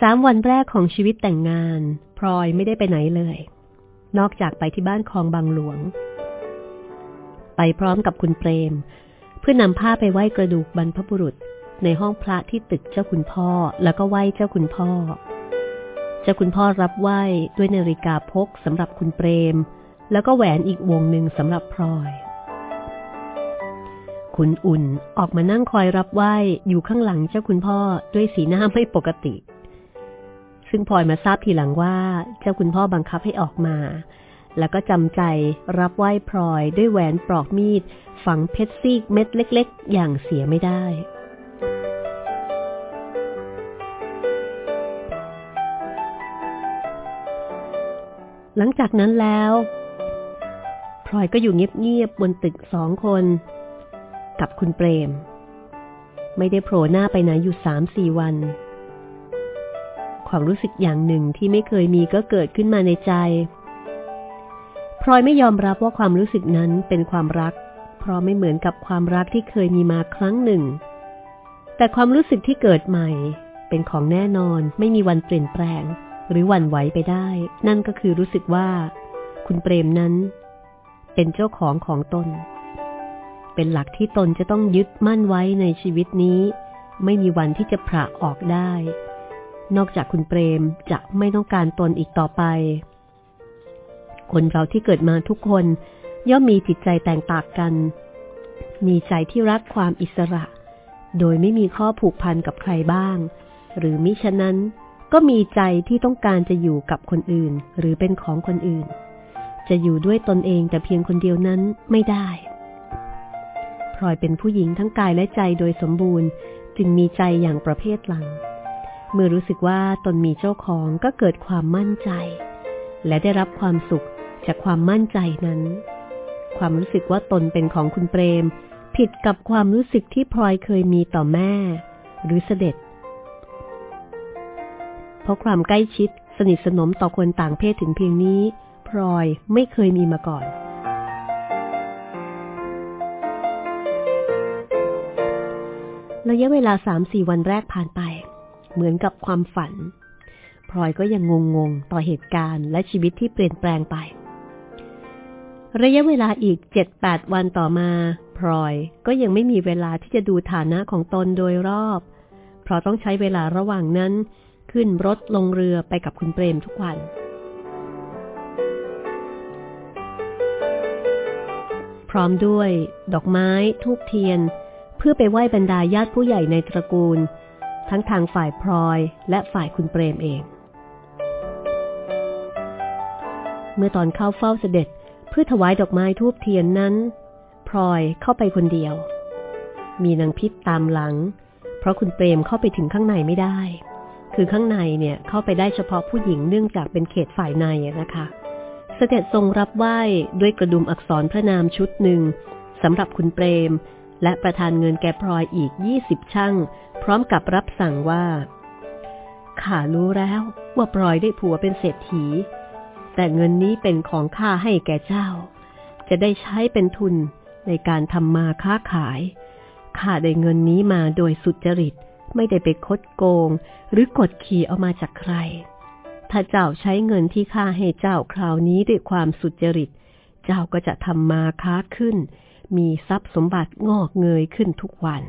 สามวันแรกของชีวิตแต่งงาน พลอยไม่ได้ไปไหนเลย นอกจากไปที่บ้านคลองบางหลวง ไปพร้อมกับคุณเปรม เพื่อนำผ้าไปไหว้กระดูกบรรพบุรุษ ในห้องพระที่ตึกเจ้าคุณพ่อแล้วก็ไหว้เจ้าคุณพ่อ เจ้าคุณพ่อรับไหว้ด้วยนาฬิกาพกสำหรับคุณเปรม แล้วก็แหวนอีกวงหนึ่งสำหรับพลอย คุณอุ่นออกมานั่งคอยรับไหว้อยู่ข้างหลังเจ้าคุณพ่อด้วยสีหน้าไม่ปกติ ซึ่งพลอยมาทราบทีหลังว่า เจ้าคุณพ่อบังคับให้ออกมา แล้วก็จำใจรับไหว้พลอยด้วยแหวนปลอกมีด ฝังเพชรซีกเม็ดเล็ก ๆ อย่างเสียไม่ได้หลังจากนั้นแล้วพลอยก็อยู่เงียบๆบนตึกสองคน กับคุณเปรม ไม่ได้โผล่หน้าไปไหนอยู่สามสี่วัน ความรู้สึกอย่างหนึ่งที่ไม่เคยมีก็เกิดขึ้นมาในใจ พลอยไม่ยอมรับว่าความรู้สึกนั้นเป็นความรัก เพราะไม่เหมือนกับความรักที่เคยมีมาครั้งหนึ่ง แต่ความรู้สึกที่เกิดใหม่ เป็นของแน่นอนไม่มีวันเปลี่ยนแปลง หรือวันไหวไปได้ นั่นก็คือรู้สึกว่า คุณเปรมนั้น เป็นเจ้าของของตน เป็นหลักที่ตนจะต้องยึดมั่นไว้ในชีวิตนี้ ไม่มีวันที่จะผละออกได้ นอกจากคุณเปรมจะไม่ต้องการตนอีกต่อไป คนเราที่เกิดมาทุกคนย่อมมีจิตใจแตกต่างกัน มีใจที่รักความอิสระ โดยไม่มีข้อผูกพันกับใครบ้าง หรือมิฉะนั้นก็มีใจที่ต้องการจะอยู่กับคนอื่น หรือเป็นของคนอื่น จะอยู่ด้วยตนเองแต่เพียงคนเดียวนั้นไม่ได้พลอยเป็นผู้หญิงทั้งกายและใจโดยสมบูรณ์ จึงมีใจอย่างประเภทหลัง เมื่อรู้สึกว่าตนมีเจ้าของก็เกิดความมั่นใจ และได้รับความสุขจากความมั่นใจนั้น ความรู้สึกว่าตนเป็นของคุณเปรม ผิดกับความรู้สึกที่พลอยเคยมีต่อแม่ หรือเสด็จ เพราะความใกล้ชิดสนิทสนมต่อคนต่างเพศถึงเพียงนี้ พลอยไม่เคยมีมาก่อนระยะเวลาสามสี่วันแรกผ่านไป เหมือนกับความฝันพลอยก็ยังงงๆ ต่อเหตุการณ์และชีวิตที่เปลี่ยนแปลงไป ระยะเวลาอีกเจ็ดแปดวันต่อมาพลอยก็ยังไม่มีเวลาที่จะดูฐานะของตนโดยรอบ เพราะต้องใช้เวลาระหว่างนั้น ขึ้นรถลงเรือไปกับคุณเปรมทุกวันพร้อมด้วย ดอกไม้ ทูบเทียน เพื่อไปไหว้บรรดาญาติผู้ใหญ่ในตระกูล ทั้งทางฝ่ายพลอยและฝ่ายคุณเปรมเอง เมื่อตอนเข้าเฝ้าเสด็จเพื่อถวายดอกไม้ทูบเทียนนั้นพลอยเข้าไปคนเดียว มีนางพิษตามหลัง เพราะคุณเปรมเข้าไปถึงข้างในไม่ได้ คือข้างในเนี่ยเข้าไปได้เฉพาะผู้หญิงเนื่องจากเป็นเขตฝ่ายในนะคะเสด็จทรงรับไหว้ด้วยกระดุมอักษรพระนามชุดหนึ่งสำหรับคุณเปรม และประทานเงินแก่พลอยอีกยี่สิบช่างพร้อมกับรับสั่งว่าข้ารู้แล้วว่าปลอยได้ผัวเป็นเศรษฐี แต่เงินนี้เป็นของข้าให้แก่เจ้า จะได้ใช้เป็นทุนในการทำมาค้าขายข้าได้เงินนี้มาโดยสุจริตไม่ได้ไปคดโกง หรือกดขี่เอามาจากใคร ถ้าเจ้าใช้เงินที่ข้าให้เจ้าคราวนี้ด้วยความสุจริต เจ้าก็จะทำมาค้าขึ้น มีทรัพย์สมบัติงอกเงยขึ้นทุกวัน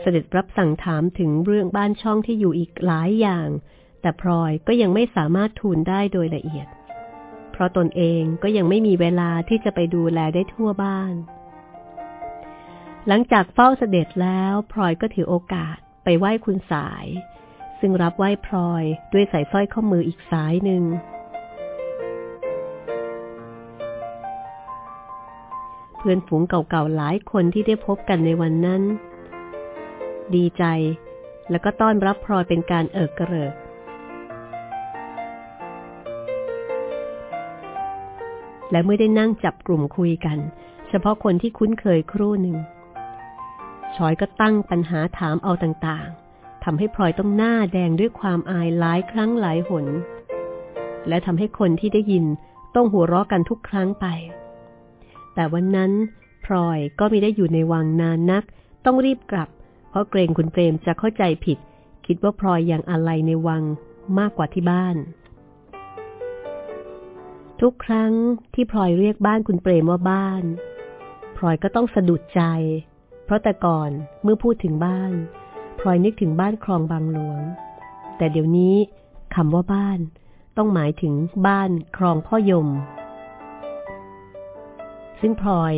เสด็จรับสั่งถามถึงเรื่องบ้านช่องที่อยู่อีกหลายอย่าง แต่พลอยก็ยังไม่สามารถทูลได้โดยละเอียด เพราะตนเองก็ยังไม่มีเวลาที่จะไปดูแลได้ทั่วบ้าน หลังจากเฝ้าเสด็จแล้วพลอยก็ถือโอกาสไปไหว้คุณสาย ซึ่งรับไหว้พลอยด้วยใส่สร้อยข้อมืออีกสายหนึ่ง เพื่อนฝูงเก่าๆหลายคนที่ได้พบกันในวันนั้น ดีใจแล้วก็ต้อนรับพลอยเป็นการเอิกกระเริกและเมื่อได้นั่งจับกลุ่มคุยกัน เฉพาะคนที่คุ้นเคยครู่หนึ่งชอยก็ตั้งปัญหาถามเอาต่างๆทำให้พลอยต้องหน้าแดงด้วยความอายหลายครั้งหลายหน และทำให้คนที่ได้ยินต้องหัวเราะกันทุกครั้งไป แต่วันนั้นพลอยก็ไม่ได้อยู่ในวังนานนัก ต้องรีบกลับ เพราะเกรงคุณเปรมจะเข้าใจผิด คิดว่าพลอยอยังอะไรในวังมากกว่าที่บ้าน ทุกครั้งที่พลอยเรียกบ้านคุณเปรมว่าบ้านพลอยก็ต้องสะดุดใจ เพราะแต่ก่อนเมื่อพูดถึงบ้านพลอยนึกถึงบ้านคลองบางหลวง แต่เดี๋ยวนี้คำว่าบ้าน ต้องหมายถึงบ้านคลองพ่อยม ซึ่งพลอย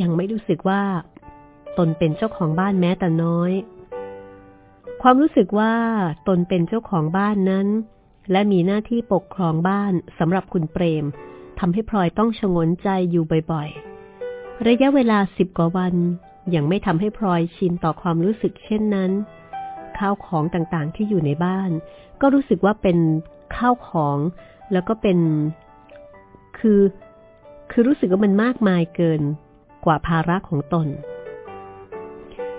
ยังไม่รู้สึกว่า ตนเป็นเจ้าของบ้านแม้แต่น้อย ความรู้สึกว่าตนเป็นเจ้าของบ้านนั้น และมีหน้าที่ปกครองบ้านสำหรับคุณเปรมทำให้พลอยต้องชงนใจอยู่บ่อยๆ ระยะเวลาสิบกว่าวัน ยังไม่ทำให้พลอยชินต่อความรู้สึกเช่นนั้น ข้าวของต่างๆที่อยู่ในบ้าน ก็รู้สึกว่าเป็นข้าวของ แล้วก็เป็น คือ คือรู้สึกว่ามันมากมายเกินกว่าภาระของตน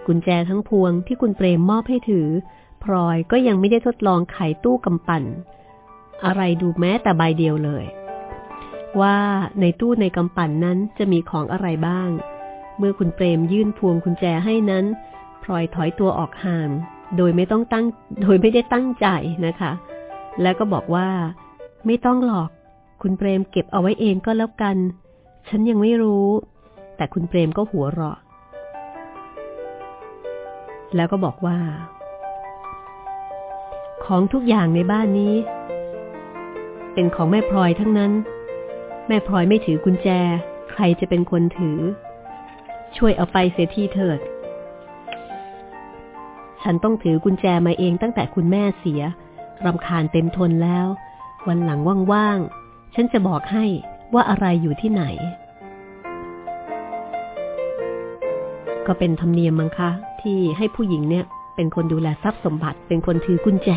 กุญแจทั้งพวงที่คุณเปรมมอบให้ถือ พลอยก็ยังไม่ได้ทดลองไขตู้กำปั่น อะไรดูแม้แต่ใบเดียวเลย ว่าในตู้ในกำปั่นนั้นจะมีของอะไรบ้าง เมื่อคุณเปรมยื่นพวงกุญแจให้นั้น พลอยถอยตัวออกห่าง โดยไม่ต้องตั้ง โดยไม่ได้ตั้งใจนะคะ แล้วก็บอกว่า ไม่ต้องหรอก คุณเปรมเก็บเอาไว้เองก็แล้วกัน ฉันยังไม่รู้ แต่คุณเปรมก็หัวเราะ แล้วก็บอกว่า ของทุกอย่างในบ้านนี้ เป็นของแม่พลอยทั้งนั้น แม่พลอยไม่ถือกุญแจ ใครจะเป็นคนถือ ช่วยเอาไปเสียทีเถิด ฉันต้องถือกุญแจมาเองตั้งแต่คุณแม่เสียรำคาญเต็มทนแล้ว วันหลังว่างๆ ฉันจะบอกให้ ว่าอะไรอยู่ที่ไหน ก็เป็นธรรมเนียมมั้งคะ ที่ให้ผู้หญิงเนี่ย เป็นคนดูแลทรัพย์สมบัติ เป็นคนถือกุญแจ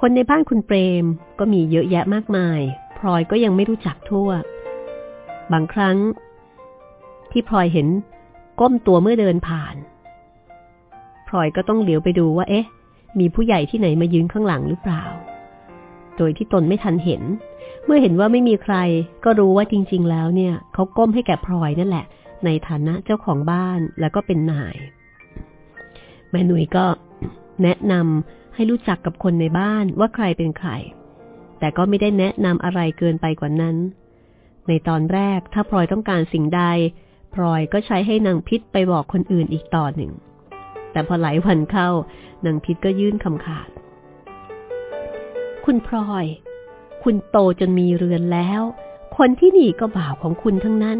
คนในบ้านคุณเปรมก็มีเยอะแยะมากมาย พลอยก็ยังไม่รู้จักทั่ว บางครั้ง ที่พลอยเห็นก้มตัวเมื่อเดินผ่าน พลอยก็ต้องเหลียวไปดูว่า เอ๊ะ มีผู้ใหญ่ที่ไหนมายืนข้างหลังหรือเปล่า โดยที่ตนไม่ทันเห็น เมื่อเห็นว่าไม่มีใคร ก็รู้ว่าจริง ๆ แล้วเนี่ยเขาก้มให้แก่พลอยนั่นแหละ ในฐานะเจ้าของบ้านแล้วก็เป็นนาย แม่หนุ่ยก็แนะนำให้รู้จักกับคนในบ้านว่าใครเป็นใคร แต่ก็ไม่ได้แนะนำอะไรเกินไปกว่านั้น ในตอนแรกถ้าพลอยต้องการสิ่งใดพลอยก็ใช้ให้นางพิษไปบอกคนอื่นอีกต่อหนึ่ง แต่พอหลายวันเข้านางพิษก็ยื่นคำขาด คุณพลอย คุณโตจนมีเรือนแล้ว คนที่นี่ก็บ่าวของคุณทั้งนั้น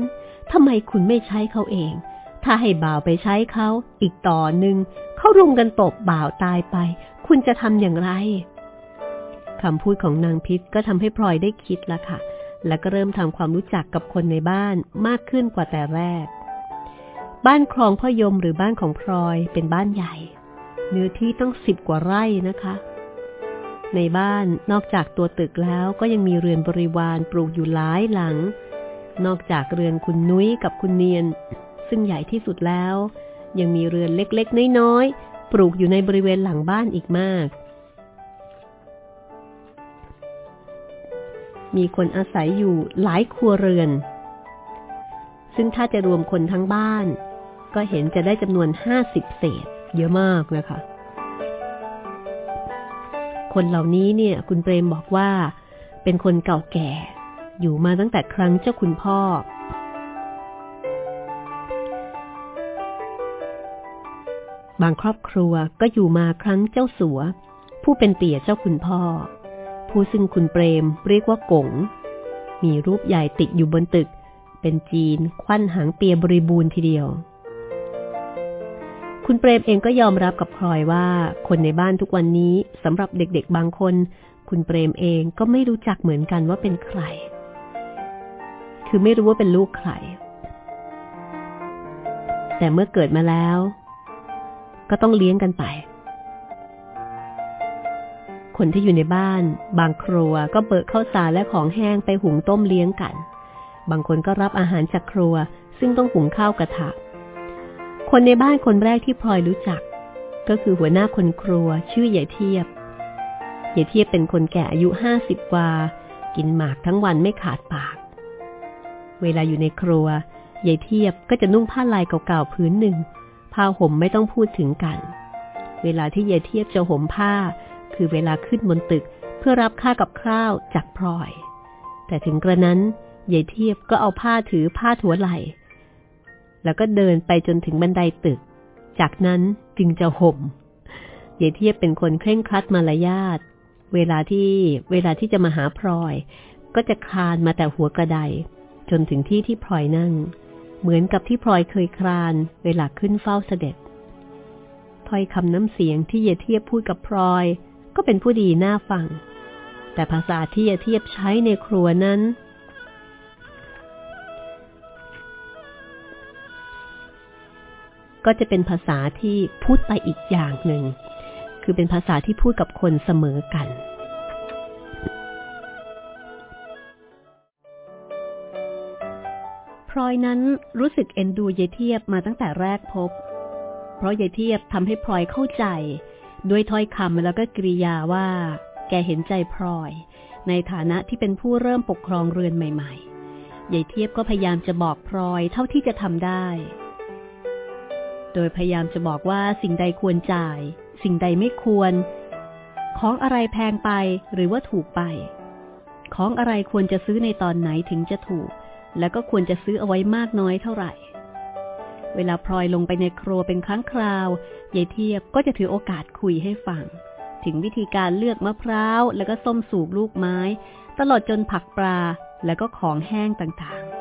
ทำไมคุณไม่ใช้เขาเอง ถ้าให้บ่าวไปใช้เขา อีกต่อหนึ่ง เขารุมกันตบบ่าวตายไป คุณจะทำอย่างไรคำพูดของนางพิษก็ทำให้พลอยได้คิดละค่ะ แล้วก็เริ่มทำความรู้จักกับคนในบ้านมากขึ้นกว่าแต่แรก บ้านคลองพ่อยมหรือบ้านของพลอยเป็นบ้านใหญ่ เนื้อที่ต้องสิบกว่าไร่นะคะ ในบ้านนอกจากตัวตึกแล้วก็ยังมีเรือนบริวารปลูกอยู่หลายหลัง นอกจากเรือนคุณนุ้ยกับคุณเนียน ซึ่งใหญ่ที่สุดแล้ว ยังมีเรือนเล็กๆ น้อยๆ ปลูกอยู่ในบริเวณหลังบ้านอีกมาก มีคนอาศัยอยู่หลายครัวเรือน ซึ่งถ้าจะรวมคนทั้งบ้าน ก็เห็นจะได้จำนวนห้าสิบเศษ เยอะมากนะคะ คนเหล่านี้เนี่ย คุณเปรมบอกว่า เป็นคนเก่าแก่ อยู่มาตั้งแต่ครั้งเจ้าคุณพ่อ บางครอบครัวก็อยู่มาครั้งเจ้าสัว ผู้เป็นเตี่ยเจ้าคุณพ่อ ผู้ซึ่งคุณเปรมเรียกว่ากงมีรูปใหญ่ติดอยู่บนตึก เป็นจีนควันหางเปียบริบูรณ์ทีเดียว คุณเปรมเองก็ยอมรับกับพลอยว่าคนในบ้านทุกวันนี้สำหรับเด็กๆบางคน คุณเปรมเองก็ไม่รู้จักเหมือนกันว่าเป็นใคร คือไม่รู้ว่าเป็นลูกใคร แต่เมื่อเกิดมาแล้ว ก็ต้องเลี้ยงกันไป คนที่อยู่ในบ้าน บางครัวก็เปิดข้าวสารและของแห้งไปหุงต้มเลี้ยงกัน บางคนก็รับอาหารจากครัว ซึ่งต้องหุงข้าวกระถา คนในบ้านคนแรกที่พลอยรู้จัก ก็คือหัวหน้าคนครัว ชื่อใหญ่เทียบใหญ่เทียบเป็นคนแก่อายุห้าสิบกว่า กินหมากทั้งวันไม่ขาดปาก เวลาอยู่ในครัวยายเทียบก็จะนุ่งผ้าลายเก่าๆพื้นหนึ่งผ้าห่มไม่ต้องพูดถึงกัน เวลาที่ยายเทียบจะห่มผ้า คือเวลาขึ้นบนตึกเพื่อรับค่ากับข้าวจากพลอย แต่ถึงกระนั้นยายเทียบก็เอาผ้าถือผ้าถัวไหล่ แล้วก็เดินไปจนถึงบันไดตึก จากนั้นจึงจะห่มยายเทียบเป็นคนเคร่งครัดมารยาทเวลาที่เวลาที่จะมาหาพลอย ก็จะคลานมาแต่หัวกระได จนถึงที่ที่พลอยนั่ง เหมือนกับที่พลอยเคยคลาน เวลาขึ้นเฝ้าเสด็จถ้อยคำน้ำเสียงที่เยเทียบพูดกับพลอย ก็เป็นผู้ดีน่าฟัง แต่ภาษาที่เยเทียบใช้ในครัวนั้น ก็จะเป็นภาษาที่พูดไปอีกอย่างหนึ่ง คือเป็นภาษาที่พูดกับคนเสมอกันพลอยนั้นรู้สึกเอ็นดูเยเทียบมาตั้งแต่แรกพบ เพราะเยเทียบทำให้พลอยเข้าใจ ด้วยถ้อยคำแล้วก็กริยาว่า แกเห็นใจพลอย ในฐานะที่เป็นผู้เริ่มปกครองเรือนใหม่ ๆยายเทียบก็พยายามจะบอกพลอยเท่าที่จะทำได้ โดยพยายามจะบอกว่าสิ่งใดควรจ่าย สิ่งใดไม่ควร ของอะไรแพงไปหรือว่าถูกไป ของอะไรควรจะซื้อในตอนไหนถึงจะถูก แล้วก็ควรจะซื้อเอาไว้มากน้อยเท่าไหร่ เวลาพลอยลงไปในครัวเป็นครั้งคราวยายเทียบก็จะถือโอกาสคุยให้ฟัง ถึงวิธีการเลือกมะพร้าว แล้วก็ส้มสูบลูกไม้ ตลอดจนผักปลาแล้วก็ของแห้งต่างๆ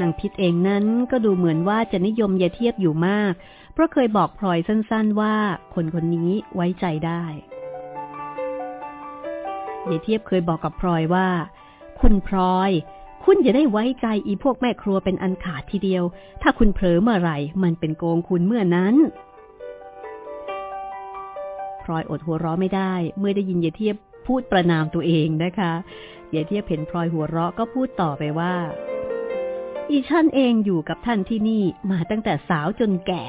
นางพิษเองนั้นก็ดูเหมือนว่าจะนิยมยายเทียบอยู่มาก เพราะเคยบอกพลอยสั้นๆว่าคนคนนี้ไว้ใจได้ยายเทียบเคยบอกกับพลอยว่า คุณพลอย คุณจะได้ไว้ใจอีพวกแม่ครัวเป็นอันขาดทีเดียว ถ้าคุณเผลอเมื่อไหร่ มันเป็นโกงคุณเมื่อนั้นพลอยอดหัวเราะไม่ได้ เมื่อได้ยินยายเทียบพูดประนามตัวเองนะคะยายเทียบเห็นพลอยหัวเราะก็พูดต่อไปว่า อีฉันเองอยู่กับท่านที่นี่มาตั้งแต่สาวจนแก่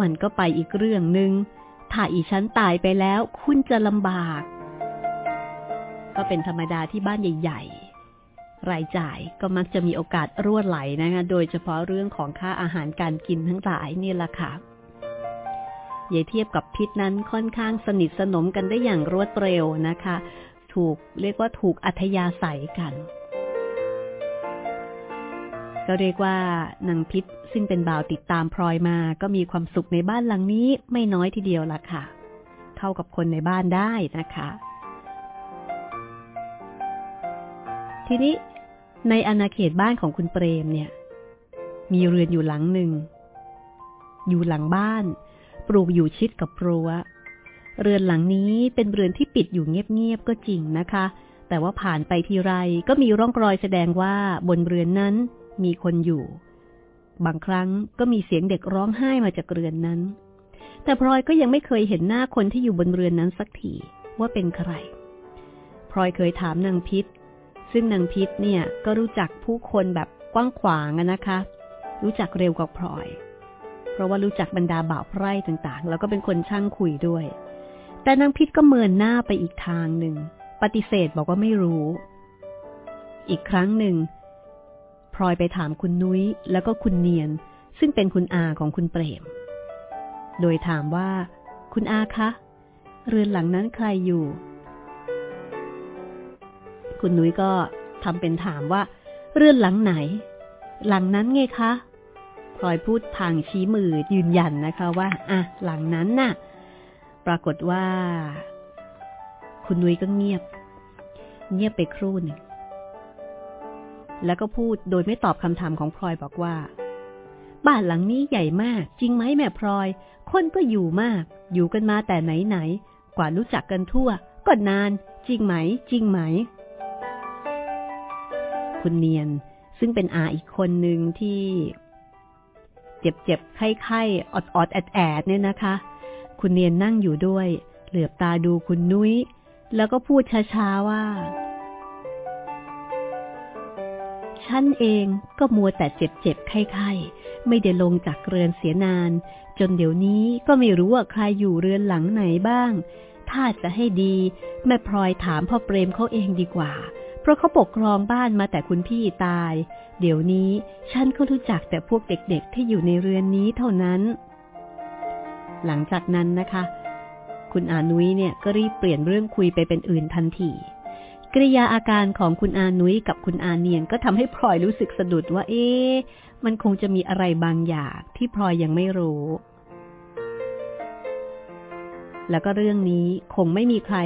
มันก็ไปอีกเรื่องหนึง่งถ้าอีฉันตายไปแล้วคุณจะลำบาก ก็เป็นธรรมดาที่บ้านใหญ่ ๆ รายจ่ายก็มักจะมีโอกาสรั่วไหลนะคะ โดยเฉพาะเรื่องของค่าอาหารการกินทั้งหลายนี่แหละค่ะเยเทียบกับพิษนั้นค่อนข้างสนิทสนมกันได้อย่างรวดเร็วนะคะ ถูกเรียกว่าถูกอัธยาศัยกัน ก็เรียกว่านางพิษซึ่งเป็นบ่าวติดตามพลอยมา ก็มีความสุขในบ้านหลังนี้ไม่น้อยทีเดียวล่ะค่ะ เข้ากับคนในบ้านได้นะคะ ทีนี้ในอาณาเขตบ้านของคุณเปรมเนี่ย มีเรือนอยู่หลังหนึ่ง อยู่หลังบ้าน ปลูกอยู่ชิดกับรั้ว เรือนหลังนี้เป็นเรือนที่ปิดอยู่เงียบๆก็จริงนะคะ แต่ว่าผ่านไปทีไรก็มีร่องรอยแสดงว่าบนเรือนนั้น มีคนอยู่ บางครั้งก็มีเสียงเด็กร้องไห้มาจากเรือนนั้น แต่พลอยก็ยังไม่เคยเห็นหน้าคนที่อยู่บนเรือนนั้นสักทีว่าเป็นใครพลอยเคยถามนางพิษ ซึ่งนางพิษเนี่ยก็รู้จักผู้คนแบบกว้างขวางนะคะ รู้จักเร็วกว่าพลอย เพราะว่ารู้จักบรรดาบ่าวไพร่ต่างๆ แล้วก็เป็นคนช่างคุยด้วย แต่นางพิษก็เมินหน้าไปอีกทางหนึ่ง ปฏิเสธบอกว่าไม่รู้ อีกครั้งหนึ่ง ลอยไปถามคุณนุ้ยแล้วก็คุณเนียน ซึ่งเป็นคุณอาของคุณเปรม โดยถามว่า คุณอาคะ เรือนหลังนั้นใครอยู่ คุณนุ้ยก็ทำเป็นถามว่า เรือนหลังไหน หลังนั้นไงคะพลอยพูดทางชี้มือยืนยันนะคะว่า อะ หลังนั้นน่ะ ปรากฏว่า คุณนุ้ยก็เงียบ เงียบไปครู่หนึ่ง แล้วก็พูดโดยไม่ตอบคำถามของพลอยบอกว่า บ้านหลังนี้ใหญ่มาก จริงไหมแม่พลอย คนก็อยู่มาก อยู่กันมาแต่ไหนไหน กว่ารู้จักกันทั่ว ก็นาน จริงไหม จริงไหม คุณเนียนซึ่งเป็นอาอีกคนหนึ่งที่เจ็บเจ็บไข้ไข้อดอดแอดแอดเนี่ยนะคะ คุณเนียนนั่งอยู่ด้วย เหลือบตาดูคุณนุ้ย แล้วก็พูดช้าๆว่า ฉันเองก็มัวแต่เจ็บเจ็บไข้ไข้ไม่ได้ลงจากเรือนเสียนาน จนเดี๋ยวนี้ก็ไม่รู้ว่าใครอยู่เรือนหลังไหนบ้าง ถ้าจะให้ดีแม่พลอยถามพ่อเปรมเขาเองดีกว่า เพราะเขาปกครองบ้านมาแต่คุณพี่ตาย เดี๋ยวนี้ฉันก็รู้จักแต่พวกเด็กๆที่อยู่ในเรือนนี้เท่านั้น หลังจากนั้นนะคะ คุณอานุ้ยเนี่ยก็รีบเปลี่ยนเรื่องคุยไปเป็นอื่นทันที กริยาอาการของคุณอานุ้ยกับคุณอาเนียนก็ทำให้พลอยรู้สึกสะดุดว่า เอ๊ะมันคงจะมีอะไรบางอย่างที่พลอยยังไม่รู้ แล้วก็เรื่องนี้คงไม่มีใคร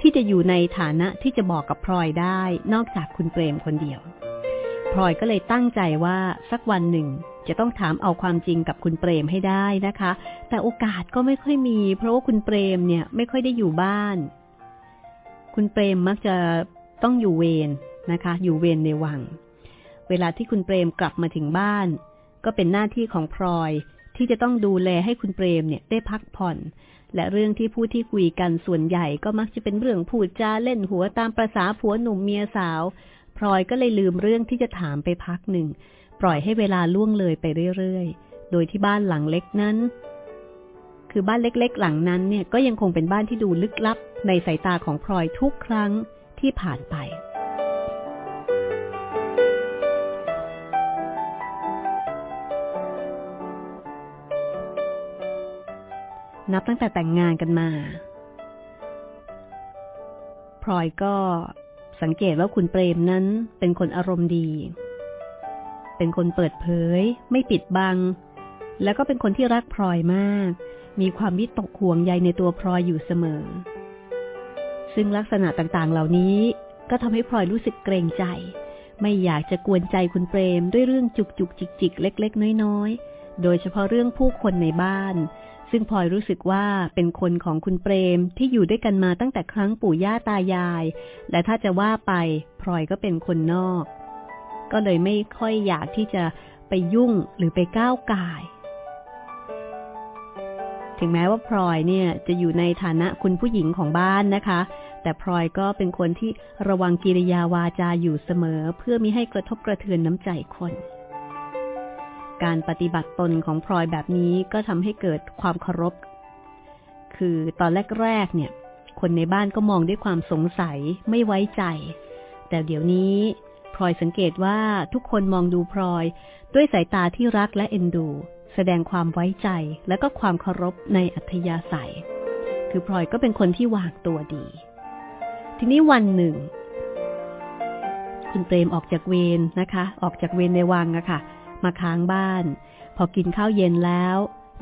ที่จะอยู่ในฐานะที่จะบอกกับพลอยได้ นอกจากคุณเปรมคนเดียวพลอยก็เลยตั้งใจว่าสักวันหนึ่งจะต้องถามเอาความจริงกับคุณเปรมให้ได้นะคะ แต่โอกาสก็ไม่ค่อยมี เพราะว่าคุณเปรมเนี่ยไม่ค่อยได้อยู่บ้าน คุณเปรมมักจะต้องอยู่เวรนะคะ อยู่เวรในวัง เวลาที่คุณเปรมกลับมาถึงบ้าน ก็เป็นหน้าที่ของพลอยที่จะต้องดูแลให้คุณเปรมเนี่ยได้พักผ่อน และเรื่องที่ผู้ที่คุยกันส่วนใหญ่ก็มักจะเป็นเรื่องพูดจาเล่นหัวตามประษาผัวหนุ่มเมียสาว พลอยก็เลยลืมเรื่องที่จะถามไปพักหนึ่ง ปล่อยให้เวลาล่วงเลยไปเรื่อยๆ โดยที่บ้านหลังเล็กนั้น คือบ้านเล็กๆ หลังนั้นเนี่ยก็ยังคงเป็นบ้านที่ดูลึกลับ ในสายตาของพลอยทุกครั้งที่ผ่านไปนับตั้งแต่แต่งงานกันมา พลอยก็สังเกตว่าคุณเปรมนั้นเป็นคนอารมณ์ดี เป็นคนเปิดเผย ไม่ปิดบัง แล้วก็เป็นคนที่รักพลอยมาก มีความวิตกห่วงใยในตัวพลอยอยู่เสมอ ซึ่งลักษณะต่างๆ เหล่านี้ก็ทำให้พลอยรู้สึกเกรงใจ ไม่อยากจะกวนใจคุณเปรมด้วยเรื่องจุกจุกจิกจิกเล็ก ๆ น้อยๆ โดยเฉพาะเรื่องผู้คนในบ้าน ซึ่งพลอยรู้สึกว่าเป็นคนของคุณเปรมที่อยู่ด้วยกันมาตั้งแต่ครั้งปู่ย่าตายาย และถ้าจะว่าไปพลอยก็เป็นคนนอก ก็เลยไม่ค่อยอยากที่จะไปยุ่งหรือไปก้าวกาย ถึงแม้ว่าพลอยเนี่ยจะอยู่ในฐานะคุณผู้หญิงของบ้านนะคะ แต่พลอยก็เป็นคนที่ระวังกิริยาวาจาอยู่เสมอ เพื่อมิให้กระทบกระเทือนน้ำใจคน การปฏิบัติตนของพลอยแบบนี้ก็ทำให้เกิดความเคารพ คือตอนแรกๆเนี่ย คนในบ้านก็มองด้วยความสงสัยไม่ไว้ใจ แต่เดี๋ยวนี้พลอยสังเกตว่าทุกคนมองดูพลอย ด้วยสายตาที่รักและเอ็นดู แสดงความไว้ใจและก็ความเคารพในอัธยาศัย คือพลอยก็เป็นคนที่วางตัวดี ทีนี้วันหนึ่ง คุณเปรมออกจากเวรนะคะ ออกจากเวรในวังอะค่ะ มาค้างบ้าน พอกินข้าวเย็นแล้ว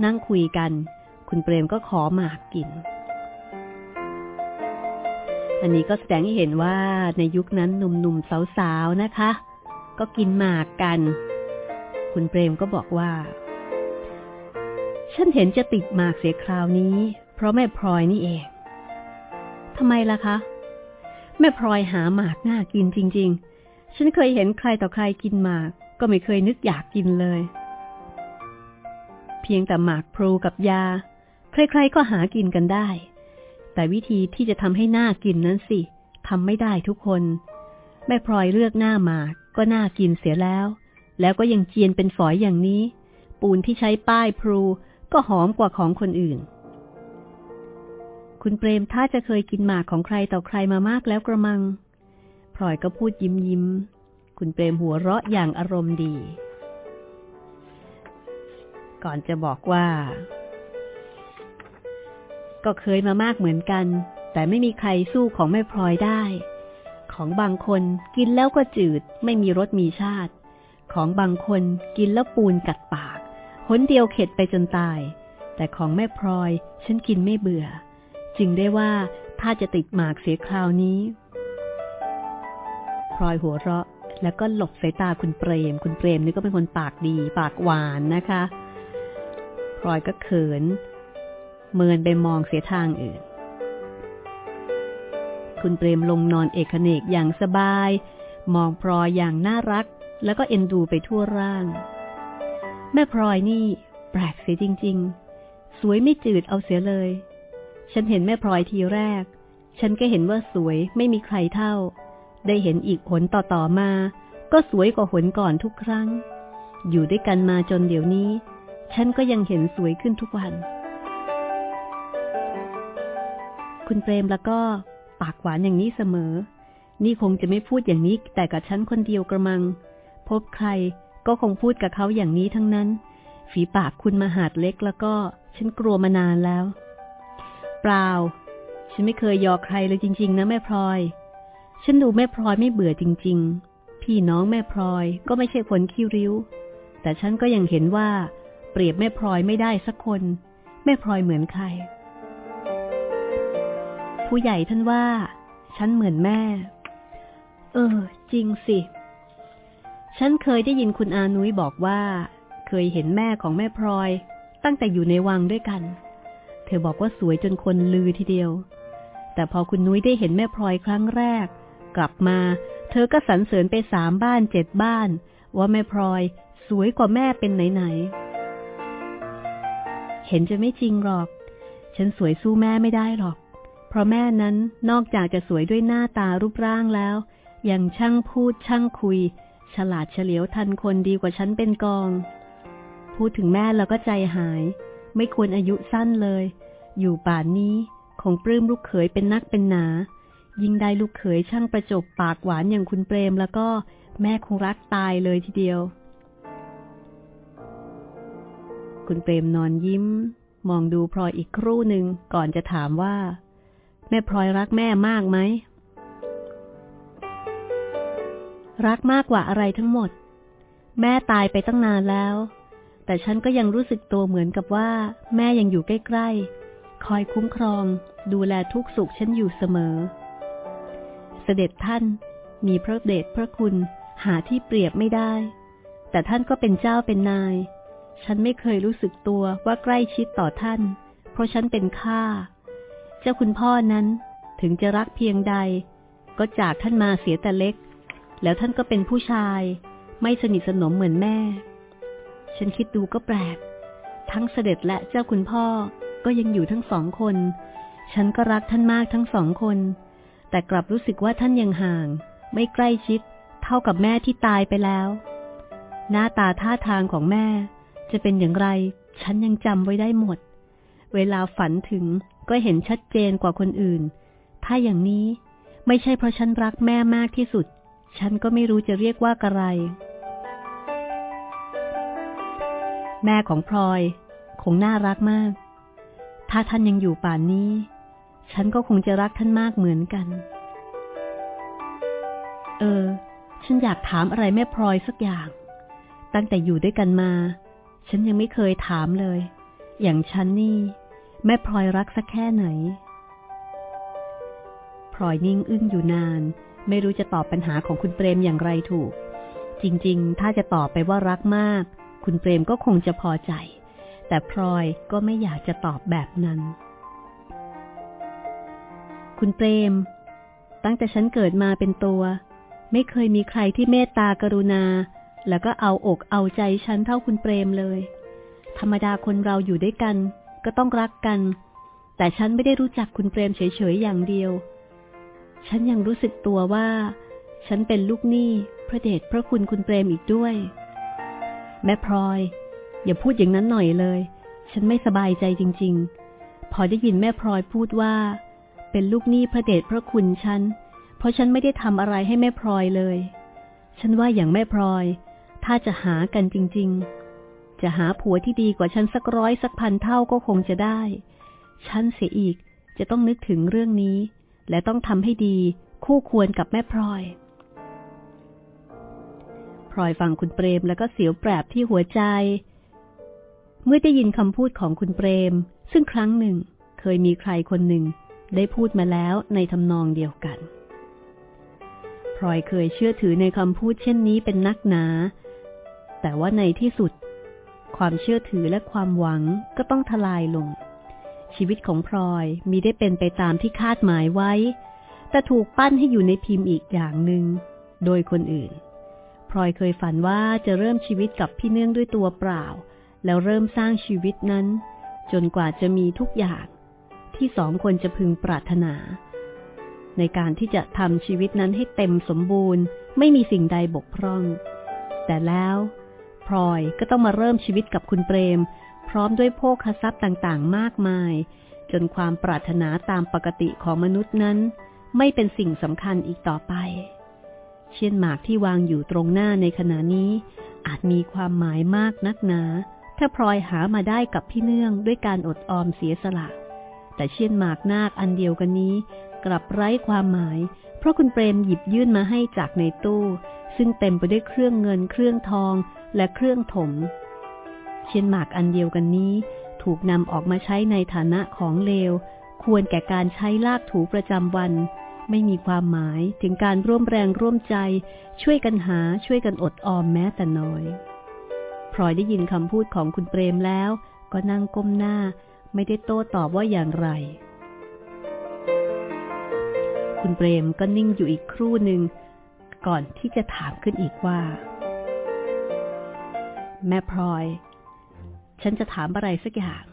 นั่งคุยกัน คุณเปรมก็ขอหมากกิน อันนี้ก็แสดงให้เห็นว่าในยุคนั้นหนุ่มๆสาวๆนะคะ ก็กินหมากกัน คุณเปรมก็บอกว่า ฉันเห็นจะติดหมากเสียคราวนี้ เพราะแม่พลอยนี่เองทำไมล่ะคะ แม่พลอยหาหมากน่ากินจริง ๆ ฉันเคยเห็นใครต่อใครกินหมาก ก็ไม่เคยนึกอยากกินเลย เพียงแต่หมากพลูกับยา ใครๆก็หากินกันได้ แต่วิธีที่จะทำให้หน้ากินนั้นสิทำไม่ได้ทุกคน แม่พลอยเลือกหน้าหมากก็น่ากินเสียแล้ว แล้วก็ยังเจียนเป็นฝอยอย่างนี้ ปูนที่ใช้ป้ายพลู ก็หอมกว่าของคนอื่น คุณเปรมถ้าจะเคยกินหมากของใครต่อใครมามากแล้วกระมัง พลอยก็พูดยิ้มยิ้ม คุณเปรมหัวเราะอย่างอารมณ์ดี ก่อนจะบอกว่า ก็เคยมามากเหมือนกัน แต่ไม่มีใครสู้ของแม่พลอยได้ ของบางคนกินแล้วก็จืด ไม่มีรสมีชาติ ของบางคนกินแล้วปูนกัดปาก หนเดียวเข็ดไปจนตาย แต่ของแม่พลอยฉันกินไม่เบื่อ จึงได้ว่าถ้าจะติดหมากเสียคราวนี้พลอยหัวเราะ แล้วก็หลบสายตาคุณเปรม คุณเปรมนี่ก็เป็นคนปากดี ปากหวานนะคะพลอยก็เขิน เมินไปมองเสียทางอื่น คุณเปรมลงนอนเอกเนกอย่างสบาย มองพลอยอย่างน่ารัก แล้วก็เอ็นดูไปทั่วร่าง แม่พลอยนี่แปลกเสียจริง ๆ สวยไม่จืดเอาเสียเลย ฉันเห็นแม่พลอยทีแรก ฉันก็เห็นว่าสวยไม่มีใครเท่า ได้เห็นอีกผลต่อๆมา ก็สวยกว่าผลก่อนทุกครั้ง อยู่ด้วยกันมาจนเดี๋ยวนี้ ฉันก็ยังเห็นสวยขึ้นทุกวัน คุณเปรมแล้วก็ปากหวานอย่างนี้เสมอ นี่คงจะไม่พูดอย่างนี้แต่กับฉันคนเดียวกระมัง พบใคร ก็คงพูดกับเขาอย่างนี้ทั้งนั้น ฝีปากคุณมาหาดเล็กแล้วก็ ฉันกลัวมานานแล้ว เปล่า ฉันไม่เคยยอใครเลยจริง ๆ นะแม่พลอย ฉันดูแม่พลอยไม่เบื่อจริง ๆ พี่น้องแม่พลอยก็ไม่ใช่คนขี้ริ้ว แต่ฉันก็ยังเห็นว่า เปรียบแม่พลอยไม่ได้สักคน แม่พลอยเหมือนใคร ผู้ใหญ่ท่านว่า ฉันเหมือนแม่ เออ จริงสิ ฉันเคยได้ยินคุณอานุ้ยบอกว่า เคยเห็นแม่ของแม่พลอย ตั้งแต่อยู่ในวังด้วยกัน เธอบอกว่าสวยจนคนลือทีเดียว แต่พอคุณนุ้ยได้เห็นแม่พลอยครั้งแรก กลับมา เธอก็สรรเสริญไปสามบ้านเจ็ดบ้าน ว่าแม่พลอย สวยกว่าแม่เป็นไหนๆเห็นจะไม่จริงหรอก ฉันสวยสู้แม่ไม่ได้หรอก เพราะแม่นั้นนอกจากจะสวยด้วยหน้าตารูปร่างแล้ว ยังช่างพูดช่างคุย ฉลาดเฉลียวทันคนดีกว่าฉันเป็นกอง พูดถึงแม่แล้วก็ใจหาย ไม่ควรอายุสั้นเลย อยู่ป่านนี้คงปลื้มลูกเขยเป็นนักเป็นหนา ยิ่งได้ลูกเขยช่างประจบปากหวานอย่างคุณเปรมแล้วก็แม่คงรักตายเลยทีเดียว คุณเปรมนอนยิ้ม มองดูพลอยอีกครู่หนึ่งก่อนจะถามว่า แม่พลอยรักแม่มากไหม รักมากกว่าอะไรทั้งหมด แม่ตายไปตั้งนานแล้ว แต่ฉันก็ยังรู้สึกตัวเหมือนกับว่า แม่ยังอยู่ใกล้ๆ คอยคุ้มครอง ดูแลทุกสุขฉันอยู่เสมอ เสด็จท่านมีพระเดชพระคุณหาที่เปรียบไม่ได้ แต่ท่านก็เป็นเจ้าเป็นนาย ฉันไม่เคยรู้สึกตัวว่าใกล้ชิดต่อท่าน เพราะฉันเป็นข้า เจ้าคุณพ่อนั้นถึงจะรักเพียงใด ก็จากท่านมาเสียแต่เล็ก แล้วท่านก็เป็นผู้ชาย ไม่สนิทสนมเหมือนแม่ ฉันคิดดูก็แปลก ทั้งเสด็จและเจ้าคุณพ่อก็ยังอยู่ทั้งสองคน ฉันก็รักท่านมากทั้งสองคน แต่กลับรู้สึกว่าท่านยังห่าง ไม่ใกล้ชิด เท่ากับแม่ที่ตายไปแล้ว หน้าตาท่าทางของแม่ จะเป็นอย่างไร ฉันยังจำไว้ได้หมด เวลาฝันถึงก็เห็นชัดเจนกว่าคนอื่น ถ้าอย่างนี้ไม่ใช่เพราะฉันรักแม่มากที่สุด ฉันก็ไม่รู้จะเรียกว่าอะไร แม่ของพลอย คงน่ารักมาก ถ้าท่านยังอยู่ป่านนี้ ฉันก็คงจะรักท่านมากเหมือนกัน เออ ฉันอยากถามอะไรแม่พลอยสักอย่าง ตั้งแต่อยู่ด้วยกันมา ฉันยังไม่เคยถามเลย อย่างฉันนี่ แม่พลอยรักสักแค่ไหนพลอยนิ่งอึ้งอยู่นาน ไม่รู้จะตอบปัญหาของคุณเปรมอย่างไรถูก จริงๆ ถ้าจะตอบไปว่ารักมาก คุณเปรมก็คงจะพอใจ แต่พลอยก็ไม่อยากจะตอบแบบนั้น คุณเปรม ตั้งแต่ฉันเกิดมาเป็นตัว ไม่เคยมีใครที่เมตตากรุณา แล้วก็เอาอกเอาใจฉันเท่าคุณเปรมเลย ธรรมดาคนเราอยู่ด้วยกัน ก็ต้องรักกัน แต่ฉันไม่ได้รู้จักคุณเปรมเฉยๆอย่างเดียว ฉันยังรู้สึกตัวว่า ฉันเป็นลูกหนี้พระเดชพระคุณคุณเปรมอีกด้วย แม่พลอย อย่าพูดอย่างนั้นหน่อยเลย ฉันไม่สบายใจจริง ๆ พอได้ยินแม่พลอยพูดว่า เป็นลูกหนี้พระเดชพระคุณฉัน เพราะฉันไม่ได้ทำอะไรให้แม่พลอยเลย ฉันว่าอย่างแม่พลอย ถ้าจะหากันจริง ๆ จะหาผัวที่ดีกว่าฉันสักร้อยสักพันเท่าก็คงจะได้ ฉันเสียอีกจะต้องนึกถึงเรื่องนี้ และต้องทำให้ดีคู่ควรกับแม่พลอย พลอยฟังคุณเปรมแล้วก็เสียวแปรบที่หัวใจ เมื่อได้ยินคำพูดของคุณเปรม ซึ่งครั้งหนึ่งเคยมีใครคนหนึ่งได้พูดมาแล้วในทำนองเดียวกัน พลอยเคยเชื่อถือในคำพูดเช่นนี้เป็นนักหนา แต่ว่าในที่สุด ความเชื่อถือและความหวังก็ต้องทลายลง ชีวิตของพลอยมีได้เป็นไปตามที่คาดหมายไว้ แต่ถูกปั้นให้อยู่ในพิมพ์อีกอย่างหนึง่งโดยคนอื่น พลอยเคยฝันว่าจะเริ่มชีวิตกับพี่เนื่องด้วยตัวเปล่า แล้วเริ่มสร้างชีวิตนั้น จนกว่าจะมีทุกอย่าง ที่สองคนจะพึงปรารถนา ในการที่จะทำชีวิตนั้นให้เต็มสมบูรณ์ ไม่มีสิ่งใดบกพร่อง แต่แล้วพลอยก็ต้องมาเริ่มชีวิตกับคุณเปรม พร้อมด้วยโภคทรัพย์ต่างๆ มากมาย จนความปรารถนาตามปกติของมนุษย์นั้น ไม่เป็นสิ่งสำคัญอีกต่อไป เช่นหมากที่วางอยู่ตรงหน้าในขณะนี้ อาจมีความหมายมากนักหนา ถ้าพลอยหามาได้กับพี่เนื่องด้วยการอดออมเสียสละ แต่เช่นหมากนาคอันเดียวกันนี้ กลับไร้ความหมาย เพราะคุณเปรมหยิบยื่นมาให้จากในตู้ ซึ่งเต็มไปด้วยเครื่องเงินเครื่องทองและเครื่องถม เช่นหมากอันเดียวกันนี้ ถูกนำออกมาใช้ในฐานะของเลว ควรแก่การใช้ลากถูประจำวัน ไม่มีความหมายถึงการร่วมแรงร่วมใจ ช่วยกันหาช่วยกันอดออมแม้แต่น้อยพลอยได้ยินคำพูดของคุณเปรมแล้ว ก็นั่งก้มหน้า ไม่ได้โต้ตอบว่าอย่างไร คุณเปรมก็นิ่งอยู่อีกครู่หนึ่งก่อนที่จะถามขึ้นอีกว่า แม่พลอย ฉันจะถามอะไรสักอย่าง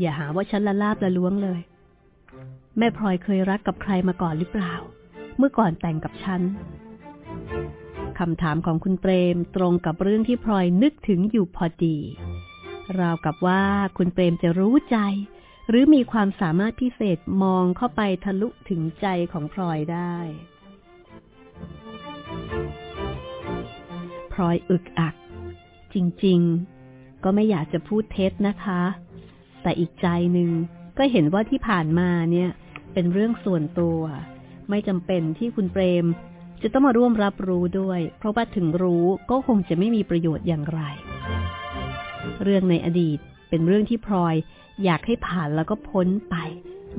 อย่าหาว่าฉันละลาบละล้วงเลย แม่พลอยเคยรักกับใครมาก่อนหรือเปล่า เมื่อก่อนแต่งกับฉันคำถามของคุณเปรมตรงกับเรื่องที่พลอยนึกถึงอยู่พอดี ราวกับว่าคุณเปรมจะรู้ใจ หรือมีความสามารถพิเศษมองเข้าไปทะลุถึงใจของพลอยได้พลอยอึกอัก จริง ๆ ก็ไม่อยากจะพูดเท็จนะคะ แต่อีกใจหนึ่งก็เห็นว่าที่ผ่านมาเนี่ย เป็นเรื่องส่วนตัว ไม่จำเป็นที่คุณเปรม จะต้องมาร่วมรับรู้ด้วย เพราะว่าถึงรู้ก็คงจะไม่มีประโยชน์อย่างไร เรื่องในอดีตเป็นเรื่องที่พลอย อยากให้ผ่านแล้วก็พ้นไป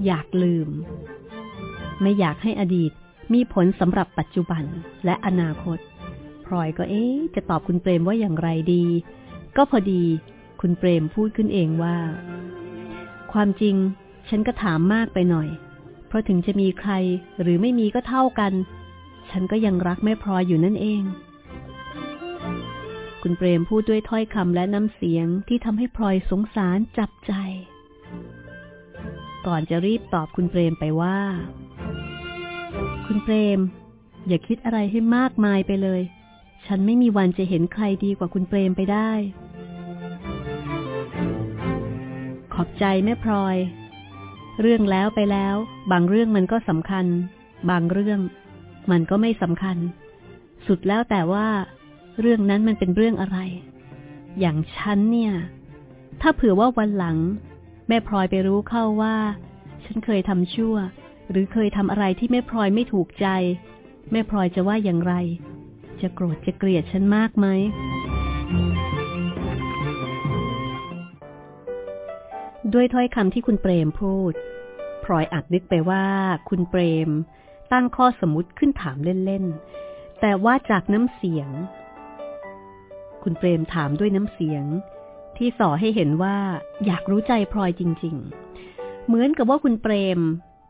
อยากลืม ไม่อยากให้อดีตมีผลสำหรับปัจจุบันและอนาคตพลอยก็เอ๊ะจะตอบคุณเปรมว่าอย่างไรดี ก็พอดี คุณเปรมพูดขึ้นเองว่า ความจริง ฉันก็ถามมากไปหน่อย เพราะถึงจะมีใครหรือไม่มีก็เท่ากัน ฉันก็ยังรักแม่พลอยอยู่นั่นเอง คุณเปรมพูดด้วยถ้อยคำและน้ำเสียงที่ทำให้พลอยสงสารจับใจ ก่อนจะรีบตอบคุณเปรมไปว่า คุณเปรม อย่าคิดอะไรให้มากมายไปเลยฉันไม่มีวันจะเห็นใครดีกว่าคุณเปรมไปได้ ขอบใจแม่พลอย เรื่องแล้วไปแล้ว บางเรื่องมันก็สำคัญ บางเรื่อง มันก็ไม่สำคัญ สุดแล้วแต่ว่า เรื่องนั้นมันเป็นเรื่องอะไร อย่างฉันเนี่ย ถ้าเผื่อว่าวันหลัง แม่พลอยไปรู้เข้าว่า ฉันเคยทำชั่ว หรือเคยทำอะไรที่แม่พลอยไม่ถูกใจ แม่พลอยจะว่าอย่างไร จะโกรธจะเกลียดฉันมากไหม ด้วยถ้อยคำที่คุณเปรมพูดพลอยอัดนึกไปว่าคุณเปรมตั้งข้อสมมติขึ้นถามเล่นๆ แต่ว่าจากน้ำเสียง คุณเปรมถามด้วยน้ำเสียง ที่ส่อให้เห็นว่าอยากรู้ใจพลอยจริง ๆ เหมือนกับว่าคุณเปรม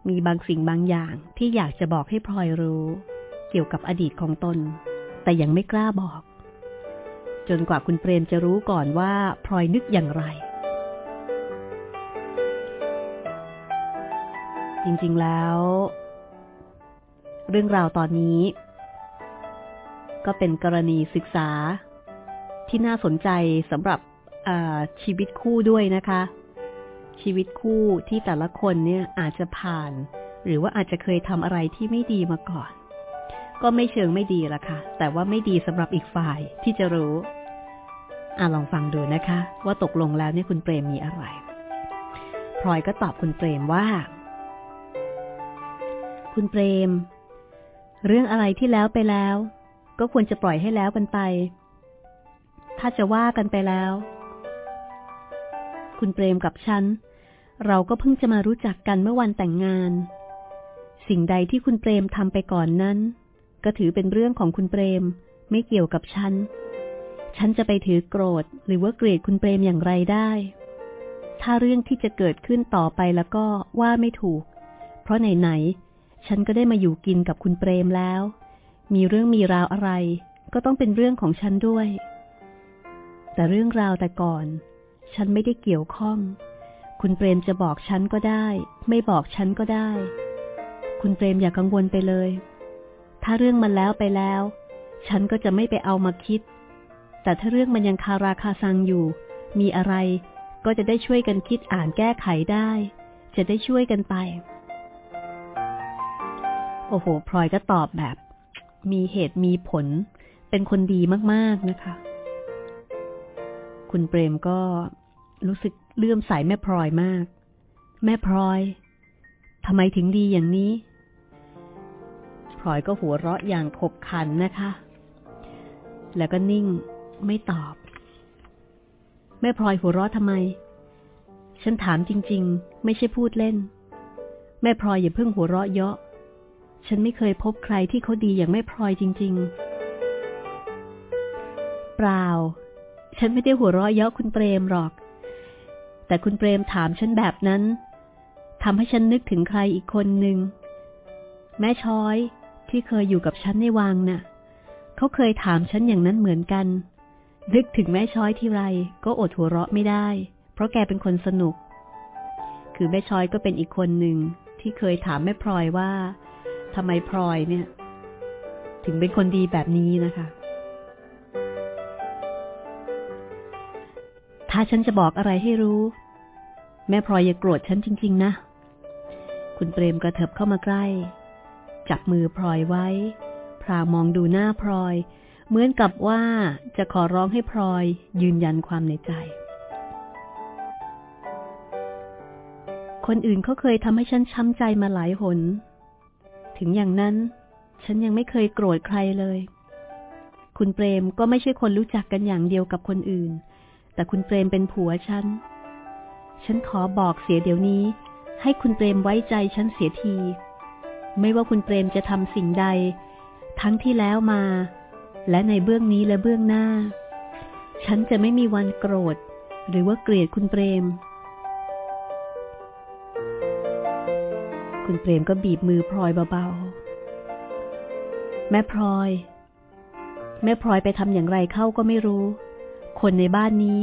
มีบางสิ่งบางอย่างที่อยากจะบอกให้พลอยรู้ เกี่ยวกับอดีตของตน แต่ยังไม่กล้าบอก จนกว่าคุณเปรมจะรู้ก่อนว่าพลอยนึกอย่างไร จริง ๆแล้ว เรื่องราวตอนนี้ ก็เป็นกรณีศึกษาที่น่าสนใจสำหรับชีวิตคู่ด้วยนะคะ ชีวิตคู่ที่แต่ละคนเนี่ยอาจจะผ่าน หรือว่าอาจจะเคยทำอะไรที่ไม่ดีมาก่อน ก็ไม่เชิงไม่ดีละค่ะ แต่ว่าไม่ดีสำหรับอีกฝ่ายที่จะรู้อ่าลองฟังดูนะคะ ว่าตกลงแล้วเนี่ยคุณเปรมมีอะไรพลอยก็ตอบคุณเปรมว่า คุณเปรม เรื่องอะไรที่แล้วไปแล้ว ก็ควรจะปล่อยให้แล้วกันไป ถ้าจะว่ากันไปแล้ว คุณเปรมกับฉัน เราก็เพิ่งจะมารู้จักกันเมื่อวันแต่งงาน สิ่งใดที่คุณเปรมทำไปก่อนนั้น ก็ถือเป็นเรื่องของคุณเปรมไม่เกี่ยวกับฉัน ฉันจะไปถือโกรธหรือว่าเกลียดคุณเปรมอย่างไรได้ ถ้าเรื่องที่จะเกิดขึ้นต่อไปแล้วก็ว่าไม่ถูก เพราะไหน ฉันก็ได้มาอยู่กินกับคุณเปรมแล้ว มีเรื่องมีราวอะไร ก็ต้องเป็นเรื่องของฉันด้วย แต่เรื่องราวแต่ก่อน ฉันไม่ได้เกี่ยวข้อง คุณเปรมจะบอกฉันก็ได้ ไม่บอกฉันก็ได้ คุณเปรมอย่ากังวลไปเลย ถ้าเรื่องมันแล้วไปแล้ว ฉันก็จะไม่ไปเอามาคิด แต่ถ้าเรื่องมันยังคาราคาซังอยู่ มีอะไรก็จะได้ช่วยกันคิดอ่านแก้ไขได้ จะได้ช่วยกันไป โอ้โหพลอยก็ตอบแบบ มีเหตุมีผล เป็นคนดีมากๆนะคะ คุณเปรมก็รู้สึกเลื่อมใสแม่พลอยมาก แม่พลอยทำไมถึงดีอย่างนี้พลอยก็หัวเราะอย่างขบขันนะคะ แล้วก็นิ่งไม่ตอบ แม่พลอยหัวเราะทำไม ฉันถามจริง ๆ ไม่ใช่พูดเล่น แม่พลอยอย่าเพิ่งหัวเราะเยาะ ฉันไม่เคยพบใครที่เขาดีอย่างแม่พลอยจริง ๆ เปล่า ฉันไม่ได้หัวเราะเยาะคุณเปรมหรอก แต่คุณเปรมถามฉันแบบนั้นทำให้ฉันนึกถึงใครอีกคนหนึ่ง แม่ช้อยที่เคยอยู่กับฉันในวังนะ่ะ เขาเคยถามฉันอย่างนั้นเหมือนกัน นึกถึงแม่ช้อยที่ไร ก็อดหัวเราะไม่ได้ เพราะแกเป็นคนสนุก คือแม่ช้อยก็เป็นอีกคนหนึ่งที่เคยถามแม่พลอยว่า ทำไมพลอยเนี่ย ถึงเป็นคนดีแบบนี้นะคะ ถ้าฉันจะบอกอะไรให้รู้ แม่พลอยอย่าโกรธฉันจริง ๆ นะ คุณเปรมกระเถิบเข้ามาใกล้ จับมือพลอยไว้ พรางมองดูหน้าพลอย เหมือนกับว่าจะขอร้องให้พลอยยืนยันความในใจคนอื่นเขาเคยทำให้ฉันช้ำใจมาหลายหน ถึงอย่างนั้น ฉันยังไม่เคยโกรธใครเลย คุณเปรมก็ไม่ใช่คนรู้จักกันอย่างเดียวกับคนอื่น แต่คุณเปรมเป็นผัวฉัน ฉันขอบอกเสียเดี๋ยวนี้ ให้คุณเปรมไว้ใจฉันเสียที ไม่ว่าคุณเปรมจะทำสิ่งใด ทั้งที่แล้วมา และในเบื้องนี้และเบื้องหน้า ฉันจะไม่มีวันโกรธ หรือว่าเกลียดคุณเปรม คุณเปรมก็บีบมือพลอยเบาๆ แม่พลอย แม่พลอยไปทำอย่างไรเข้าก็ไม่รู้ คนในบ้านนี้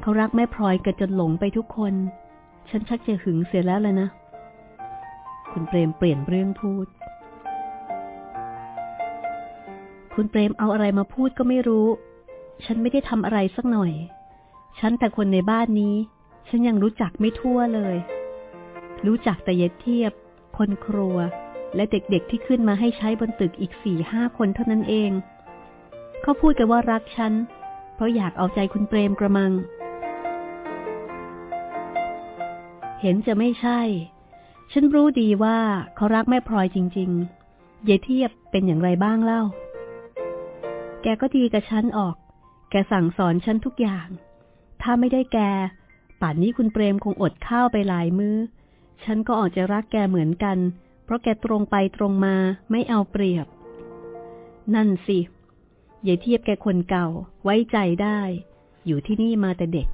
เขารักแม่พลอยกันจนหลงไปทุกคน ฉันชักจะหึงเสียแล้วเลยนะ คุณเปรมเปลี่ยนเรื่องพูด คุณเปรมเอาอะไรมาพูดก็ไม่รู้ ฉันไม่ได้ทำอะไรสักหน่อย ฉันแต่คนในบ้านนี้ ฉันยังรู้จักไม่ทั่วเลยรู้จักแต่เย็ดเทียบ คนครัว และเด็กๆที่ขึ้นมาให้ใช้บนตึกอีกสี่ห้าคนเท่านั้นเอง เขาพูดกันว่ารักฉัน เพราะอยากเอาใจคุณเปรมกระมัง เห็นจะไม่ใช่ ฉันรู้ดีว่าเขารักแม่พลอยจริงๆ เยเทียบเป็นอย่างไรบ้างเล่า แกก็ดีกับฉันออก แกสั่งสอนฉันทุกอย่าง ถ้าไม่ได้แก ป่านนี้คุณเปรมคงอดข้าวไปหลายมือ้อ ฉันก็ออกจะรักแกเหมือนกัน เพราะแกตรงไปตรงมาไม่เอาเปรียบ นั่นสิยายเทียบแกคนเก่า ไว้ใจได้ อยู่ที่นี่มาแต่เด็ก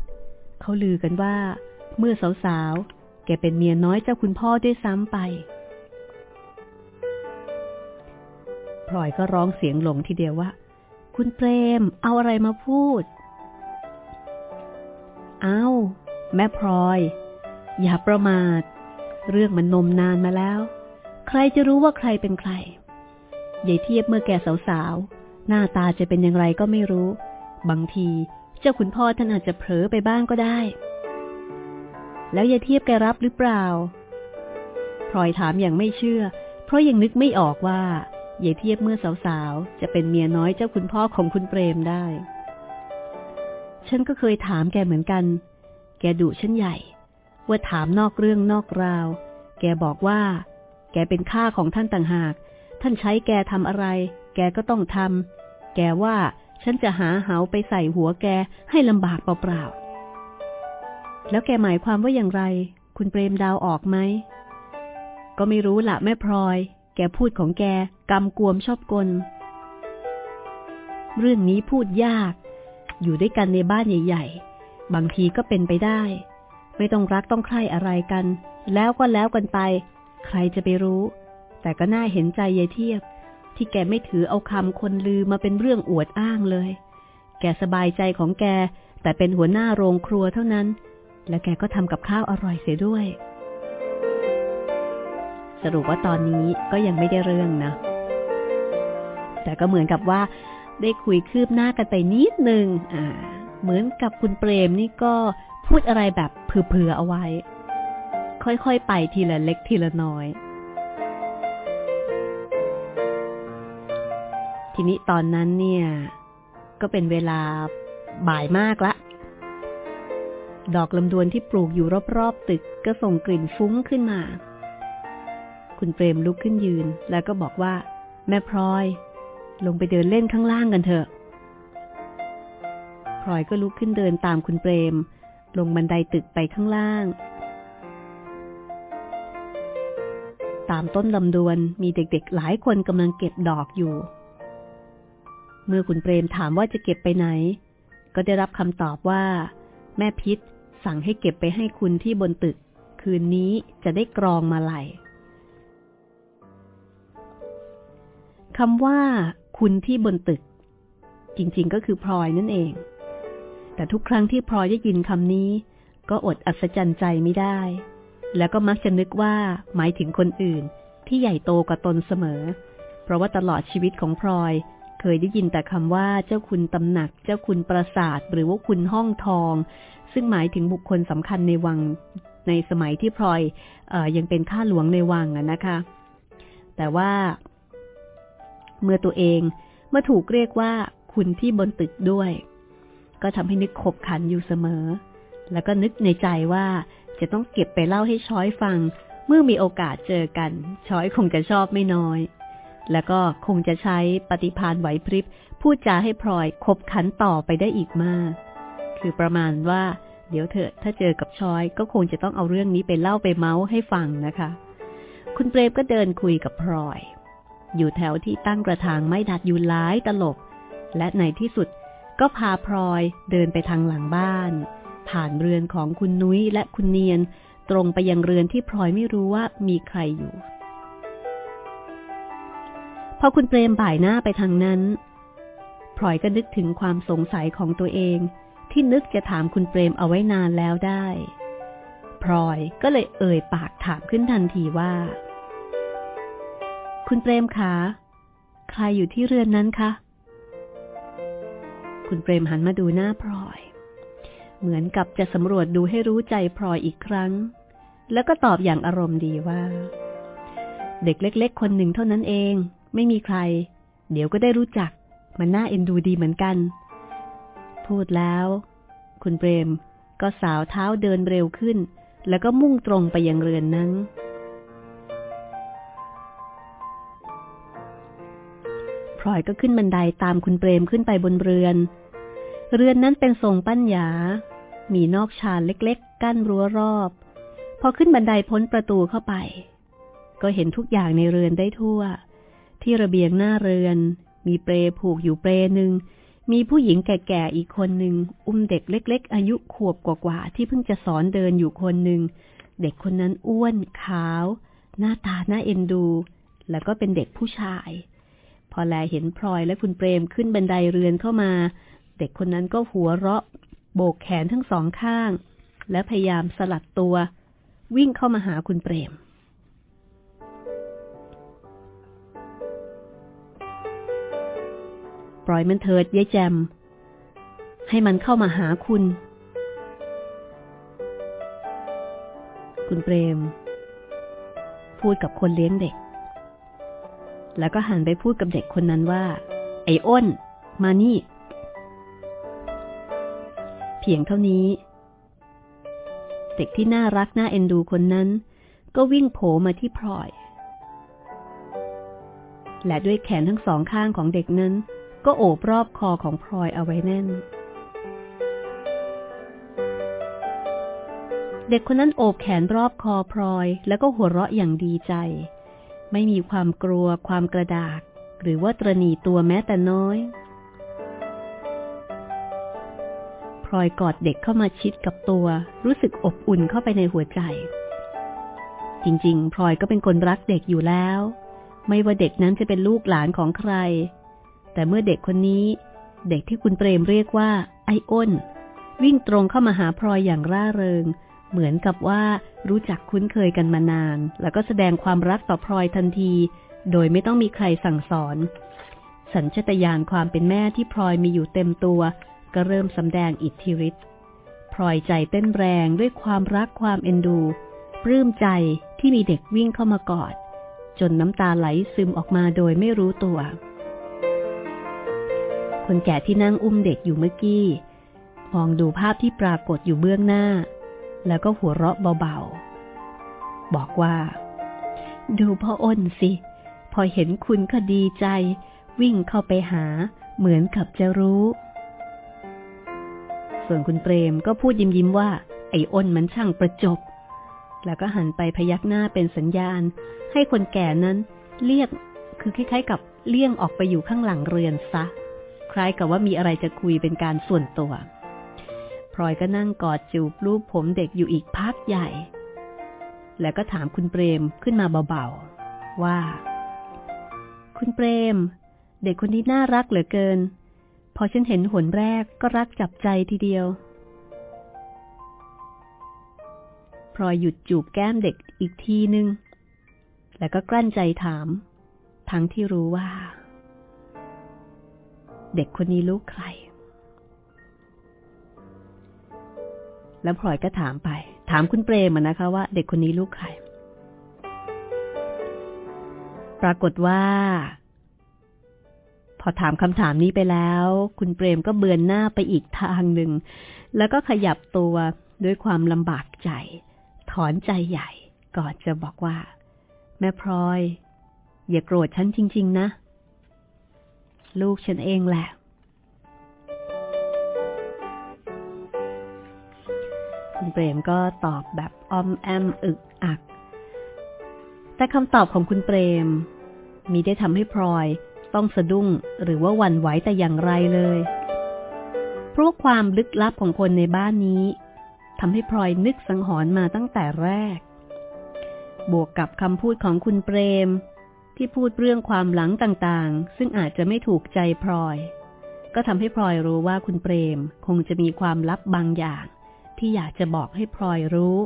เขาลือกันว่า เมื่อสาวๆ แกเป็นเมียน้อยเจ้าคุณพ่อด้วยซ้ำไปพลอยก็ร้องเสียงหลงทีเดียวว่า คุณเปรม เอาอะไรมาพูด เอาแม่พลอย อย่าประมาท เรื่องมันนมนานมาแล้ว ใครจะรู้ว่าใครเป็นใครยายเทียบเมื่อแกสาวๆ หน้าตาจะเป็นอย่างไรก็ไม่รู้ บางทีเจ้าคุณพ่อท่านอาจจะเผลอไปบ้างก็ได้ แล้วยายเทียบแกรับหรือเปล่าพลอยถามอย่างไม่เชื่อ เพราะยังนึกไม่ออกว่ายายเทียบเมื่อสาวๆ จะเป็นเมียน้อยเจ้าคุณพ่อของคุณเปรมได้ ฉันก็เคยถามแกเหมือนกัน แกดุฉันใหญ่ ว่าถามนอกเรื่องนอกราว แกบอกว่า แกเป็นข้าของท่านต่างหาก ท่านใช้แกทำอะไร แกก็ต้องทำ แกว่าฉันจะหาเหาไปใส่หัวแกให้ลำบากเปล่าๆ แล้วแกหมายความว่าอย่างไร คุณเปรมดาวออกไหม ก็ไม่รู้ละแม่พลอย แกพูดของแกกำกวมชอบกล เรื่องนี้พูดยาก อยู่ด้วยกันในบ้านใหญ่ ๆ บางทีก็เป็นไปได้ ไม่ต้องรักต้องใคร่อะไรกัน แล้วก็แล้วกันไป ใครจะไปรู้ แต่ก็น่าเห็นใจยายเทียบ ที่แกไม่ถือเอาคำคนลือมาเป็นเรื่องอวดอ้างเลย แกสบายใจของแก แต่เป็นหัวหน้าโรงครัวเท่านั้น และแกก็ทำกับข้าวอร่อยเสียด้วย สรุปว่าตอนนี้ก็ยังไม่ได้เรื่องนะ แต่ก็เหมือนกับว่า ได้คุยคืบหน้ากันไปนิดนึงอ่า เหมือนกับคุณเปรมนี่ก็ พูดอะไรแบบเผื่อๆเอาไว้ ค่อยๆไปทีละเล็กทีละน้อย ทีนี้ตอนนั้นเนี่ย ก็เป็นเวลาบ่ายมากละ ดอกลำดวนที่ปลูกอยู่รอบๆตึกก็ส่งกลิ่นฟุ้งขึ้นมา คุณเปรมลุกขึ้นยืน แล้วก็บอกว่า แม่พลอย ลงไปเดินเล่นข้างล่างกันเถอะพลอยก็ลุกขึ้นเดินตามคุณเปรม ลงบันไดตึกไปข้างล่าง ตามต้นลำดวนมีเด็กๆหลายคนกำลังเก็บดอกอยู่ เมื่อคุณเปรมถามว่าจะเก็บไปไหน ก็ได้รับคำตอบว่า แม่พิษสั่งให้เก็บไปให้คุณที่บนตึก คืนนี้จะได้กรองมาไหลคำว่าคุณที่บนตึก จริงๆก็คือพลอยนั่นเอง แต่ทุกครั้งที่พลอยได้ยินคำนี้ ก็อดอัศจรรย์ใจไม่ได้ แล้วก็มักจะนึกว่าหมายถึงคนอื่นที่ใหญ่โตกว่าตนเสมอ เพราะว่าตลอดชีวิตของพลอย เคยได้ยินแต่คำว่าเจ้าคุณตำหนัก เจ้าคุณปราสาท หรือว่าคุณห้องทอง ซึ่งหมายถึงบุคคลสำคัญในวังในสมัยที่พลอยอยังเป็นข้าหลวงในวังนะคะ แต่ว่า เมื่อตัวเองเมื่อถูกเรียกว่าคุณที่บนตึกด้วย ก็ทำให้นึกขบขันอยู่เสมอ แล้วก็นึกในใจว่าจะต้องเก็บไปเล่าให้ช้อยฟัง เมื่อมีโอกาสเจอกัน ช้อยคงจะชอบไม่น้อย แล้วก็คงจะใช้ปฏิพานไหวพริบพูดจาให้พลอยคบขันต่อไปได้อีกมาก คือประมาณว่า เดี๋ยวเถอะถ้าเจอกับช้อยก็คงจะต้องเอาเรื่องนี้ไปเล่าไปเมาส์ให้ฟังนะคะ คุณเปรมก็เดินคุยกับพลอย อยู่แถวที่ตั้งกระถางไม้ดัดอยู่หลายตลบ และในที่สุด ก็พาพลอยเดินไปทางหลังบ้าน ผ่านเรือนของคุณนุ้ยและคุณเนียน ตรงไปยังเรือนที่พลอยไม่รู้ว่ามีใครอยู่ พอคุณเปรมบ่ายหน้าไปทางนั้นพลอยก็นึกถึงความสงสัยของตัวเอง ที่นึกจะถามคุณเปรมเอาไว้นานแล้วได้พลอยก็เลยเอ่ยปากถามขึ้นทันทีว่า คุณเปรมคะใครอยู่ที่เรือนนั้นคะ คุณเปรมหันมาดูหน้าพลอย เหมือนกับจะสำรวจดูให้รู้ใจพลอยอีกครั้ง แล้วก็ตอบอย่างอารมณ์ดีว่า เด็กเล็ก ๆ คนหนึ่งเท่านั้นเอง ไม่มีใคร เดี๋ยวก็ได้รู้จัก มันน่าเอ็นดูดีเหมือนกัน พูดแล้ว คุณเปรมก็สาวเท้าเดินเร็วขึ้น แล้วก็มุ่งตรงไปยังเรือนนั้น พลอยก็ขึ้นบันไดาตามคุณเปรมขึ้นไปบนเรือน เรือนนั้นเป็นทรงปั้นหยา มีนอกชานเล็กๆ กั้นรั้วรอบ พอขึ้นบันไดพ้นประตูเข้าไป ก็เห็นทุกอย่างในเรือนได้ทั่ว ที่ระเบียงหน้าเรือน มีเปรผูกอยู่เปรหนึ่ง มีผู้หญิงแก่ๆอีกคนหนึ่งอุ้มเด็กเล็ก ๆ อายุขวบกว่าๆที่เพิ่งจะสอนเดินอยู่คนหนึ่งเด็กคนนั้นอ้วนขาว หน้าตาหน้าเอ็นดู แล้วก็เป็นเด็กผู้ชาย พอแลเห็นพลอยและคุณเปรมขึ้นบันไดเรือนเข้ามา เด็กคนนั้นก็หัวเราะ โบกแขนทั้งสองข้าง และพยายามสลัดตัว วิ่งเข้ามาหาคุณเปรมปล่อยมันเถิดยายแจม ให้มันเข้ามาหาคุณ คุณเปรม พูดกับคนเลี้ยงเด็ก แล้วก็หันไปพูดกับเด็กคนนั้นว่า ไอ้อ้น มานี่ เพียงเท่านี้ เด็กที่น่ารักน่าเอ็นดูคนนั้น ก็วิ่งโผมาที่พลอย และด้วยแขนทั้งสองข้างของเด็กนั้น ก็โอบรอบคอของพลอยเอาไว้แน่น เด็กคนนั้นโอบแขนรอบคอพลอย แล้วก็หัวเราะอย่างดีใจ ไม่มีความกลัวความกระดาก หรือว่าตรณีตัวแม้แต่น้อยพลอยกอดเด็กเข้ามาชิดกับตัว รู้สึกอบอุ่นเข้าไปในหัวใจ จริงๆพลอยก็เป็นคนรักเด็กอยู่แล้ว ไม่ว่าเด็กนั้นจะเป็นลูกหลานของใคร แต่เมื่อเด็กคนนี้ เด็กที่คุณเปรมเรียกว่า ไอ้อ้น วิ่งตรงเข้ามาหาพลอยอย่างร่าเริง เหมือนกับว่ารู้จักคุ้นเคยกันมานาน แล้วก็แสดงความรักต่อพลอยทันที โดยไม่ต้องมีใครสั่งสอน สัญชตาตญาณความเป็นแม่ที่พลอยมีอยู่เต็มตัว ก็เริ่มสำแดงอิทธิฤทธิ์พลอยใจเต้นแรงด้วยความรักความเอ็นดู ปลื้มใจที่มีเด็กวิ่งเข้ามากอด จนน้ำตาไหลซึมออกมาโดยไม่รู้ตัว คนแก่ที่นั่งอุ้มเด็กอยู่เมื่อกี้ มองดูภาพที่ปรากฏอยู่เบื้องหน้า แล้วก็หัวเราะเบาๆ บอกว่า ดูพ่ออ้นสิ พอเห็นคุณก็ดีใจ วิ่งเข้าไปหา เหมือนกับจะรู้ ส่วนคุณเปรมก็พูดยิ้มยิ้มว่า ไอ้อ้นมันช่างประจบ แล้วก็หันไปพยักหน้าเป็นสัญญาณ ให้คนแก่นั้นเรียกคือคล้ายๆ กับเลี่ยงออกไปอยู่ข้างหลังเรือนซะ คล้ายกับว่ามีอะไรจะคุยเป็นการส่วนตัว ลอยก็นั่งกอดจูบรูปผมเด็กอยู่อีกพักใหญ่ แล้วก็ถามคุณเปรมขึ้นมาเบาๆ ว่า คุณเปรม เด็กคนนี้น่ารักเหลือเกิน พอฉันเห็นหนแรกก็รักจับใจทีเดียวพลอยหยุดจูบแก้มเด็กอีกทีนึง แล้วก็กลั้นใจถาม ทั้งที่รู้ว่า เด็กคนนี้ลูกใคร แล้วพลอยก็ถามไป ถามคุณเปรมนะคะว่าเด็กคนนี้ลูกใคร ปรากฏว่า พอถามคำถามนี้ไปแล้ว คุณเปรมก็เบือนหน้าไปอีกทางหนึ่ง แล้วก็ขยับตัวด้วยความลำบากใจ ถอนใจใหญ่ ก่อนจะบอกว่า แม่พลอย อย่าโกรธฉันจริง ๆ นะ ลูกฉันเองแหละ คุณเปรมก็ตอบแบบอ้อมแอมอึกอัก แต่คำตอบของคุณเปรม มีได้ทำให้พลอยต้องสะดุ้งหรือว่าหวั่นไหวแต่อย่างไรเลย เพราะความลึกลับของคนในบ้านนี้ทำให้พลอยนึกสังหรณ์มาตั้งแต่แรก บวกกับคำพูดของคุณเปรม ที่พูดเรื่องความหลังต่างๆ ซึ่งอาจจะไม่ถูกใจพลอย ก็ทำให้พลอยรู้ว่าคุณเปรมคงจะมีความลับบางอย่าง ที่อยากจะบอกให้พลอยรู้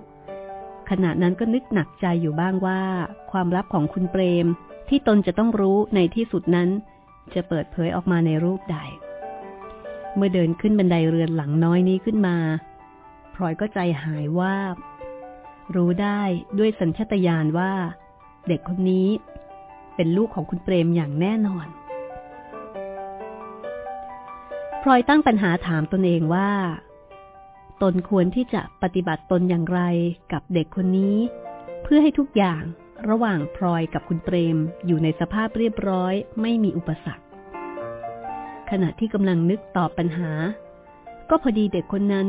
ขณะนั้นก็นึกหนักใจอยู่บ้างว่า ความลับของคุณเปรม ที่ตนจะต้องรู้ในที่สุดนั้น จะเปิดเผยออกมาในรูปใด เมื่อเดินขึ้นบันไดเรือนหลังน้อยนี้ขึ้นมาพลอยก็ใจหายว่ารู้ได้ด้วยสัญชตาตญาณว่า เด็กคนนี้ เป็นลูกของคุณเปรมอย่างแน่นอนพลอยตั้งปัญหาถามตนเองว่า ตนควรที่จะปฏิบัติตนอย่างไรกับเด็กคนนี้ เพื่อให้ทุกอย่างระหว่างพลอยกับคุณเปรมอยู่ในสภาพเรียบร้อยไม่มีอุปสรรค ขณะที่กำลังนึกตอบปัญหา ก็พอดีเด็กคนนั้น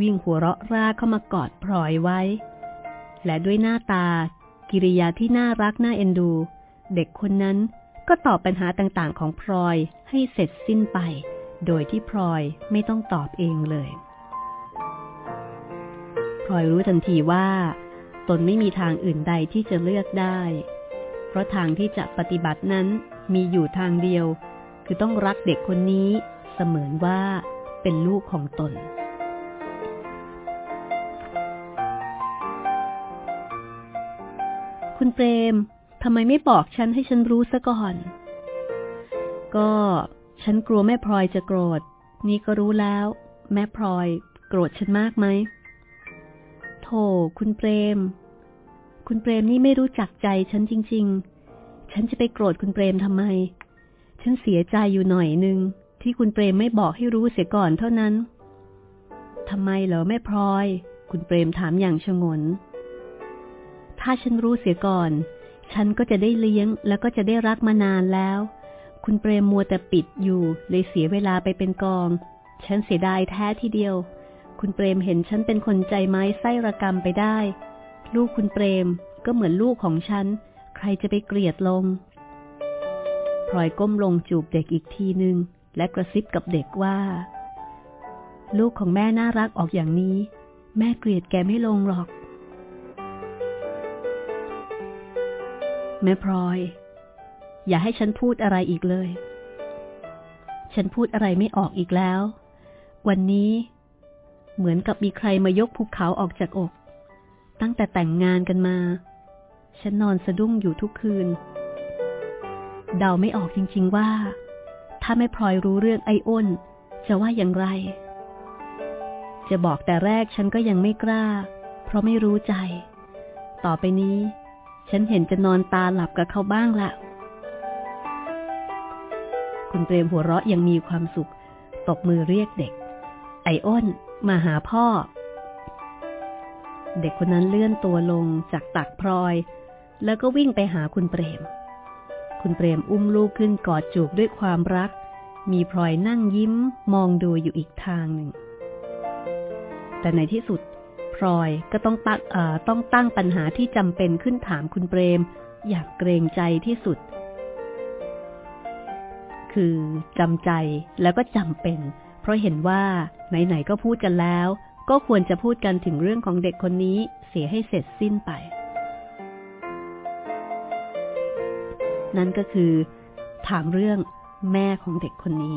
วิ่งหัวเราะร่าเข้ามากอดพลอยไว้ และด้วยหน้าตา กิริยาที่น่ารักน่าเอ็นดู เด็กคนนั้นก็ตอบปัญหาต่างๆ ของพลอยให้เสร็จสิ้นไป โดยที่พลอยไม่ต้องตอบเองเลย พลอยรู้ทันทีว่า ตนไม่มีทางอื่นใดที่จะเลือกได้ เพราะทางที่จะปฏิบัตินั้นมีอยู่ทางเดียว คือต้องรักเด็กคนนี้เสมือนว่าเป็นลูกของตน คุณเปรมทำไมไม่บอกฉันให้ฉันรู้ซะก่อน ก็ฉันกลัวแม่พลอยจะโกรธ นี่ก็รู้แล้ว แม่พลอย โกรธฉันมากไหม โธ่คุณเปรม คุณเปรมนี่ไม่รู้จักใจฉันจริง ๆ ฉันจะไปโกรธคุณเปรมทำไม ฉันเสียใจอยู่หน่อยนึง ที่คุณเปรมไม่บอกให้รู้เสียก่อนเท่านั้นทำไมเหรอแม่พลอย คุณเปรมถามอย่างชงน ถ้าฉันรู้เสียก่อน ฉันก็จะได้เลี้ยงแล้วก็จะได้รักมานานแล้ว คุณเปรมมัวแต่ปิดอยู่เลยเสียเวลาไปเป็นกอง ฉันเสียดายแท้ทีเดียว คุณเปรมเห็นฉันเป็นคนใจไม้ไส้ระกรรมไปได้ ลูกคุณเปรมก็เหมือนลูกของฉัน ใครจะไปเกลียดลงพลอยก้มลงจูบเด็กอีกทีหนึ่งและกระซิบกับเด็กว่า ลูกของแม่น่ารักออกอย่างนี้ แม่เกลียดแกไม่ลงหรอก แม่พลอย อย่าให้ฉันพูดอะไรอีกเลย ฉันพูดอะไรไม่ออกอีกแล้ว วันนี้ เหมือนกับมีใครมายกภูเขาออกจากอก ตั้งแต่แต่งงานกันมา ฉันนอนสะดุ้งอยู่ทุกคืน เดาไม่ออกจริง ๆว่า ถ้าไม่พลอยรู้เรื่องไอ้อ้น จะว่าอย่างไร จะบอกแต่แรกฉันก็ยังไม่กล้า เพราะไม่รู้ใจ ต่อไปนี้ ฉันเห็นจะนอนตาหลับกับเขาบ้างละคุณเปรมหัวเราะยังมีความสุข ตบมือเรียกเด็ก ไออ้น มาหาพ่อ เด็กคนนั้นเลื่อนตัวลงจากตักพลอย แล้วก็วิ่งไปหาคุณเปรม คุณเปรมอุ้มลูกขึ้นกอดจูบด้วยความรัก มีพลอยนั่งยิ้มมองดูอยู่อีกทางหนึ่ง แต่ในที่สุดพลอยก็ต้องตั้งต้องตั้งปัญหาที่จำเป็นขึ้นถามคุณเปรม อยากเกรงใจที่สุด คือจำใจแล้วก็จำเป็น เพราะเห็นว่าไหนๆก็พูดกันแล้ว ก็ควรจะพูดกันถึงเรื่องของเด็กคนนี้เสียให้เสร็จสิ้นไป นั่นก็คือ ถามเรื่องแม่ของเด็กคนนี้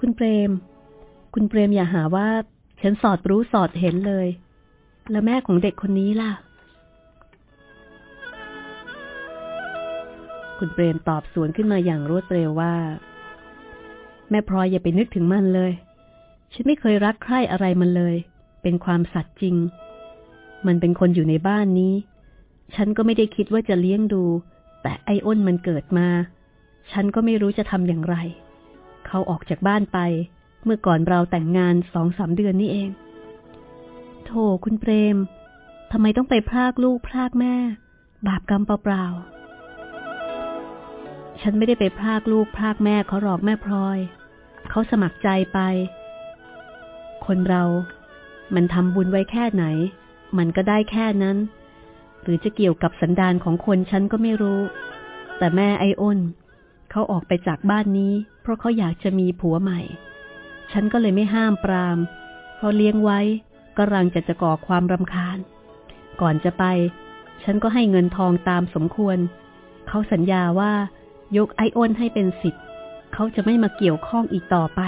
คุณเปรม คุณเปรมอย่าหาว่า ฉันสอดรู้สอดเห็นเลย แล้วแม่ของเด็กคนนี้ล่ะ คุณเปรมตอบสวนขึ้นมาอย่างรวดเร็วว่า แม่พลอยอย่าไปนึกถึงมันเลย ฉันไม่เคยรักใคร่อะไรมันเลย เป็นความสัตย์จริง มันเป็นคนอยู่ในบ้านนี้ ฉันก็ไม่ได้คิดว่าจะเลี้ยงดู แต่ไอ้อ้นมันเกิดมา ฉันก็ไม่รู้จะทำอย่างไร เขาออกจากบ้านไป เมื่อก่อนเราแต่งงานสองสามเดือนนี่เองโธ่คุณเปรมทำไมต้องไปพรากลูกพรากแม่ บาปกรรมเปล่าๆ ฉันไม่ได้ไปพรากลูกพรากแม่เขาหลอกแม่พลอย เขาสมัครใจไป คนเรา มันทำบุญไว้แค่ไหน มันก็ได้แค่นั้น หรือจะเกี่ยวกับสันดานของคนฉันก็ไม่รู้ แต่แม่ไออ้นเขาออกไปจากบ้านนี้ เพราะเขาอยากจะมีผัวใหม่ ฉันก็เลยไม่ห้ามปราม เพราะเลี้ยงไว้ก็รังจะจะก่อความรำคาญ ก่อนจะไป ฉันก็ให้เงินทองตามสมควร เขาสัญญาว่ายกไอโอนให้เป็นสิทธิ์เขาจะไม่มาเกี่ยวข้องอีกต่อไป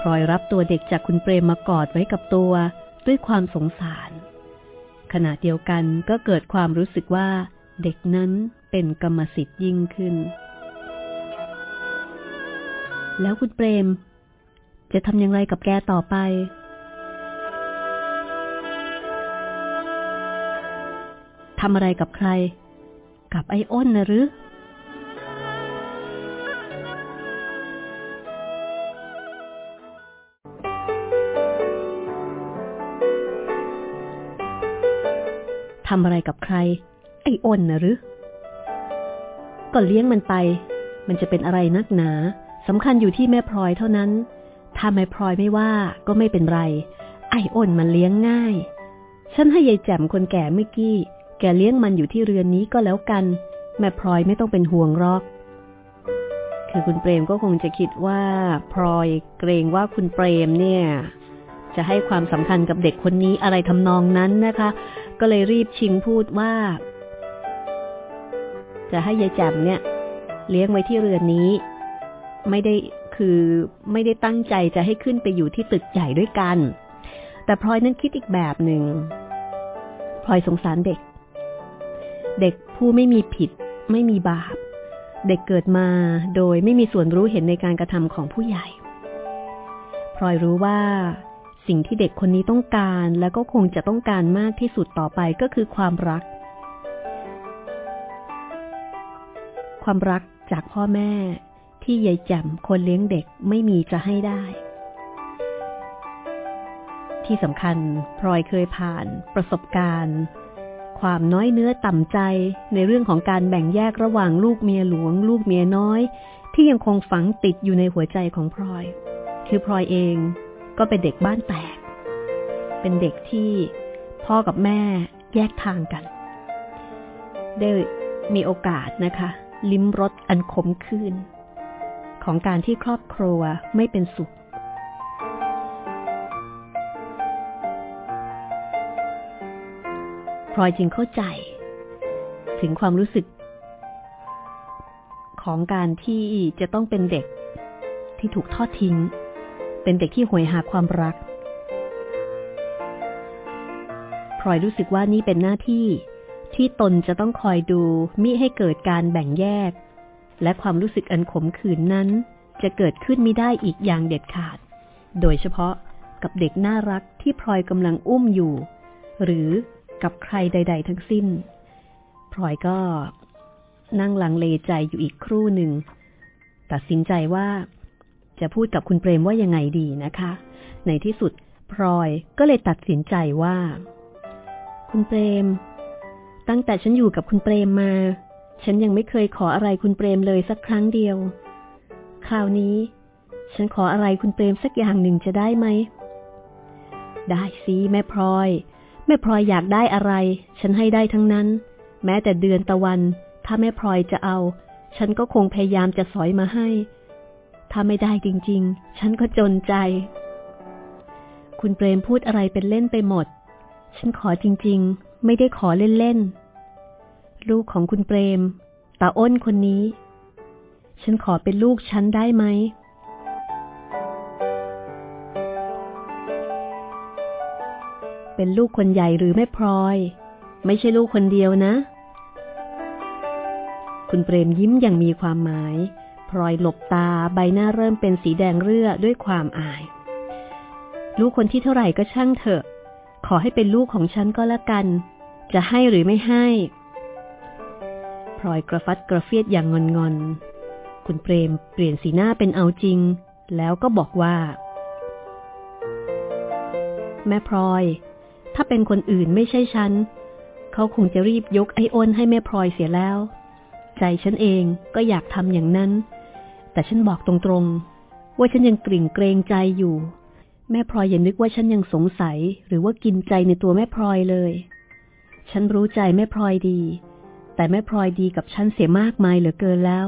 พลอยรับตัวเด็กจากคุณเปรมมากอดไว้กับตัวด้วยความสงสาร ขณะเดียวกันก็เกิดความรู้สึกว่าเด็กนั้นเป็นกรรมสิทธิ์ยิ่งขึ้น แล้วคุณเปรม จะทำอย่างไรกับแกต่อไป ทำอะไรกับใคร กับไอ้อ้นนะหรือ ทำอะไรกับใคร ไอ้อ้นนะหรือ ก็เลี้ยงมันไป มันจะเป็นอะไรนักหนา สำคัญอยู่ที่แม่พลอยเท่านั้น ถ้าแม่พลอยไม่ว่าก็ไม่เป็นไร ไอ้อ้นมันเลี้ยงง่าย ฉันให้ยายแจ่มคนแก่เมื่อกี้ แกเลี้ยงมันอยู่ที่เรือนนี้ก็แล้วกัน แม่พลอยไม่ต้องเป็นห่วงรอก คือคุณเปรมก็คงจะคิดว่าพลอยเกรงว่าคุณเปรมเนี่ย จะให้ความสำคัญกับเด็กคนนี้อะไรทำนองนั้นนะคะ ก็เลยรีบชิงพูดว่า จะให้ยายแจ่มเนี่ย เลี้ยงไว้ที่เรือนนี้ ไม่ได้คือไม่ได้ตั้งใจจะให้ขึ้นไปอยู่ที่ตึกใหญ่ด้วยกัน แต่พลอยนั้นคิดอีกแบบหนึ่งพลอยสงสารเด็ก เด็กผู้ไม่มีผิด ไม่มีบาป เด็กเกิดมาโดยไม่มีส่วนรู้เห็นในการกระทำของผู้ใหญ่พลอยรู้ว่าสิ่งที่เด็กคนนี้ต้องการแล้วก็คงจะต้องการมากที่สุดต่อไปก็คือความรัก ความรักจากพ่อแม่ ที่ยายแจ่มคนเลี้ยงเด็กไม่มีจะให้ได้ ที่สำคัญพลอยเคยผ่านประสบการณ์ ความน้อยเนื้อต่ำใจในเรื่องของการแบ่งแยกระหว่างลูกเมียหลวง ลูกเมียน้อย ที่ยังคงฝังติดอยู่ในหัวใจของพลอย คือพลอยเองก็เป็นเด็กบ้านแตก เป็นเด็กที่พ่อกับแม่แยกทางกัน ได้มีโอกาสนะคะ ลิ้มรสอันขมขื่น ของการที่ครอบครัวไม่เป็นสุข พลอยจึงเข้าใจ ถึงความรู้สึก ของการที่จะต้องเป็นเด็กที่ถูกทอดทิ้ง เป็นเด็กที่หวยหาความรัก พลอยรู้สึกว่านี่เป็นหน้าที่ที่ตนจะต้องคอยดูมิให้เกิดการแบ่งแยก และความรู้สึกอันขมขื่นนั้น จะเกิดขึ้นไม่ได้อีกอย่างเด็ดขาด โดยเฉพาะกับเด็กน่ารักที่พลอยกำลังอุ้มอยู่ หรือกับใครใด ๆ ทั้งสิ้น พลอยก็นั่งลังเลใจอยู่อีกครู่หนึ่ง ตัดสินใจว่าจะพูดกับคุณเปรมว่ายังไงดีนะคะ ในที่สุดพลอยก็เลยตัดสินใจว่า คุณเปรม ตั้งแต่ฉันอยู่กับคุณเปรมมา ฉันยังไม่เคยขออะไรคุณเปรมเลยสักครั้งเดียว คราวนี้ ฉันขออะไรคุณเปรมสักอย่างหนึ่งจะได้ไหม ได้สิแม่พลอย แม่พลอยอยากได้อะไร ฉันให้ได้ทั้งนั้น แม้แต่เดือนตะวัน ถ้าแม่พลอยจะเอา ฉันก็คงพยายามจะสอยมาให้ ถ้าไม่ได้จริง ๆ ฉันก็จนใจ คุณเปรมพูดอะไรเป็นเล่นไปหมด ฉันขอจริง ๆ ไม่ได้ขอเล่นๆ ลูกของคุณเปรมตาอ้นคนนี้ ฉันขอเป็นลูกฉันได้ไหม เป็นลูกคนใหญ่หรือแม่พลอย ไม่ใช่ลูกคนเดียวนะ คุณเปรมยิ้มอย่างมีความหมาย พลอยหลบตาใบหน้าเริ่มเป็นสีแดงเรื่อด้วยความอาย ลูกคนที่เท่าไหร่ก็ช่างเถอะ ขอให้เป็นลูกของฉันก็แล้วกัน จะให้หรือไม่ให้ พลอยกระฟัดกระเฟียดอย่างงอนๆคุณเปรมเปลี่ยนสีหน้าเป็นเอาจริง แล้วก็บอกว่า แม่พลอย ถ้าเป็นคนอื่นไม่ใช่ฉันเขาคงจะรีบยกไอ้อ้นให้แม่พลอยเสียแล้ว ใจฉันเองก็อยากทำอย่างนั้น แต่ฉันบอกตรงๆ ว่าฉันยังกริ่งเกรงใจอยู่ แม่พลอยอย่านึกว่าฉันยังสงสัย หรือว่ากินใจในตัวแม่พลอยเลย ฉันรู้ใจแม่พลอยดี แต่แม่พลอยดีกับฉันเสียมากมายเหลือเกินแล้ว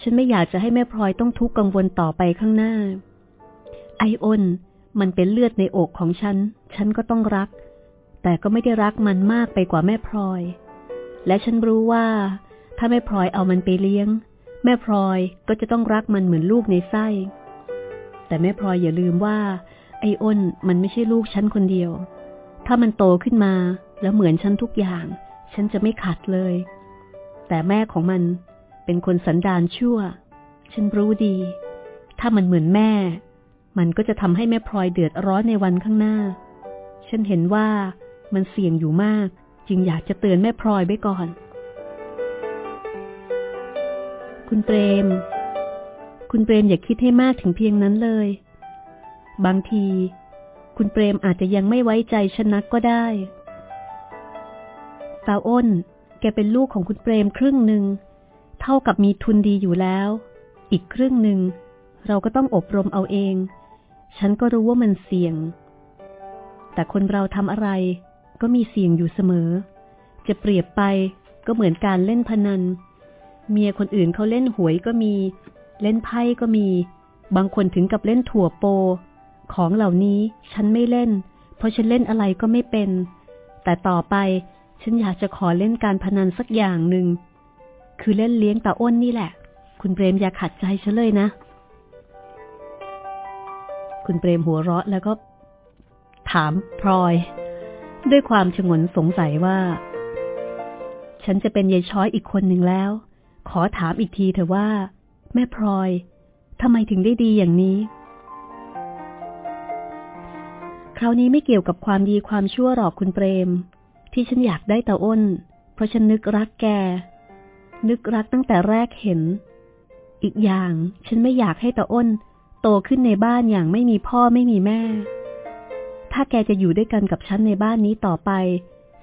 ฉันไม่อยากจะให้แม่พลอยต้องทุกข์กังวลต่อไปข้างหน้า ไอ้อ้นมันเป็นเลือดในอกของฉัน ฉันก็ต้องรัก แต่ก็ไม่ได้รักมันมากไปกว่าแม่พลอย และฉันรู้ว่า ถ้าแม่พลอยเอามันไปเลี้ยง แม่พลอยก็จะต้องรักมันเหมือนลูกในไส้ แต่แม่พลอยอย่าลืมว่า ไอ้อ้นมันไม่ใช่ลูกฉันคนเดียว ถ้ามันโตขึ้นมาแล้วเหมือนฉันทุกอย่าง ฉันจะไม่ขัดเลย แต่แม่ของมันเป็นคนสันดานชั่ว ฉันรู้ดี ถ้ามันเหมือนแม่ มันก็จะทำให้แม่พลอยเดือดร้อนในวันข้างหน้า ฉันเห็นว่ามันเสี่ยงอยู่มาก จึงอยากจะเตือนแม่พลอยไว้ก่อน คุณเปรม คุณเปรมอย่าคิดให้มากถึงเพียงนั้นเลย บางที คุณเปรมอาจจะยังไม่ไว้ใจฉันนักก็ได้ตาอ้น แกเป็นลูกของคุณเปรมครึ่งหนึ่ง เท่ากับมีทุนดีอยู่แล้ว อีกครึ่งหนึ่ง เราก็ต้องอบรมเอาเอง ฉันก็รู้ว่ามันเสี่ยง แต่คนเราทำอะไร ก็มีเสี่ยงอยู่เสมอ จะเปรียบไปก็เหมือนการเล่นพนัน เมียคนอื่นเขาเล่นหวยก็มี เล่นไพ่ก็มี บางคนถึงกับเล่นถั่วโป ของเหล่านี้ฉันไม่เล่น เพราะฉันเล่นอะไรก็ไม่เป็น แต่ต่อไป ฉันอยากจะขอเล่นการพนันสักอย่างหนึ่ง คือเล่นเลี้ยงตาอ้นนี่แหละ คุณเปรมอย่าขัดใจฉันเลยนะ คุณเปรมหัวเราะแล้วก็ ถามพลอย ด้วยความฉงนสงสัยว่า ฉันจะเป็นยายช้อยอีกคนหนึ่งแล้ว ขอถามอีกทีเถอะว่า แม่พลอยทำไมถึงได้ดีอย่างนี้ คราวนี้ไม่เกี่ยวกับความดีความชั่วหรอกคุณเปรม ที่ฉันอยากได้ตาอ้น เพราะฉันนึกรักแก นึกรักตั้งแต่แรกเห็น อีกอย่างฉันไม่อยากให้ตาอ้น โตขึ้นในบ้านอย่างไม่มีพ่อไม่มีแม่ ถ้าแกจะอยู่ด้วยกันกับฉันในบ้านนี้ต่อไป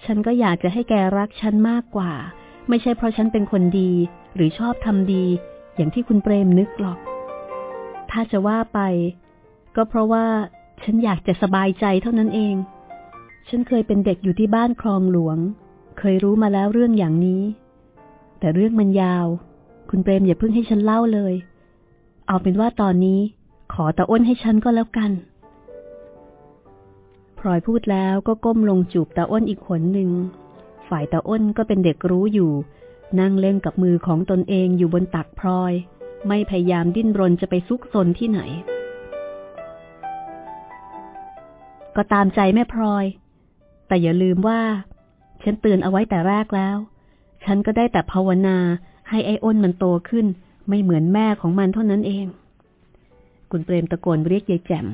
ฉันก็อยากจะให้แกรักฉันมากกว่า ไม่ใช่เพราะฉันเป็นคนดี หรือชอบทำดี อย่างที่คุณเปรมนึกหรอก ถ้าจะว่าไป ก็เพราะว่าฉันอยากจะสบายใจเท่านั้นเอง ฉันเคยเป็นเด็กอยู่ที่บ้านคลองหลวง เคยรู้มาแล้วเรื่องอย่างนี้ แต่เรื่องมันยาว คุณเปรมอย่าเพิ่งให้ฉันเล่าเลย เอาเป็นว่าตอนนี้ ขอตาอ้นให้ฉันก็แล้วกันพลอยพูดแล้วก็ก้มลงจูบตาอ้นอีกขนหนึ่ง ฝ่ายตาอ้นก็เป็นเด็กรู้อยู่ นั่งเล่นกับมือของตนเองอยู่บนตักพลอย ไม่พยายามดิ้นรนจะไปซุกซนที่ไหน ก็ตามใจแม่พลอย แต่อย่าลืมว่า ฉันเตือนเอาไว้แต่แรกแล้ว ฉันก็ได้แต่ภาวนาให้ไอ้อ้นมันโตขึ้น ไม่เหมือนแม่ของมันเท่านั้นเอง คุณเปรมตะโกนเรียกยายแจ่ม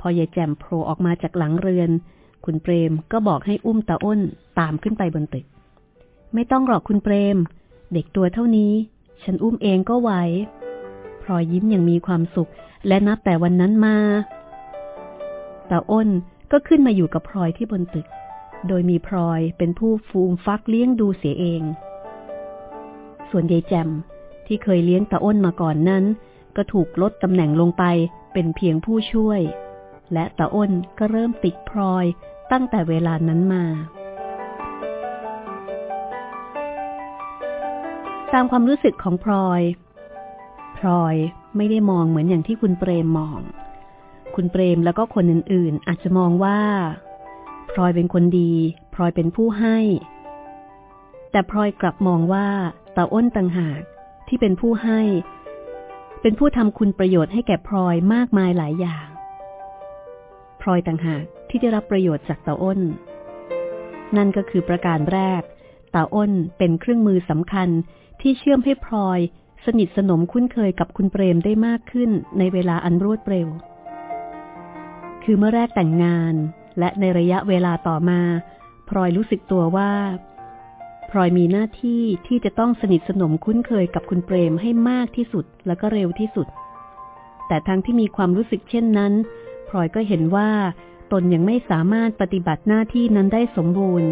พอยายแจ่มโผล่ออกมาจากหลังเรือน คุณเปรมก็บอกให้อุ้มตาอ้นตามขึ้นไปบนตึก ไม่ต้องหรอกคุณเปรม เด็กตัวเท่านี้ ฉันอุ้มเองก็ไหวพลอยยิ้มอย่างมีความสุขและนับแต่วันนั้นมาตาอ้น ก็ขึ้นมาอยู่กับพลอยที่บนตึก โดยมีพลอยเป็นผู้ฟูมฟักเลี้ยงดูเสียเอง ส่วนยายแจมที่เคยเลี้ยงตาอ้นมาก่อนนั้น ก็ถูกลดตำแหน่งลงไปเป็นเพียงผู้ช่วย และตาอ้นก็เริ่มติดพลอยตั้งแต่เวลานั้นมา ตามความรู้สึกของพลอย พลอยไม่ได้มองเหมือนอย่างที่คุณเปรมมอง คุณเปรมแล้วก็คนอื่นๆ อาจจะมองว่า พลอยเป็นคนดี พลอยเป็นผู้ให้ แต่พลอยกลับมองว่าตาอ้นต่างหากที่เป็นผู้ให้ เป็นผู้ทำคุณประโยชน์ให้แก่พลอยมากมายหลายอย่าง พลอยต่างหากที่ได้รับประโยชน์จากตาอ้น นั่นก็คือประการแรกตาอ้นเป็นเครื่องมือสำคัญที่เชื่อมให้พลอย สนิทสนมคุ้นเคยกับคุณเปรมได้มากขึ้นในเวลาอันรวดเร็ว คือเมื่อแรกแต่งงาน และในระยะเวลาต่อมา พลอยรู้สึกตัวว่า พลอยมีหน้าที่ที่จะต้องสนิทสนมคุ้นเคยกับคุณเปรมให้มากที่สุดและก็เร็วที่สุด แต่ทั้งที่มีความรู้สึกเช่นนั้น พลอยก็เห็นว่าตนยังไม่สามารถปฏิบัติหน้าที่นั้นได้สมบูรณ์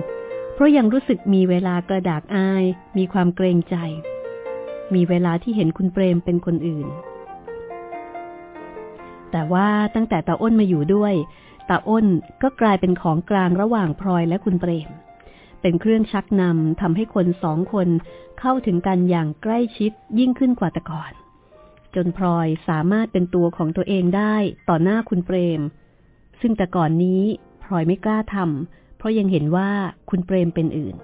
เพราะยังรู้สึกมีเวลากระดากอาย มีความเกรงใจ มีเวลาที่เห็นคุณเปรมเป็นคนอื่น แต่ว่าตั้งแต่ตาอ้นมาอยู่ด้วยตาอ้นก็กลายเป็นของกลางระหว่างพลอยและคุณเปรม เป็นเครื่องชักนำทำให้คนสองคนเข้าถึงกันอย่างใกล้ชิดยิ่งขึ้นกว่าแต่ก่อน จนพลอยสามารถเป็นตัวของตัวเองได้ต่อหน้าคุณเปรม ซึ่งแต่ก่อนนี้พลอยไม่กล้าทำเพราะยังเห็นว่าคุณเปรมเป็นอื่น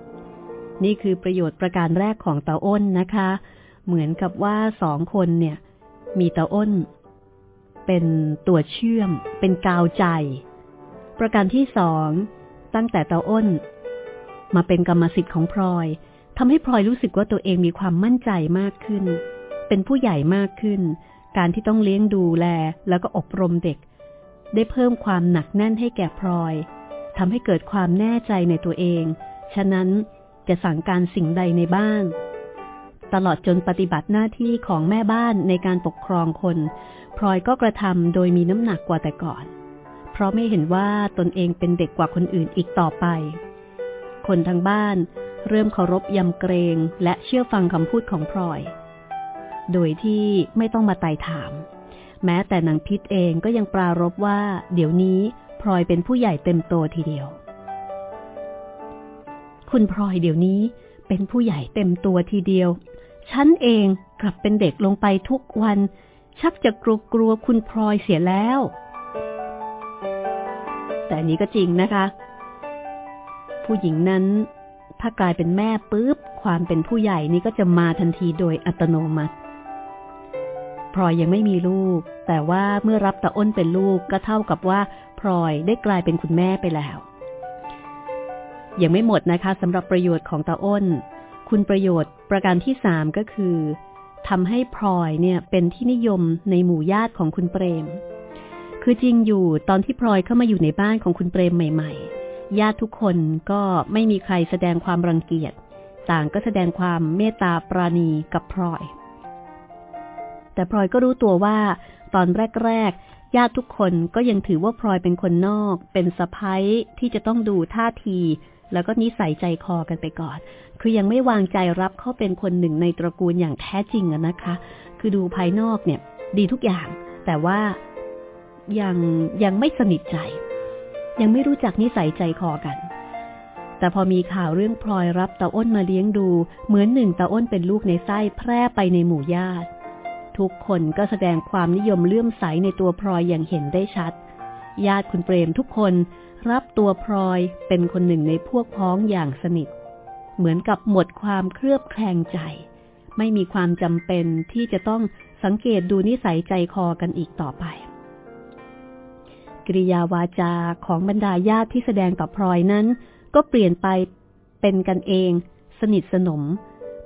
นี่คือประโยชน์ประการแรกของตาอ้นนะคะ เหมือนกับว่าสองคนเนี่ย มีตาอ้น เป็นตัวเชื่อม เป็นกาวใจ ประการที่สอง ตั้งแต่ตาอ้น มาเป็นกรรมสิทธิ์ของพลอยทำให้พลอยรู้สึกว่าตัวเองมีความมั่นใจมากขึ้น เป็นผู้ใหญ่มากขึ้น การที่ต้องเลี้ยงดูแลแล้วก็อบรมเด็ก ได้เพิ่มความหนักแน่นให้แก่พลอยทำให้เกิดความแน่ใจในตัวเอง ฉะนั้นจะสั่งการสิ่งใดในบ้าน ตลอดจนปฏิบัติหน้าที่ของแม่บ้านในการปกครองคน พลอยก็กระทำโดยมีน้ำหนักกว่าแต่ก่อน เพราะไม่เห็นว่าตนเองเป็นเด็กกว่าคนอื่นอีกต่อไป คนทางบ้านเริ่มเคารพยำเกรงและเชื่อฟังคำพูดของพลอย โดยที่ไม่ต้องมาไต่ถาม แม้แต่นางพิษเองก็ยังปรารบว่า เดี๋ยวนี้พลอยเป็นผู้ใหญ่เต็มโตทีเดียว คุณพลอยเดี๋ยวนี้เป็นผู้ใหญ่เต็มตัวทีเดียว ฉันเองกลับเป็นเด็กลงไปทุกวัน ชักจะกลัวกลัวคุณพลอยเสียแล้ว แต่นี้ก็จริงนะคะ ผู้หญิงนั้น ถ้ากลายเป็นแม่ปุ๊บ ความเป็นผู้ใหญ่นี้ก็จะมาทันทีโดยอัตโนมัติพลอยยังไม่มีลูก แต่ว่าเมื่อรับตาอ้นเป็นลูกก็เท่ากับว่าพลอยได้กลายเป็นคุณแม่ไปแล้ว ยังไม่หมดนะคะสำหรับประโยชน์ของตาอ้น คุณประโยชน์ประการที่สามก็คือ ทำให้พลอยเนี่ยเป็นที่นิยมในหมู่ญาติของคุณเปรม คือจริงอยู่ตอนที่พลอยเข้ามาอยู่ในบ้านของคุณเปรมใหม่ ๆ ญาติทุกคนก็ไม่มีใครแสดงความรังเกียจ ต่างก็แสดงความเมตตาปราณีกับพลอย แต่พลอยก็รู้ตัวว่า ตอนแรกๆญาติทุกคนก็ยังถือว่าพลอยเป็นคนนอก เป็นสะพ้ายที่จะต้องดูท่าที แล้วก็นิสัยใจคอกันไปก่อน คือยังไม่วางใจรับเขาเป็นคนหนึ่งในตระกูลอย่างแท้จริงนะคะ คือดูภายนอกเนี่ย ดีทุกอย่าง แต่ว่ายังยังไม่สนิทใจ ยังไม่รู้จักนิสัยใจคอกัน แต่พอมีข่าวเรื่องพลอยรับตาอ้นมาเลี้ยงดู เหมือนหนึ่งตาอ้นเป็นลูกในไส้แพร่ไปในหมู่ญาติ ทุกคนก็แสดงความนิยมเลื่อมใสในตัวพลอยอย่างเห็นได้ชัด ญาติคุณเปรมทุกคนรับตัวพลอยเป็นคนหนึ่งในพวกพ้องอย่างสนิท เหมือนกับหมดความเครือบแคลงใจ ไม่มีความจำเป็นที่จะต้องสังเกตดูนิสัยใจคอกันอีกต่อไปกริยาวาจาของบรรดาญาติที่แสดงต่อพลอยนั้น ก็เปลี่ยนไปเป็นกันเอง สนิทสนม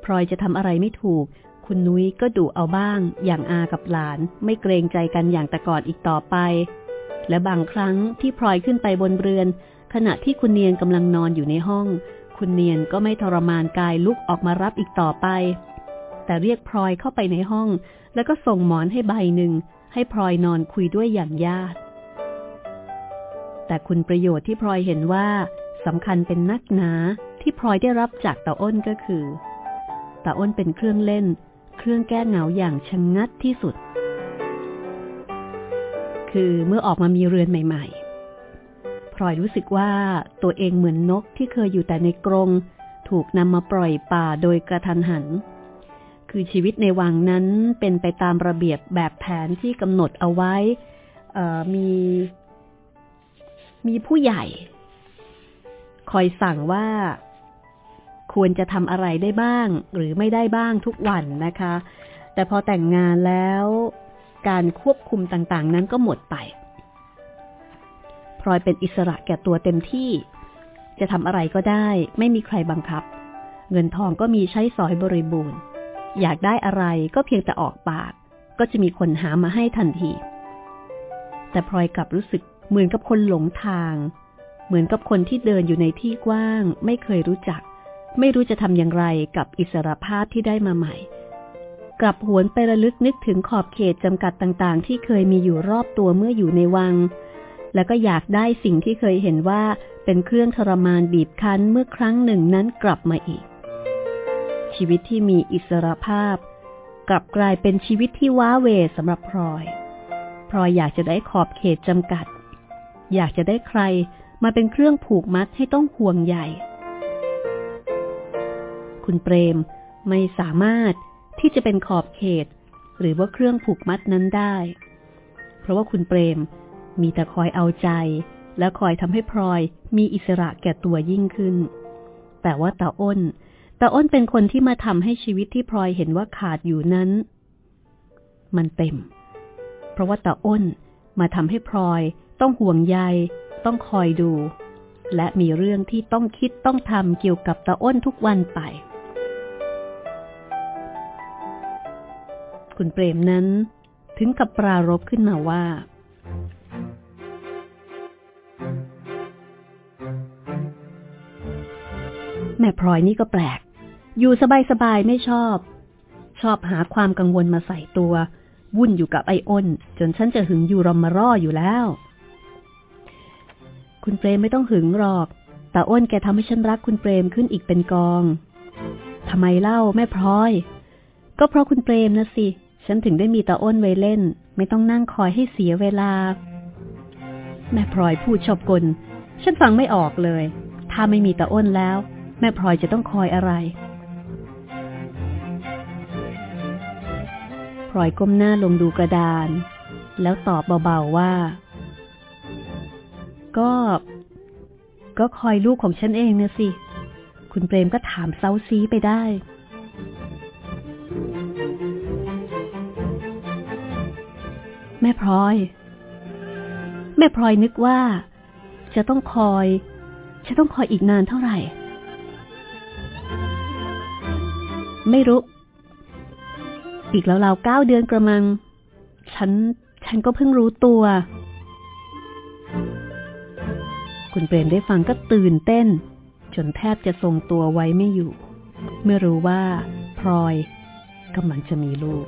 พลอยจะทำอะไรไม่ถูก คุณนุ้ยก็ดุเอาบ้าง อย่างอากับหลาน ไม่เกรงใจกันอย่างแต่ก่อนอีกต่อไป และบางครั้งที่พลอยขึ้นไปบนเรือน ขณะที่คุณเนียนกำลังนอนอยู่ในห้อง คุณเนียนก็ไม่ทรมานกายลุกออกมารับอีกต่อไป แต่เรียกพลอยเข้าไปในห้อง แล้วก็ส่งหมอนให้ใบหนึ่ง ให้พลอยนอนคุยด้วยอย่างญาติ แต่คุณประโยชน์ที่พลอยเห็นว่าสำคัญเป็นนักหนาที่พลอยได้รับจากตาอ้นก็คือตาอ้นเป็นเครื่องเล่น เครื่องแก้เหงาอย่างชะงงัดที่สุด คือเมื่อออกมามีเรือนใหม่ๆ พลอยรู้สึกว่าตัวเองเหมือนนกที่เคยอยู่แต่ในกรง ถูกนำมาปล่อยป่าโดยกระทันหัน คือชีวิตในวังนั้นเป็นไปตามระเบียบแบบแผนที่กำหนดเอาไว้มี มีผู้ใหญ่ คอยสั่งว่าควรจะทำอะไรได้บ้างหรือไม่ได้บ้างทุกวันนะคะ แต่พอแต่งงานแล้ว การควบคุมต่างๆ นั้นก็หมดไป พลอยเป็นอิสระแก่ตัวเต็มที่ จะทำอะไรก็ได้ ไม่มีใครบังคับ เงินทองก็มีใช้สอยบริบูรณ์ อยากได้อะไรก็เพียงแต่ออกปาก ก็จะมีคนหามาให้ทันที แต่พลอยกลับรู้สึกเหมือนกับคนหลงทาง เหมือนกับคนที่เดินอยู่ในที่กว้าง ไม่เคยรู้จัก ไม่รู้จะทำอย่างไรกับอิสรภาพที่ได้มาใหม่ กลับหวนไประลึกนึกถึงขอบเขตจำกัดต่างๆ ที่เคยมีอยู่รอบตัวเมื่ออยู่ในวัง แล้วก็อยากได้สิ่งที่เคยเห็นว่าเป็นเครื่องทรมานบีบคั้นเมื่อครั้งหนึ่งนั้นกลับมาอีก ชีวิตที่มีอิสรภาพ กลับกลายเป็นชีวิตที่ว้าเวสำหรับพลอยพลอยอยากจะได้ขอบเขตจำกัด อยากจะได้ใครมาเป็นเครื่องผูกมัดให้ต้องห่วงใหญ่ คุณเปรมไม่สามารถ ที่จะเป็นขอบเขต หรือว่าเครื่องผูกมัดนั้นได้ เพราะว่าคุณเปรมมีแต่คอยเอาใจ และคอยทำให้พลอยมีอิสระแก่ตัวยิ่งขึ้น แต่ว่าตาอ้นตาอ้นเป็นคนที่มาทำให้ชีวิตที่พลอยเห็นว่าขาดอยู่นั้น มันเต็ม เพราะว่าตาอ้นมาทำให้พลอยต้องห่วงใย ต้องคอยดู และมีเรื่องที่ต้องคิดต้องทำเกี่ยวกับตาอ้นทุกวันไป คุณเปรมนั้น ถึงกับปรารบขึ้นมาว่า แม่พลอยนี่ก็แปลก อยู่สบายๆไม่ชอบ ชอบหาความกังวลมาใส่ตัว วุ่นอยู่กับไอ้อ้นจนฉันจะหึงอยู่รอมมาร่ออยู่แล้ว คุณเปรมไม่ต้องหึงหรอกแต่อ้นแกทำให้ฉันรักคุณเปรมขึ้นอีกเป็นกองทำไมเล่าแม่พลอย ก็เพราะคุณเปรมนะสิ ฉันถึงได้มีตาอ้นไว้เล่น ไม่ต้องนั่งคอยให้เสียเวลา แม่พลอยพูดชอบกล ฉันฟังไม่ออกเลย ถ้าไม่มีตาอ้นแล้ว แม่พลอยจะต้องคอยอะไรพลอยก้มหน้าลงดูกระดาน แล้วตอบเบาๆว่า ก็ ก็คอยลูกของฉันเองนะสิ คุณเปรมก็ถามเซาซีไปได้ แม่พลอย แม่พลอยนึกว่า จะต้องคอย จะต้องคอยอีกนานเท่าไหร่ ไม่รู้ อีกแล้วเราเก้าเดือนกระมัง ฉัน ฉันก็เพิ่งรู้ตัว คุณเปรมได้ฟังก็ตื่นเต้น จนแทบจะทรงตัวไว้ไม่อยู่ เมื่อรู้ว่าพลอยกำลังจะมีลูก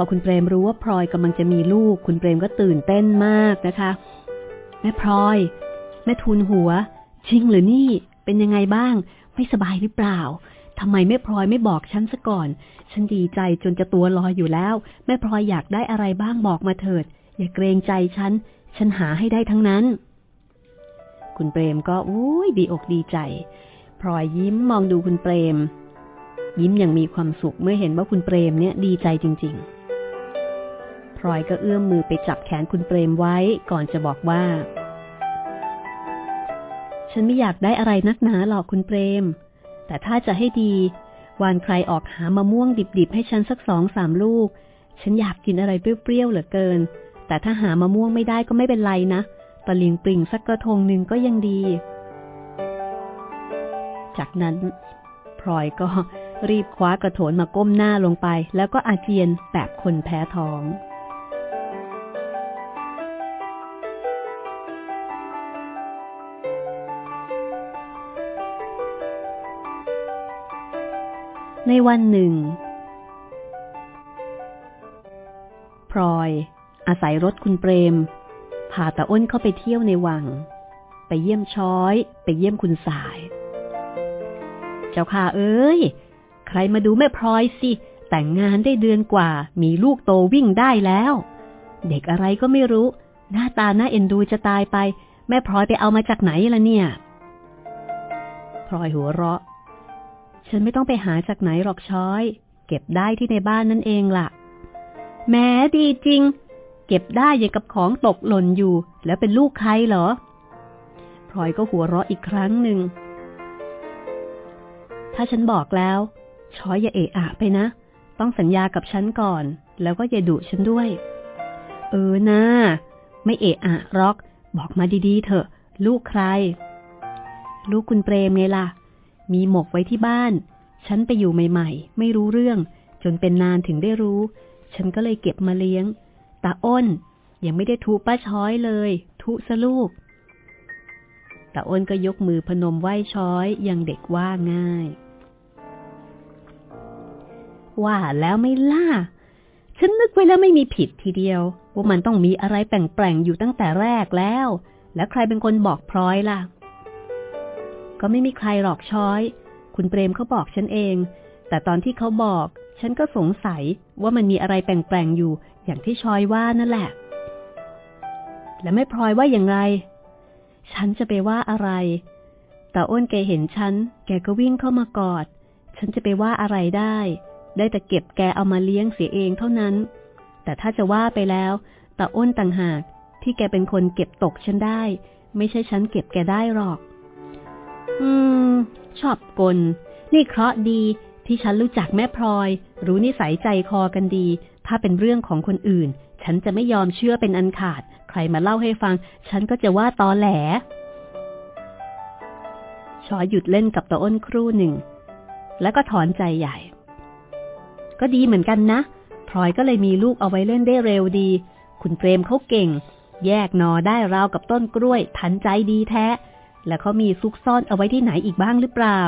อคุณเปรมรู้ว่าพลอยกำลังจะมีลูก คุณเปรมก็ตื่นเต้นมากนะคะ แม่พลอย แม่ทูลหัว จริงหรือนี่ เป็นยังไงบ้าง ไม่สบายหรือเปล่าทำไมแม่พลอยไม่บอกฉันซะก่อน ฉันดีใจจนจะตัวลอยอยู่แล้ว แม่พลอยอยากได้อะไรบ้างบอกมาเถิด อย่าเกรงใจฉัน ฉันหาให้ได้ทั้งนั้น คุณเปรมก็อุ้ยดีอกดีใจ พลอยยิ้มมองดูคุณเปรม ยิ้มอย่างมีความสุขเมื่อเห็นว่าคุณเปรมเนี่ยดีใจจริง ๆ พลอยก็เอื้อมมือไปจับแขนคุณเปรมไว้ก่อนจะบอกว่า ฉันไม่อยากได้อะไรนักหนาหรอกคุณเปรม แต่ถ้าจะให้ดี วานใครออกหามะม่วงดิบๆ ให้ฉันสักสองสามลูก ฉันอยากกินอะไรเปรี้ยวๆเหลือเกิน แต่ถ้าหามะม่วงไม่ได้ก็ไม่เป็นไรนะตะลิงปริ่งสักกระทงหนึ่งก็ยังดี จากนั้นพลอยก็รีบคว้ากระโถนมาก้มหน้าลงไป แล้วก็อาเจียนแบบคนแพ้ท้อง ในวันหนึ่ง พลอย อาศัยรถคุณเปรม พาตาอ้นเข้าไปเที่ยวในวัง ไปเยี่ยมช้อย ไปเยี่ยมคุณสาย เจ้าค่ะเอ้ย ใครมาดูแม่พลอยสิ แต่งงานได้เดือนกว่า มีลูกโตวิ่งได้แล้ว เด็กอะไรก็ไม่รู้ หน้าตาหน้าเอ็นดูจะตายไป แม่พลอยไปเอามาจากไหนล่ะเนี่ย พลอยหัวเราะ ฉันไม่ต้องไปหาจากไหนหรอกช้อย เก็บได้ที่ในบ้านนั่นเองล่ะ แม้ดีจริง เก็บได้อย่างกับของตกหล่นอยู่ แล้วเป็นลูกใครเหรอพลอยก็หัวเราะอีกครั้งหนึ่ง ถ้าฉันบอกแล้ว ช้อยอย่าเอะอะไปนะ ต้องสัญญากับฉันก่อน แล้วก็อย่าดุฉันด้วย เออนะไม่เอะอะรอก บอกมาดีๆเถอะ ลูกใคร ลูกคุณเปรมไงล่ะ มีหมกไว้ที่บ้าน ฉันไปอยู่ใหม่ ๆ ไม่รู้เรื่อง จนเป็นนานถึงได้รู้ ฉันก็เลยเก็บมาเลี้ยง ตาอ้น ยังไม่ได้ทุป้าช้อยเลย ทุสลูกตาอ้นก็ยกมือพนมไหว้ช้อยยังเด็กว่าง่าย ว่าแล้วไม่ล่า ฉันนึกไว้แล้วไม่มีผิดทีเดียว ว่ามันต้องมีอะไรแปลงๆอยู่ตั้งแต่แรกแล้ว แล้วใครเป็นคนบอกพลอยล่ะ ก็ไม่มีใครหรอกช้อย คุณเปรมเขาบอกฉันเอง แต่ตอนที่เขาบอก ฉันก็สงสัยว่ามันมีอะไรแปลงๆอยู่ อย่างที่ชอยว่านั่นแหละ และไม่พลอยว่าอย่างไร ฉันจะไปว่าอะไร แต่อ้นแกเห็นฉัน แกก็วิ่งเข้ามากอด ฉันจะไปว่าอะไรได้ ได้แต่เก็บแกเอามาเลี้ยงเสียเองเท่านั้น แต่ถ้าจะว่าไปแล้วแต่อ้นต่างหากที่แกเป็นคนเก็บตกฉันได้ ไม่ใช่ฉันเก็บแกได้หรอก อืม ชอบกล นี่เคราะดีที่ฉันรู้จักแม่พลอย รู้นิสัยใจคอกันดี ถ้าเป็นเรื่องของคนอื่น ฉันจะไม่ยอมเชื่อเป็นอันขาด ใครมาเล่าให้ฟัง ฉันก็จะว่าตอแหลชอหยุดเล่นกับตาอ้นครู่หนึ่ง แล้วก็ถอนใจใหญ่ ก็ดีเหมือนกันนะพลอยก็เลยมีลูกเอาไว้เล่นได้เร็วดี คุณเปรมเขาเก่ง แยกนอได้ราวกับต้นกล้วย ทันใจดีแท้ แล้วเขามีซุกซ่อนเอาไว้ที่ไหนอีกบ้างหรือเปล่า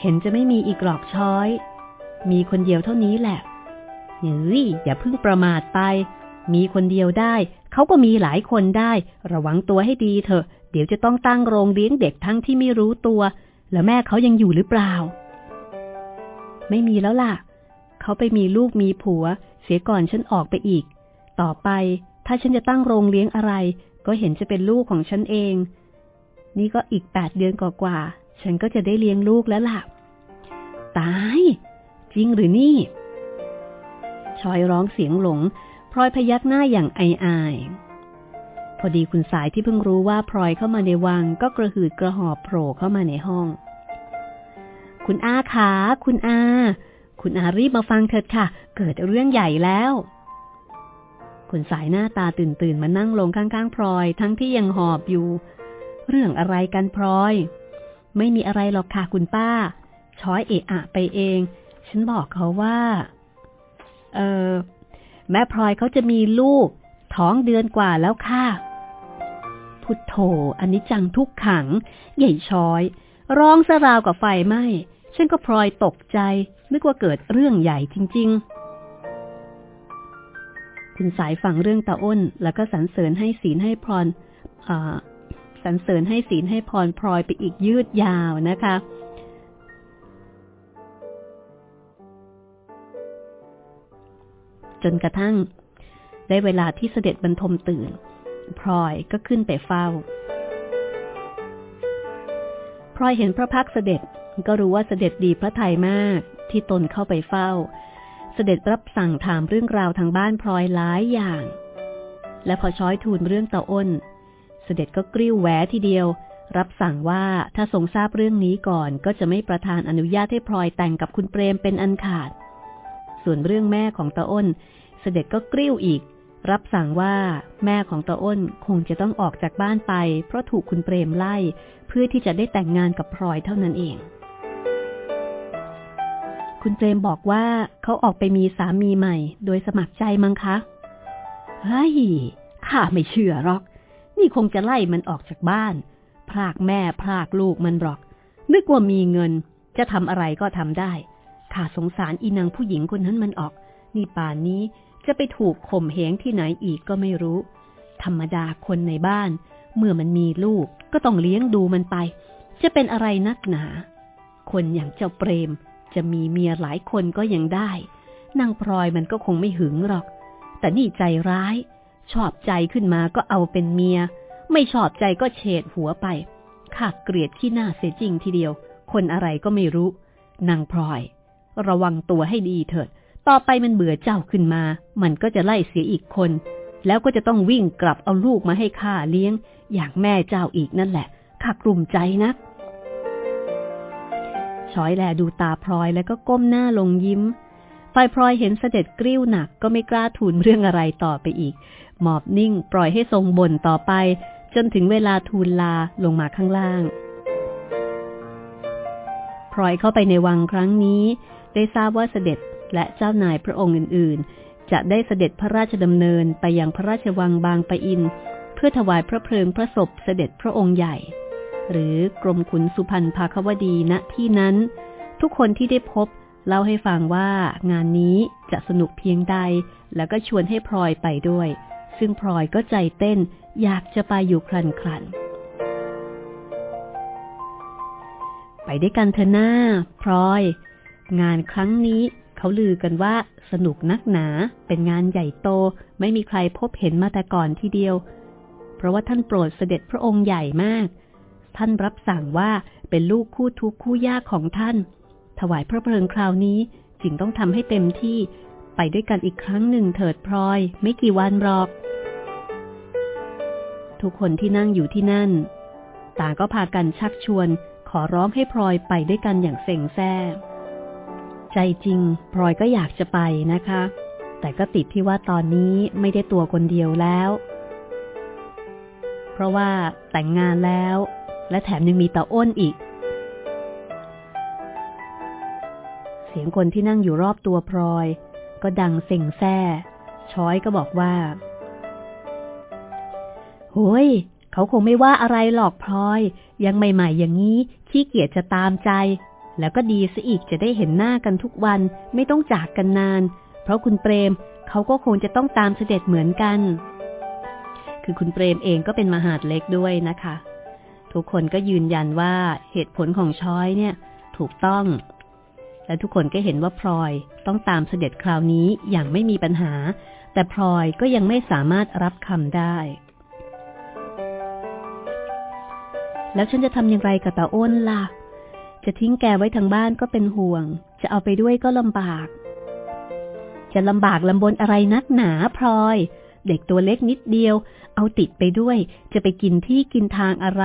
เห็นจะไม่มีอีกหรอกช้อย มีคนเดียวเท่านี้แหละเฮ้ยอย่าเพิ่งประมาทไป มีคนเดียวได้ เขาก็มีหลายคนได้ ระวังตัวให้ดีเถอะ เดี๋ยวจะต้องตั้งโรงเลี้ยงเด็กทั้งที่ไม่รู้ตัว แล้วแม่เขายังอยู่หรือเปล่า ไม่มีแล้วล่ะ เขาไปมีลูกมีผัว เสียก่อนฉันออกไปอีก ต่อไปถ้าฉันจะตั้งโรงเลี้ยงอะไร ก็เห็นจะเป็นลูกของฉันเอง นี่ก็อีกแปดเดือนกว่าๆฉันก็จะได้เลี้ยงลูกแล้วล่ะ ตาย จริงหรือนี่ ชอยร้องเสียงหลง พลอยพยักหน้าอย่างออาย พอดีคุณสายที่เพิ่งรู้ว่าพลอยเข้ามาในวัง ก็กระหืดกระหอบโผล่เข้ามาในห้อง คุณอาขา คุณอา คุณอารีบมาฟังเถิดค่ะ เกิดเรื่องใหญ่แล้ว คุณสายหน้าตาตื่นตื่นมานั่งลงข้างๆพลอย ทั้งที่ยังหอบอยู่ เรื่องอะไรกันพลอย ไม่มีอะไรหรอกค่ะคุณป้า ช้อยเอะอะไปเอง ฉันบอกเขาว่า เออแม่พลอยเขาจะมีลูก ท้องเดือนกว่าแล้วค่ะ พุทโธอันนี้จังทุกขัง ใหญ่ช้อย ร้องสราวกับไฟไหมฉันก็พลอยตกใจ นึกว่าเกิดเรื่องใหญ่จริง ๆ คุณสายฟังเรื่องตาอ้น แล้วก็สรรเสริญให้ศีลให้พรสรรเสริญให้ศีลให้พรพลอยไปอีกยืดยาวนะคะ จนกระทั่ง ได้เวลาที่เสด็จบรรทมตื่น พลอยก็ขึ้นไปเฝ้า พลอยเห็นพระพักเสด็จก็รู้ว่าเสด็จดีพระทัยมากที่ตนเข้าไปเฝ้า สด็จรับสั่งถามเรื่องราวทางบ้านพลอยหลายอย่าง และพอช้อยทูลเรื่องตาอ้น เสด็จก็กริ้วแหวทีเดียว รับสั่งว่าถ้าทรงทราบเรื่องนี้ก่อนก็จะไม่ประทานอนุญาตให้พลอยแต่งกับคุณเปรมเป็นอันขาด ส่วนเรื่องแม่ของตาอ้น เสด็จก็กริ้วอีก รับสั่งว่าแม่ของตาอ้นคงจะต้องออกจากบ้านไป เพราะถูกคุณเปรมไล่ เพื่อที่จะได้แต่งงานกับพลอยเท่านั้นเอง คุณเปรมบอกว่าเขาออกไปมีสามีใหม่ โดยสมัครใจมั้งคะเฮ้ยข้าไม่เชื่อหรอก นี่คงจะไล่มันออกจากบ้าน พรากแม่พรากลูกมันหรอก นึกว่ามีเงิน จะทำอะไรก็ทำได้ ข้าสงสารอีนางผู้หญิงคนนั้นมันออก นี่ป่านนี้จะไปถูกข่มเหงที่ไหนอีกก็ไม่รู้ ธรรมดาคนในบ้าน เมื่อมันมีลูกก็ต้องเลี้ยงดูมันไป จะเป็นอะไรนักหนา คนอย่างเจ้าเปรม จะมีเมียหลายคนก็ยังได้นางพลอยมันก็คงไม่หึงหรอก แต่นี่ใจร้าย ชอบใจขึ้นมาก็เอาเป็นเมีย ไม่ชอบใจก็เฉดหัวไปข้าเกลียดขี้หน้าเสียจริงทีเดียว คนอะไรก็ไม่รู้ นางพลอย ระวังตัวให้ดีเถิด ต่อไปมันเบื่อเจ้าขึ้นมา มันก็จะไล่เสียอีกคน แล้วก็จะต้องวิ่งกลับเอาลูกมาให้ข้าเลี้ยง อย่างแม่เจ้าอีกนั่นแหละข้ากลุ่มใจนัก ช้อยแลดูตาพลอยแล้วก็ก้มหน้าลงยิ้มฝ่ายพลอยเห็นเสด็จกริ้วหนักก็ไม่กล้าทูลเรื่องอะไรต่อไปอีก หมอบนิ่งปล่อยให้ทรงบ่นต่อไป จนถึงเวลาทูลลาลงมาข้างล่าง พลอยเข้าไปในวังครั้งนี้ ได้ทราบว่าเสด็จและเจ้านายพระองค์อื่น ๆ จะได้เสด็จพระราชดำเนินไปยังพระราชวังบางปะอิน เพื่อถวายพระเพลิงพระศพเสด็จพระองค์ใหญ่ หรือกรมขุนสุพรรณภาควดีณที่นั้น ทุกคนที่ได้พบเล่าให้ฟังว่างานนี้จะสนุกเพียงใด แล้วก็ชวนให้พลอยไปด้วย ซึ่งพลอยก็ใจเต้นอยากจะไปอยู่ครันครันไปได้วยกันเถอะหน้าพลอย งานครั้งนี้เขาลือกันว่าสนุกนักหนาเป็นงานใหญ่โตไม่มีใครพบเห็นมาแต่ก่อนทีเดียว เพราะว่าท่านโปรดเสด็จพระองค์ใหญ่มาก ท่านรับสั่งว่าเป็นลูกคู่ทุกคู่ยากของท่าน ถวายพระเพลิงคราวนี้จึงต้องทำให้เต็มที่ไปด้วยกันอีกครั้งหนึ่งเถิดพลอย ไม่กี่วันหรอก ทุกคนที่นั่งอยู่ที่นั่น ต่างก็พากันชักชวน ขอร้องให้พลอยไปด้วยกันอย่างเส่งแซ่ใจจริงพลอยก็อยากจะไปนะคะ แต่ก็ติดที่ว่าตอนนี้ไม่ได้ตัวคนเดียวแล้ว เพราะว่าแต่งงานแล้ว และแถมยังมีตาอ้นอีก เสียงคนที่นั่งอยู่รอบตัวพลอย ก็ดังเส่งแซ่ช้อยก็บอกว่าโฮ้ยเขาคงไม่ว่าอะไรหรอกพลอย ยังใหม่ๆอย่างนี้ขี้เกียจจะตามใจ แล้วก็ดีซะอีกจะได้เห็นหน้ากันทุกวันไม่ต้องจากกันนาน เพราะคุณเปรมเขาก็คงจะต้องตามเสด็จเหมือนกัน คือคุณเปรมเองก็เป็นมหาดเล็กด้วยนะคะ ทุกคนก็ยืนยันว่าเหตุผลของช้อยเนี่ย ถูกต้อง และทุกคนก็เห็นว่าพลอยต้องตามเสด็จคราวนี้อย่างไม่มีปัญหา แต่พลอยก็ยังไม่สามารถรับคำได้ แล้วฉันจะทำอย่างไรกับตาอ้นล่ะ จะทิ้งแกไว้ทางบ้านก็เป็นห่วง จะเอาไปด้วยก็ลำบาก จะลำบากลำบนอะไรนักหนาพลอย เด็กตัวเล็กนิดเดียว เอาติดไปด้วย จะไปกินที่กินทางอะไร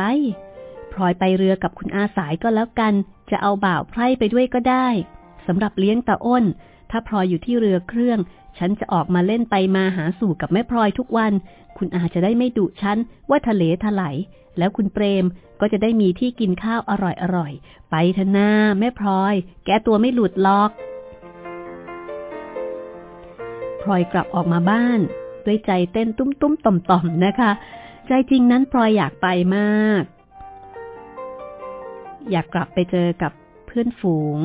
พลอยไปเรือกับคุณอาสายก็แล้วกัน จะเอาบ่าวไพร่ไปด้วยก็ได้สำหรับเลี้ยงตาอ้น ถ้าพลอยอยู่ที่เรือเครื่อง ฉันจะออกมาเล่นไปมาหาสู่กับแม่พลอยทุกวัน คุณอาจะได้ไม่ดุฉันว่าทะเลถลายแล้วคุณเปรมก็จะได้มีที่กินข้าวอร่อยๆ ไปเถอะนาแม่พลอย แกตัวไม่หลุดล็อก พลอยกลับออกมาบ้าน ด้วยใจเต้นตุ้มตุ้มต่อมต่อมนะคะ ใจจริงนั้นพลอยอยากไปมาก อยากกลับไปเจอกับเพื่อนฝูง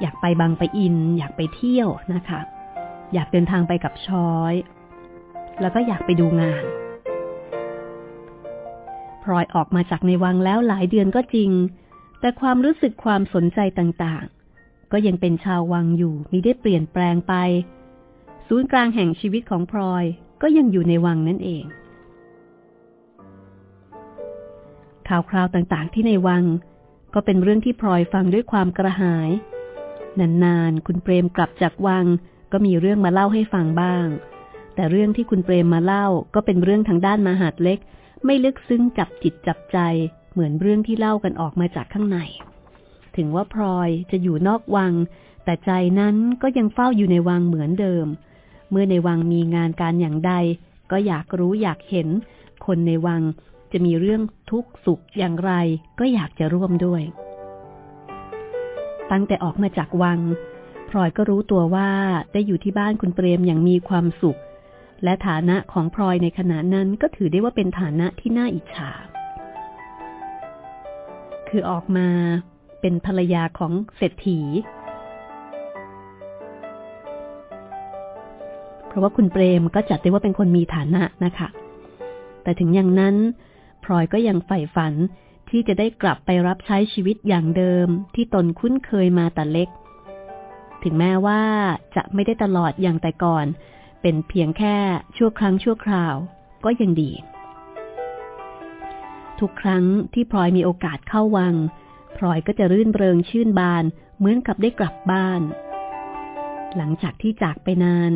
อยากไปบางไปอิน อยากไปเที่ยวนะคะ อยากเดินทางไปกับช้อย แล้วก็อยากไปดูงานพลอยออกมาจากในวังแล้วหลายเดือนก็จริง แต่ความรู้สึกความสนใจต่างๆ ก็ยังเป็นชาววังอยู่มิได้เปลี่ยนแปลงไป ศูนย์กลางแห่งชีวิตของพลอยก็ยังอยู่ในวังนั่นเอง ข่าวคราวต่างๆ ที่ในวัง ก็เป็นเรื่องที่พลอยฟังด้วยความกระหาย นานๆ คุณเปรมกลับจากวัง ก็มีเรื่องมาเล่าให้ฟังบ้าง แต่เรื่องที่คุณเปรมมาเล่าก็เป็นเรื่องทางด้านมหาดเล็ก ไม่ลึกซึ้งจับจิตจับใจ เหมือนเรื่องที่เล่ากันออกมาจากข้างใน ถึงว่าพลอยจะอยู่นอกวังแต่ใจนั้นก็ยังเฝ้าอยู่ในวังเหมือนเดิม มื่อในวังมีงานการอย่างใด ก็อยากรู้อยากเห็น คนในวังจะมีเรื่องทุกข์สุขอย่างไร ก็อยากจะร่วมด้วย ตั้งแต่ออกมาจากวังพลอยก็รู้ตัวว่าได้อยู่ที่บ้านคุณเปรมอย่างมีความสุข และฐานะของพลอยในขณะนั้นก็ถือได้ว่าเป็นฐานะที่น่าอิจฉา คือออกมาเป็นภรรยาของเศรษฐี ราะว่าคุณเปรมก็จัดได้ว่าเป็นคนมีฐานะนะคะ แต่ถึงอย่างนั้นพลอยก็ยังใฝ่ฝันที่จะได้กลับไปรับใช้ชีวิตอย่างเดิมที่ตนคุ้นเคยมาแต่เล็ก ถึงแม้ว่าจะไม่ได้ตลอดอย่างแต่ก่อน เป็นเพียงแค่ชั่วครั้งชั่วคราว ก็ยังดี ทุกครั้งที่พลอยมีโอกาสเข้าวังพลอยก็จะรื่นเริงชื่นบานเหมือนกับได้กลับบ้าน หลังจากที่จากไปนาน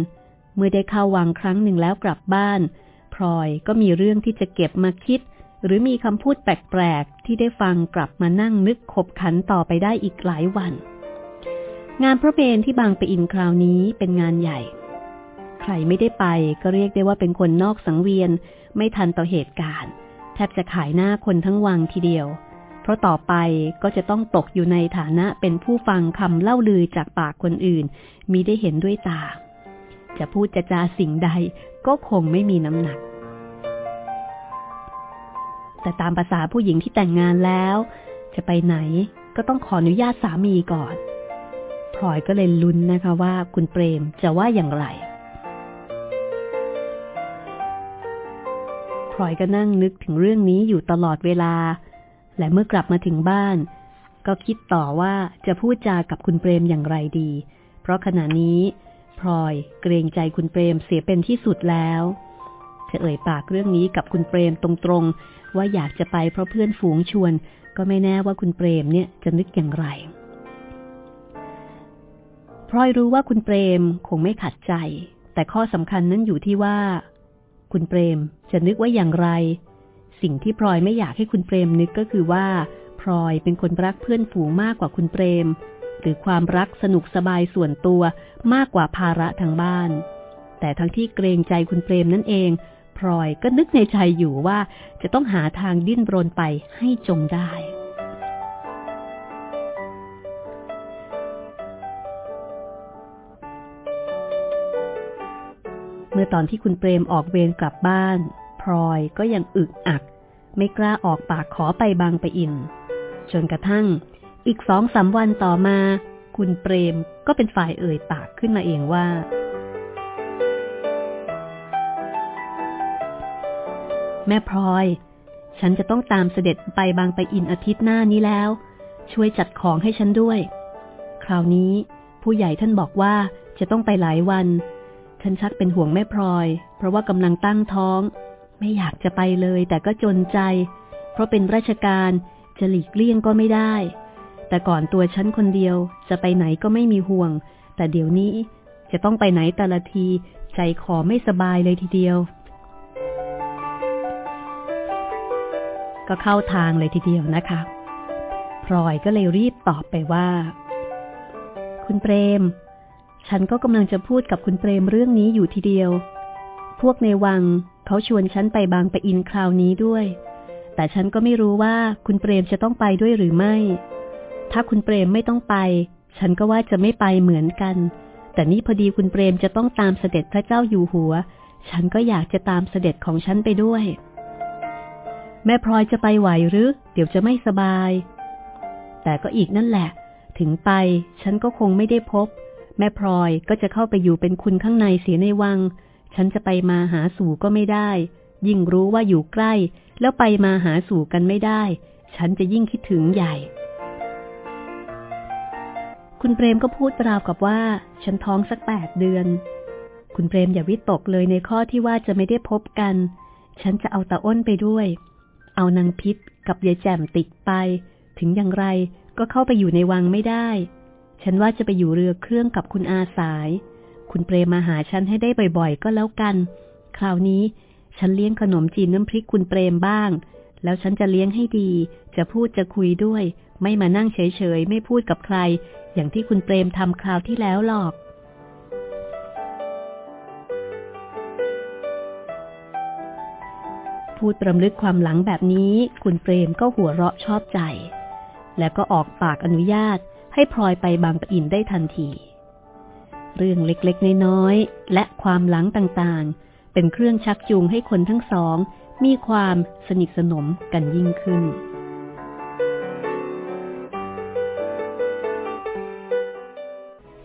เมื่อได้เข้าวังครั้งหนึ่งแล้วกลับบ้านพลอยก็มีเรื่องที่จะเก็บมาคิด หรือมีคำพูดแปลกๆที่ได้ฟังกลับมานั่งนึกขบขันต่อไปได้อีกหลายวัน งานพระเบนที่บางไปอินคราวนี้เป็นงานใหญ่ ใครไม่ได้ไปก็เรียกได้ว่าเป็นคนนอกสังเวียนไม่ทันต่อเหตุการณ์ แทบจะขายหน้าคนทั้งวังทีเดียว เพราะต่อไปก็จะต้องตกอยู่ในฐานะเป็นผู้ฟังคำเล่าลือจากปากคนอื่น มีได้เห็นด้วยตา จะพูดจะจาสิ่งใดก็คงไม่มีน้ำหนัก แต่ตามภาษาผู้หญิงที่แต่งงานแล้ว จะไปไหนก็ต้องขออนุญาตสามีก่อนพลอยก็เลยลุ้นนะคะว่าคุณเปรมจะว่าอย่างไรพลอยก็นั่งนึกถึงเรื่องนี้อยู่ตลอดเวลา และเมื่อกลับมาถึงบ้าน ก็คิดต่อว่าจะพูดจากับคุณเปรมอย่างไรดี เพราะขณะนี้ พลอย เกรงใจคุณเปรมเสียเป็นที่สุดแล้วจะเอ่ยปากเรื่องนี้กับคุณเปรมตรงๆ ว่าอยากจะไปเพราะเพื่อนฝูงชวน ก็ไม่แน่ว่าคุณเปรมเนี่ยจะนึกอย่างไรพลอยรู้ว่าคุณเปรมคงไม่ขัดใจ แต่ข้อสำคัญนั้นอยู่ที่ว่า คุณเปรมจะนึกว่าอย่างไร สิ่งที่พลอยไม่อยากให้คุณเปรมนึกก็คือว่าพลอยเป็นคนรักเพื่อนฝูงมากกว่าคุณเปรม หรือความรักสนุกสบายส่วนตัวมากกว่าภาระทางบ้าน แต่ทั้งที่เกรงใจคุณเปรมนั่นเองพลอยก็นึกในใจอยู่ว่าจะต้องหาทางดิ้นรนไปให้จงได้ เมื่อตอนที่คุณเปรมออกเวรกลับบ้านพลอยก็ยังอึกอัก ไม่กล้าออกปากขอไปบางไปอิน จนกระทั่ง อีกสองสาวันต่อมา คุณเปรมก็เป็นฝ่ายเอ่ยปากขึ้นมาเองว่า แม่พลอย ฉันจะต้องตามเสด็จไปบางไปอินอาทิตย์หน้านี้แล้ว ช่วยจัดของให้ฉันด้วย คราวนี้ผู้ใหญ่ท่านบอกว่าจะต้องไปหลายวัน ฉันชักเป็นห่วงแม่พลอย เพราะว่ากำลังตั้งท้อง ไม่อยากจะไปเลยแต่ก็จนใจ เพราะเป็นราชการจะหลีกเลี่ยงก็ไม่ได้ แต่ก่อนตัวฉันคนเดียวจะไปไหนก็ไม่มีห่วง แต่เดี๋ยวนี้จะต้องไปไหนแต่ละที ใจขอไม่สบายเลยทีเดียว ก็เข้าทางเลยทีเดียวนะคะพลอยก็เลยรีบตอบไปว่า คุณเปรม ฉันก็กำลังจะพูดกับคุณเปรมเรื่องนี้อยู่ทีเดียว พวกในวังเขาชวนฉันไปบางปะอินคราวนี้ด้วย แต่ฉันก็ไม่รู้ว่าคุณเปรมจะต้องไปด้วยหรือไม่ ถ้าคุณเปรมไม่ต้องไป ฉันก็ว่าจะไม่ไปเหมือนกัน แต่นี่พอดีคุณเปรมจะต้องตามเสด็จพระเจ้าอยู่หัว ฉันก็อยากจะตามเสด็จของฉันไปด้วย แม่พลอยจะไปไหวหรือ เดี๋ยวจะไม่สบาย แต่ก็อีกนั่นแหละ ถึงไป ฉันก็คงไม่ได้พบ แม่พลอยก็จะเข้าไปอยู่เป็นคุณข้างในเสียในวัง ฉันจะไปมาหาสู่ก็ไม่ได้ ยิ่งรู้ว่าอยู่ใกล้ แล้วไปมาหาสู่กันไม่ได้ ฉันจะยิ่งคิดถึงใหญ่ คุณเปรมก็พูดราวกับว่า ฉันท้องสักแปดเดือน คุณเปรมอย่าวิตกเลยในข้อที่ว่าจะไม่ได้พบกัน ฉันจะเอาตาอ้นไปด้วย เอานางพิษกับยายแจ่มติดไป ถึงอย่างไรก็เข้าไปอยู่ในวังไม่ได้ ฉันว่าจะไปอยู่เรือเครื่องกับคุณอาสาย คุณเปรมมาหาฉันให้ได้บ่อยๆ ก็แล้วกัน คราวนี้ฉันเลี้ยงขนมจีนน้ำพริกคุณเปรมบ้าง แล้วฉันจะเลี้ยงให้ดี จะพูดจะคุยด้วย ไม่มานั่งเฉยๆ ไม่พูดกับใคร อย่างที่คุณเปรมทำคราวที่แล้วหรอกพูดประลึกความหลังแบบนี้ คุณเปรมก็หัวเราะชอบใจ แล้วก็ออกปากอนุญาตให้พลอยไปบางปะอินได้ทันที เรื่องเล็กๆ น้อยๆ และความหลังต่างๆ เป็นเครื่องชักจูงให้คนทั้งสอง มีความสนิทสนมกันยิ่งขึ้น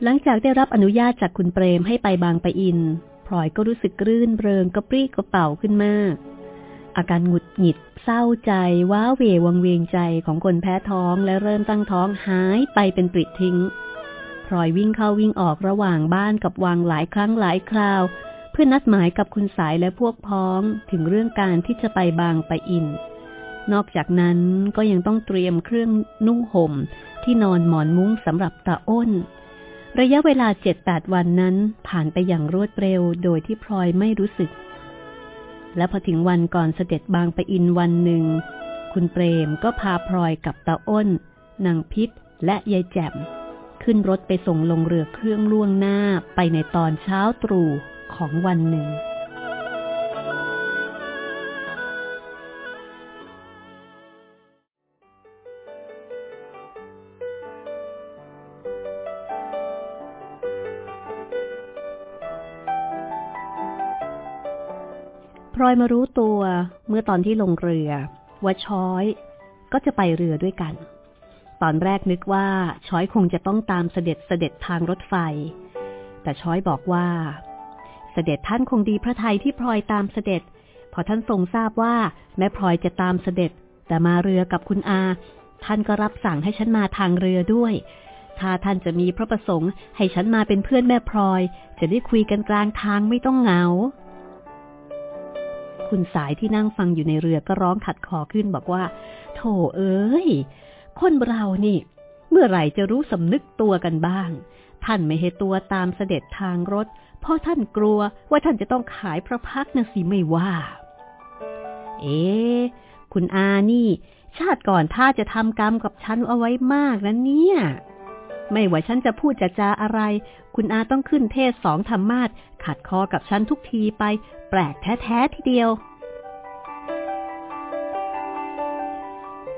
หลังจากได้รับอนุญาตจากคุณเปรมให้ไปบางปะอินพลอยก็รู้สึกรื่นเริงกระปรี้กระเป๋าขึ้นมาก อาการหงุดหงิด เศร้าใจ ว้าเหววังเวียงใจของคนแพ้ท้องและเริ่มตั้งท้องหายไปเป็นปริดทิ้งพลอยวิ่งเข้าวิ่งออกระหว่างบ้านกับวังหลายครั้งหลายคราว เพื่อนัดหมายกับคุณสายและพวกพ้องถึงเรื่องการที่จะไปบางปะอิน นอกจากนั้นก็ยังต้องเตรียมเครื่องนุ่งห่มที่นอนหมอนมุ้งสำหรับตาอ้น ระยะเวลาเจ็ดแปดวันนั้นผ่านไปอย่างรวดเร็วโดยที่พลอยไม่รู้สึก และพอถึงวันก่อนเสด็จบางปะอินวันหนึ่ง คุณเปรมก็พาพลอยกับตาอ้นนางพิษและยายแจ่ม ขึ้นรถไปส่งลงเรือเครื่องล่วงหน้าไปในตอนเช้าตรู่ของวันหนึ่ง อยมารู้ตัวเมื่อตอนที่ลงเรือ ว่าช้อยก็จะไปเรือด้วยกัน ตอนแรกนึกว่าช้อยคงจะต้องตามเสด็จเสด็จทางรถไฟ แต่ช้อยบอกว่า เสด็จท่านคงดีพระทัยที่พลอยตามเสด็จ พอท่านทรงทราบว่าแม่พลอยจะตามเสด็จ แต่มาเรือกับคุณอา ท่านก็รับสั่งให้ฉันมาทางเรือด้วยถ้าท่านจะมีพระประสงค์ให้ฉันมาเป็นเพื่อนแม่พลอย จะได้คุยกันกลางทางไม่ต้องเหงา คุณสายที่นั่งฟังอยู่ในเรือก็ร้องขัดคอขึ้นบอกว่า โถเอ้ย คนเรานี่ เมื่อไหร่จะรู้สำนึกตัวกันบ้าง ท่านไม่ให้ตัวตามเสด็จทางรถ เพราะท่านกลัวว่าท่านจะต้องขายพระพักนะสิไม่ว่า เอ๊คุณอานี่ ชาติก่อนถ้าจะทำกรรมกับฉันเอาไว้มากนะเนี่ย ไม่ว่าฉันจะพูดจะจาอะไร คุณอาต้องขึ้นเทศสองธรรมาทขัดคอกับฉันทุกทีไป แปลกแท้ๆทีเดียว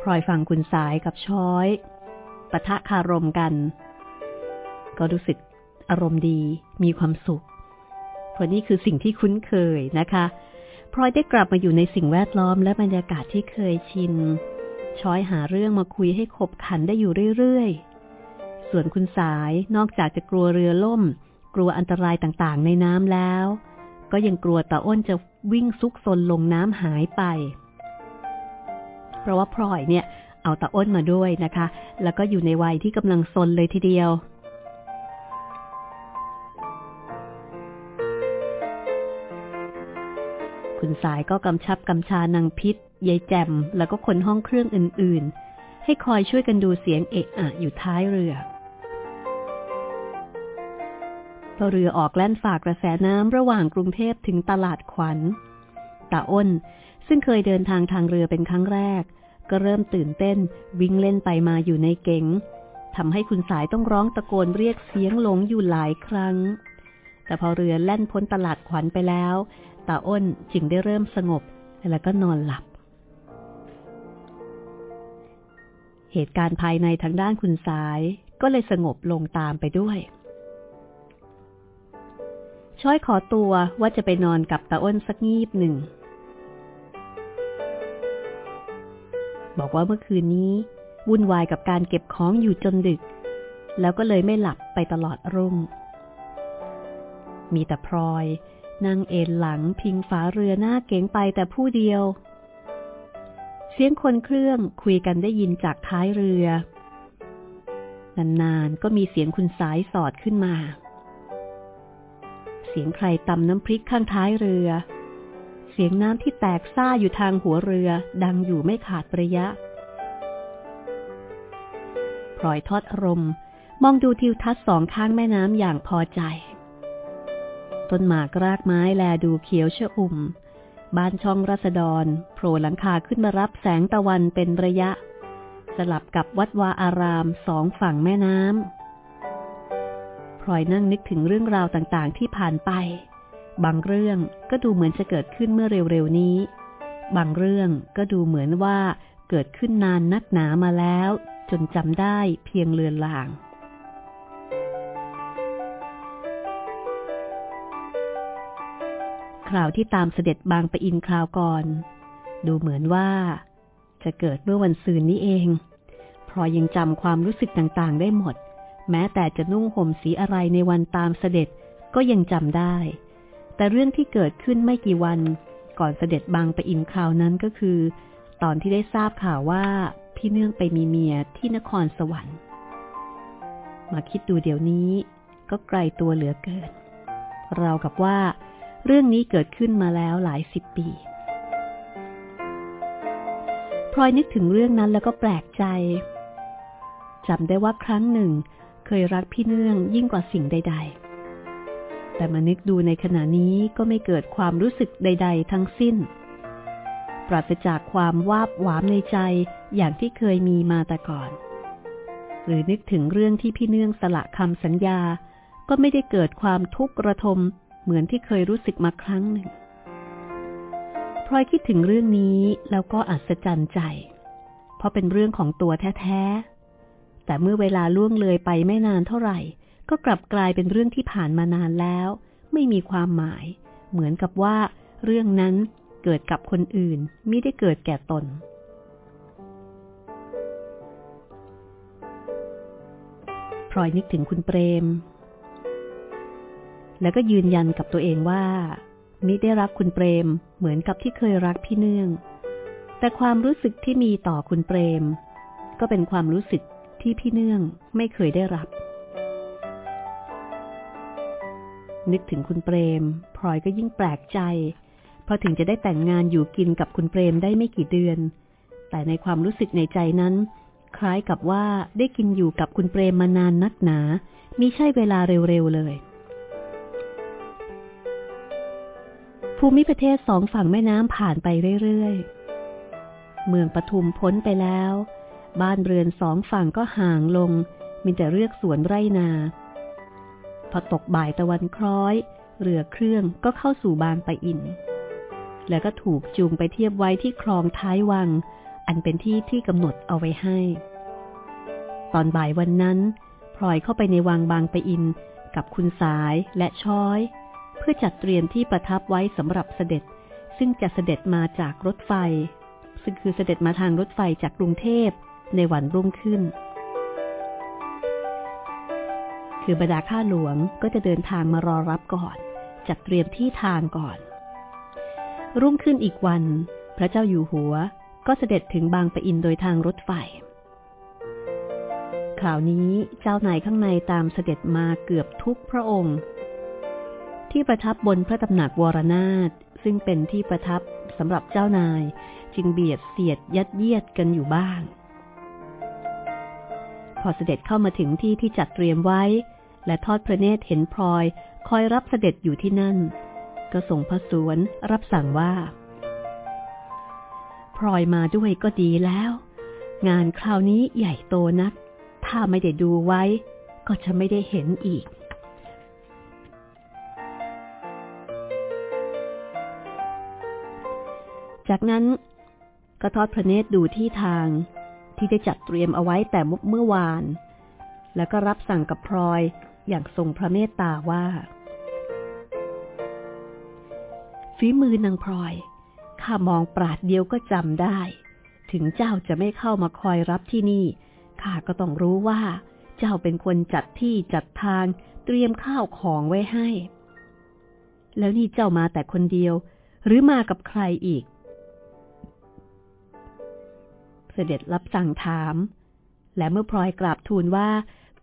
พลอยฟังคุณสายกับช้อยปะทะคารมกัน ก็รู้สึกอารมณ์ดีมีความสุขเพราะนี่คือสิ่งที่คุ้นเคยนะคะพลอยได้กลับมาอยู่ในสิ่งแวดล้อมและบรรยากาศที่เคยชินช้อยหาเรื่องมาคุยให้ขบขันได้อยู่เรื่อยๆ ส่วนคุณสายนอกจากจะกลัวเรือล่ม กลัวอันตรายต่างๆ ในน้ำแล้ว ก็ยังกลัวตาอ้นจะวิ่งซุกซนลงน้ำหายไป เพราะว่าพลอยเนี่ย เอาตาอ้นมาด้วยนะคะ แล้วก็อยู่ในวัยที่กำลังซนเลยทีเดียวคุณสายก็กำชับกำชานางพิษยายแจมแล้วก็คนห้องเครื่องอื่น ๆ ให้คอยช่วยกันดูเสียงเอะอะอยู่ท้ายเรือ พอเรือออกแล่นฝากกระแสน้ำระหว่างกรุงเทพถึงตลาดขวัญตาอ้น ซึ่งเคยเดินทางทางเรือเป็นครั้งแรก ก็เริ่มตื่นเต้นวิ่งเล่นไปมาอยู่ในเก๋งทำให้คุณสายต้องร้องตะโกนเรียกเสียงหลงอยู่หลายครั้ง แต่พอเรือแล่นพ้นตลาดขวัญไปแล้วตาอ้นจึงได้เริ่มสงบแล้วก็นอนหลับ เหตุการณ์ภายในทางด้านคุณสายก็เลยสงบลงตามไปด้วย ช้อยขอตัวว่าจะไปนอนกับตาอ้นสักงีบหนึ่ง บอกว่าเมื่อคืนนี้ วุ่นวายกับการเก็บของอยู่จนดึก แล้วก็เลยไม่หลับไปตลอดรุ่ง มีแต่พลอยนั่งเอนหลังพิงฝาเรือหน้าเก๋งไปแต่ผู้เดียว เสียงคนเครื่องคุยกันได้ยินจากท้ายเรือนานๆก็มีเสียงคุณสายสอดขึ้นมา สียงใครตำน้ำพริกข้างท้ายเรือ เสียงน้ำที่แตกซ่าอยู่ทางหัวเรือดังอยู่ไม่ขาดระยะพลอยทอดอารมณ์ มองดูทิวทัศน์สองข้างแม่น้ำอย่างพอใจ ต้นหมากรากไม้แลดูเขียวชอุ่ม บ้านช่องรัศดรโผล่หลังคาขึ้นมารับแสงตะวันเป็นระยะ สลับกับวัดวาอารามสองฝั่งแม่น้ำ พลอยนั่งนึกถึงเรื่องราวต่างๆ ที่ผ่านไป บางเรื่องก็ดูเหมือนจะเกิดขึ้นเมื่อเร็วๆนี้ บางเรื่องก็ดูเหมือนว่าเกิดขึ้นนานนักหนามาแล้ว จนจำได้เพียงเลือนลาง คราวที่ตามเสด็จบางไปอินคราวก่อน ดูเหมือนว่า จะเกิดเมื่อวันซืนนี้เองพรอยยังจำความรู้สึกต่างๆ ได้หมด แม้แต่จะนุ่งห่มสีอะไรในวันตามเสด็จก็ยังจำได้ แต่เรื่องที่เกิดขึ้นไม่กี่วัน ก่อนเสด็จบางไปอินคราวนั้นก็คือ ตอนที่ได้ทราบข่าวว่าพี่เนื่องไปมีเมียที่นครสวรรค์ มาคิดดูเดี๋ยวนี้ก็ไกลตัวเหลือเกิน เรากับว่าเรื่องนี้เกิดขึ้นมาแล้วหลายสิบปีพลอยนึกถึงเรื่องนั้นแล้วก็แปลกใจจำได้ว่าครั้งหนึ่ง เคยรักพี่เนื่องยิ่งกว่าสิ่งใด ๆ แต่มานึกดูในขณะนี้ก็ไม่เกิดความรู้สึกใด ๆ ทั้งสิ้น ปราศจากความวาบหวามในใจอย่างที่เคยมีมาแต่ก่อน หรือนึกถึงเรื่องที่พี่เนื่องสละคำสัญญา ก็ไม่ได้เกิดความทุกข์ระทมเหมือนที่เคยรู้สึกมาครั้งหนึ่งพลอยคิดถึงเรื่องนี้แล้วก็อัศจรรย์ใจ เพราะเป็นเรื่องของตัวแท้ๆ แต่เมื่อเวลาล่วงเลยไปไม่นานเท่าไหร่ ก็กลับกลายเป็นเรื่องที่ผ่านมานานแล้ว ไม่มีความหมาย เหมือนกับว่า เรื่องนั้นเกิดกับคนอื่นไม่ได้เกิดแก่ตน พลอยนึกถึงคุณเปรม แล้วก็ยืนยันกับตัวเองว่ามิได้รักคุณเปรม เหมือนกับที่เคยรักพี่เนื่อง แต่ความรู้สึกที่มีต่อคุณเปรม ก็เป็นความรู้สึก ที่พี่เนื่องไม่เคยได้รับ นึกถึงคุณเปรมพลอยก็ยิ่งแปลกใจ พอถึงจะได้แต่งงานอยู่กินกับคุณเปรมได้ไม่กี่เดือน แต่ในความรู้สึกในใจนั้น คล้ายกับว่าได้กินอยู่กับคุณเปรมมานานนักหนามิใช่เวลาเร็วๆเลย ภูมิประเทศสองฝั่งแม่น้ำผ่านไปเรื่อยๆ เมืองปทุมพ้นไปแล้ว บ้านเรือนสองฝั่งก็ห่างลง มีแต่เรือกสวนไร่นา พอตกบ่ายตะวันคล้อย เรือเครื่องก็เข้าสู่บางปะอิน แล้วก็ถูกจูงไปเทียบไว้ที่คลองท้ายวัง อันเป็นที่ที่กำหนดเอาไว้ให้ ตอนบ่ายวันนั้นพลอยเข้าไปในวังบางปะอินกับคุณสายและช้อย เพื่อจัดเตรียมที่ประทับไว้สำหรับเสด็จ ซึ่งจะเสด็จมาจากรถไฟ ซึ่งคือเสด็จมาทางรถไฟจากกรุงเทพ ในวันรุ่งขึ้น คือบรรดาข้าหลวงก็จะเดินทางมารอรับก่อน จัดเตรียมที่ทางก่อน รุ่งขึ้นอีกวัน พระเจ้าอยู่หัวก็เสด็จถึงบางปะอินโดยทางรถไฟ คราวนี้เจ้านายข้างในตามเสด็จมาเกือบทุกพระองค์ ที่ประทับบนพระตำหนักวรนาถซึ่งเป็นที่ประทับสำหรับเจ้านายจึงเบียดเสียดยัดเยียดกันอยู่บ้าง อเสด็จเข้ามาถึงที่ที่จัดเตรียมไว้ และทอดพระเนตรเห็นพลอย คอยรับเสด็จอยู่ที่นั่น ก็ส่งพระสวนรับสั่งว่า พลอยมาด้วยก็ดีแล้ว งานคราวนี้ใหญ่โตนัก ถ้าไม่ได้ดูไว้ ก็จะไม่ได้เห็นอีกจากนั้นก็ทอดพระเนตรดูที่ทาง ที่ได้จัดเตรียมเอาไว้แต่เมื่อวาน แล้วก็รับสั่งกับพลอยอย่างทรงพระเมตตาว่า ฝีมือนางพลอย ข้ามองปราดเดียวก็จำได้ ถึงเจ้าจะไม่เข้ามาคอยรับที่นี่ข้าก็ต้องรู้ว่า เจ้าเป็นคนจัดที่จัดทางเตรียมข้าวของไว้ให้ แล้วนี่เจ้ามาแต่คนเดียว หรือมากับใครอีก เสด็จรับสั่งถาม และเมื่อพลอยกราบทูลว่า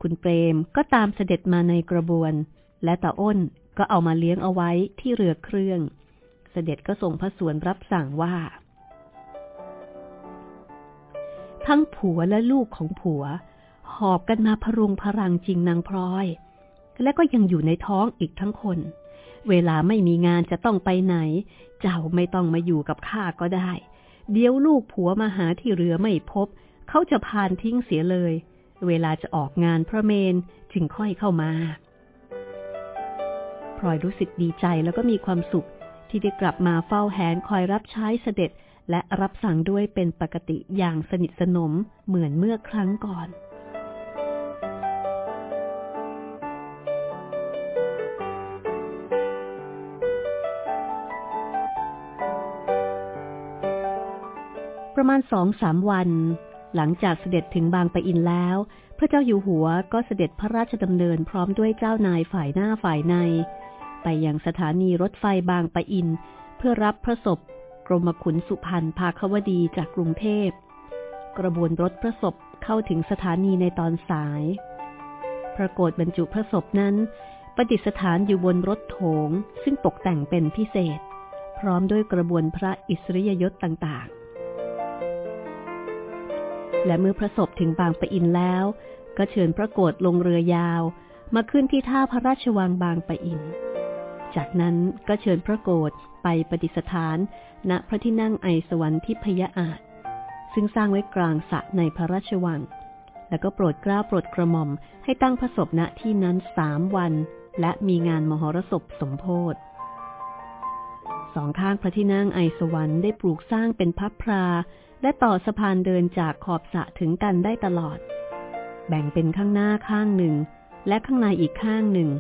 คุณเปรมก็ตามเสด็จมาในกระบวน และตาอ้นก็เอามาเลี้ยงเอาไว้ที่เรือเครื่อง เสด็จก็ส่งพระสวนรับสั่งว่า ทั้งผัวและลูกของผัว หอบกันมาพรุงพรังจริงนางพลอย และก็ยังอยู่ในท้องอีกทั้งคน เวลาไม่มีงานจะต้องไปไหน เจ้าไม่ต้องมาอยู่กับข้าก็ได้ เดี๋ยวลูกผัวมาหาที่เรือไม่พบ เขาจะพานทิ้งเสียเลย เวลาจะออกงานพระเมนจึงค่อยเข้ามาพลอยรู้สึกดีใจแล้วก็มีความสุขที่ได้กลับมาเฝ้าแหนคอยรับใช้เสด็จและรับสั่งด้วยเป็นปกติอย่างสนิทสนมเหมือนเมื่อครั้งก่อน ประมาณสองสามวัน หลังจากเสด็จถึงบางปะอินแล้ว พระเจ้าอยู่หัวก็เสด็จพระราชดำเนินพร้อมด้วยเจ้านายฝ่ายหน้าฝ่ายใน ไปยังสถานีรถไฟบางปะอิน เพื่อรับพระศพ กรมขุนสุพรรณภาควดีจากกรุงเทพ กระบวนรถพระศพเข้าถึงสถานีในตอนสาย พระโกรธบรรจุพระศพนั้นประดิษฐานอยู่บนรถโถงซึ่งตกแต่งเป็นพิเศษ พร้อมด้วยกระบวนพระอิสริยยศต่าง และเมื่อพระศพถึงบางปะอินแล้ว ก็เชิญพระโกรธลงเรือยาว มาขึ้นที่ท่าพระราชวังบางปะอิน จากนั้นก็เชิญพระโกรธไปปฏิสถาน ณพระที่นั่งไอสวรรค์ทิพยอาจ ซึ่งสร้างไว้กลางสระในพระราชวัง แล้วก็โปรดกล้าโปรดกระหม่อมให้ตั้งพระศพณที่นั้นสามวัน และมีงานมหรสพสมโพธ สองข้างพระที่นั่งไอสวรรค์ได้ปลูกสร้างเป็นพับพรา และต่อสะพานเดินจากขอบสะถึงกันได้ตลอด แบ่งเป็นข้างหน้าข้างหนึ่ง และข้างในอีกข้างหนึ่ง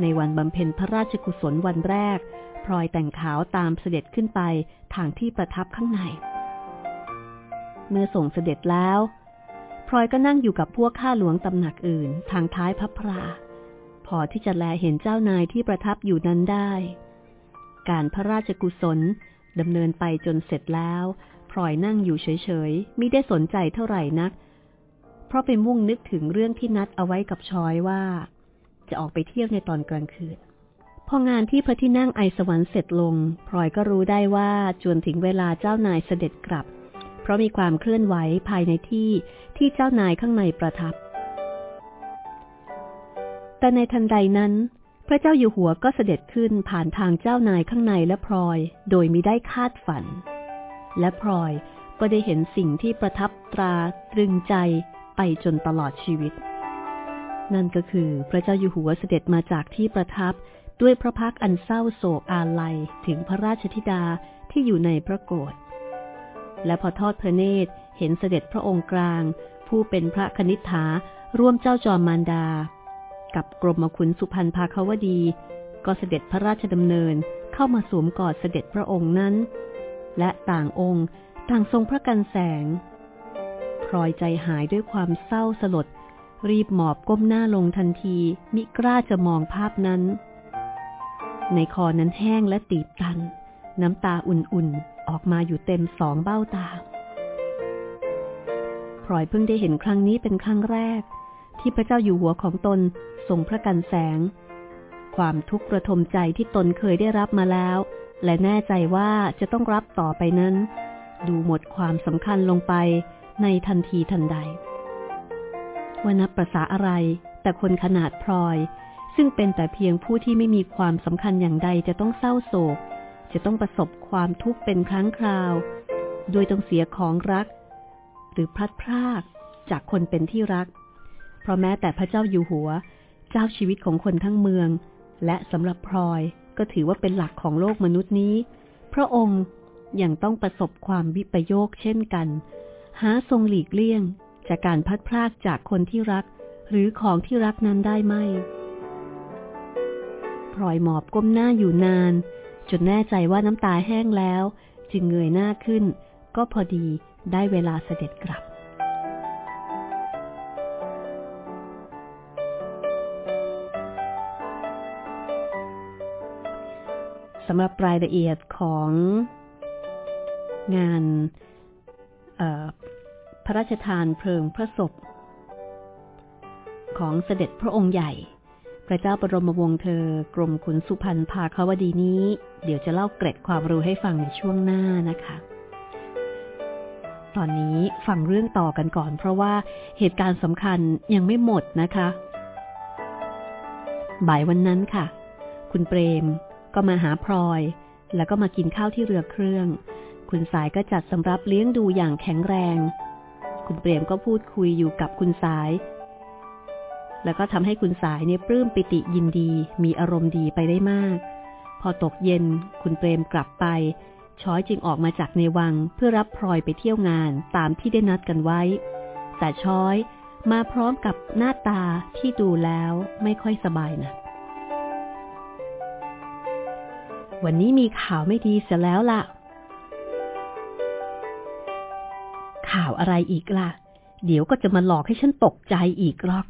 ในวันบำเพ็ญพระราชกุศลวันแรก พลอยแต่งขาวตามเสด็จขึ้นไปทางที่ประทับข้างใน เมื่อส่งเสด็จแล้วพลอยก็นั่งอยู่กับพวกข้าหลวงตำหนักอื่น ทางท้ายพระพรา พอที่จะแลเห็นเจ้านายที่ประทับอยู่นั้นได้ การพระราชกุศลดำเนินไปจนเสร็จแล้วพลอยนั่งอยู่เฉยๆมิได้สนใจเท่าไหร่นัก เพราะไปมุ่งนึกถึงเรื่องที่นัดเอาไว้กับชอยว่า จะออกไปเที่ยวในตอนกลางคืน พองานที่พระที่นั่งไอสวรรค์เสร็จลงพลอยก็รู้ได้ว่าจวนถึงเวลาเจ้านายเสด็จกลับ เพราะมีความเคลื่อนไหวภายในที่ที่เจ้านายข้างในประทับ แต่ในทันใดนั้น พระเจ้าอยู่หัวก็เสด็จขึ้นผ่านทางเจ้านายข้างในและพลอย โดยมิได้คาดฝัน และพลอยก็ได้เห็นสิ่งที่ประทับตราตรึงใจไปจนตลอดชีวิต นั่นก็คือพระเจ้าอยู่หัวเสด็จมาจากที่ประทับด้วยพระพักอันเศร้าโศกอาลัยถึงพระราชธิดาที่อยู่ในพระโกรธและพอทอดพระเนตรเห็นเสด็จพระองค์กลาง ผู้เป็นพระคณิษฐาร่วมเจ้าจอมมารดา กับกรมขุนสุพรรณภาควดี ก็เสด็จพระราชดำเนินเข้ามาสวมกอดเสด็จพระองค์นั้น และต่างองค์ต่างทรงพระกันแสงพลอยใจหายด้วยความเศร้าสลด รีบหมอบก้มหน้าลงทันที มิกล้าจะมองภาพนั้น ในคอนั้นแห้งและตีบตัน น้ำตาอุ่นๆ ออกมาอยู่เต็มสองเบ้าตาพลอยเพิ่งได้เห็นครั้งนี้เป็นครั้งแรก ที่พระเจ้าอยู่หัวของตนทรงพระกันแสง ความทุกข์ระทมใจที่ตนเคยได้รับมาแล้ว และแน่ใจว่าจะต้องรับต่อไปนั้น ดูหมดความสำคัญลงไปในทันทีทันใดว่านับประษาอะไร แต่คนขนาดพลอย ซึ่งเป็นแต่เพียงผู้ที่ไม่มีความสำคัญอย่างใดจะต้องเศร้าโศก จะต้องประสบความทุกข์เป็นครั้งคราว โดยต้องเสียของรัก หรือพลัดพรากจากคนเป็นที่รัก เพราะแม้แต่พระเจ้าอยู่หัว เจ้าชีวิตของคนทั้งเมือง และสำหรับพลอยก็ถือว่าเป็นหลักของโลกมนุษย์นี้ พระองค์ยังต้องประสบความวิปโยคเช่นกัน หาทรงหลีกเลี่ยง จากการพัดพรากจากคนที่รัก หรือของที่รักนั้นได้ไหมพลอยหมอบก้มหน้าอยู่นาน จนแน่ใจว่าน้ำตาแห้งแล้ว จึงเงยหน้าขึ้น ก็พอดีได้เวลาเสด็จกลับ สำหรับรายละเอียดของงานพระราชทานเพลิงพระศพ ของเสด็จพระองค์ใหญ่ พระเจ้าบรมวงศ์เธอกรมขุนสุพรรณภาคาวดีนี้ เดี๋ยวจะเล่าเกร็ดความรู้ให้ฟังในช่วงหน้านะคะ ตอนนี้ฟังเรื่องต่อกันก่อน เพราะว่าเหตุการณ์สำคัญยังไม่หมดนะคะ บ่ายวันนั้นค่ะ คุณเปรม ก็มาหาพลอย แล้วก็มากินข้าวที่เรือเครื่อง คุณสายก็จัดสำรับเลี้ยงดูอย่างแข็งแรง คุณเปรมก็พูดคุยอยู่กับคุณสาย แล้วก็ทำให้คุณสายเนี่ยปลื้มปิติยินดี มีอารมณ์ดีไปได้มาก พอตกเย็น คุณเปรมกลับไป ช้อยจึงออกมาจากในวังเพื่อรับพลอยไปเที่ยวงานตามที่ได้นัดกันไว้ แต่ช้อยมาพร้อมกับหน้าตาที่ดูแล้วไม่ค่อยสบายนะ วันนี้มีข่าวไม่ดีเสียแล้วล่ะ ข่าวอะไรอีกล่ะ เดี๋ยวก็จะมาหลอกให้ฉันตกใจอีกหรอก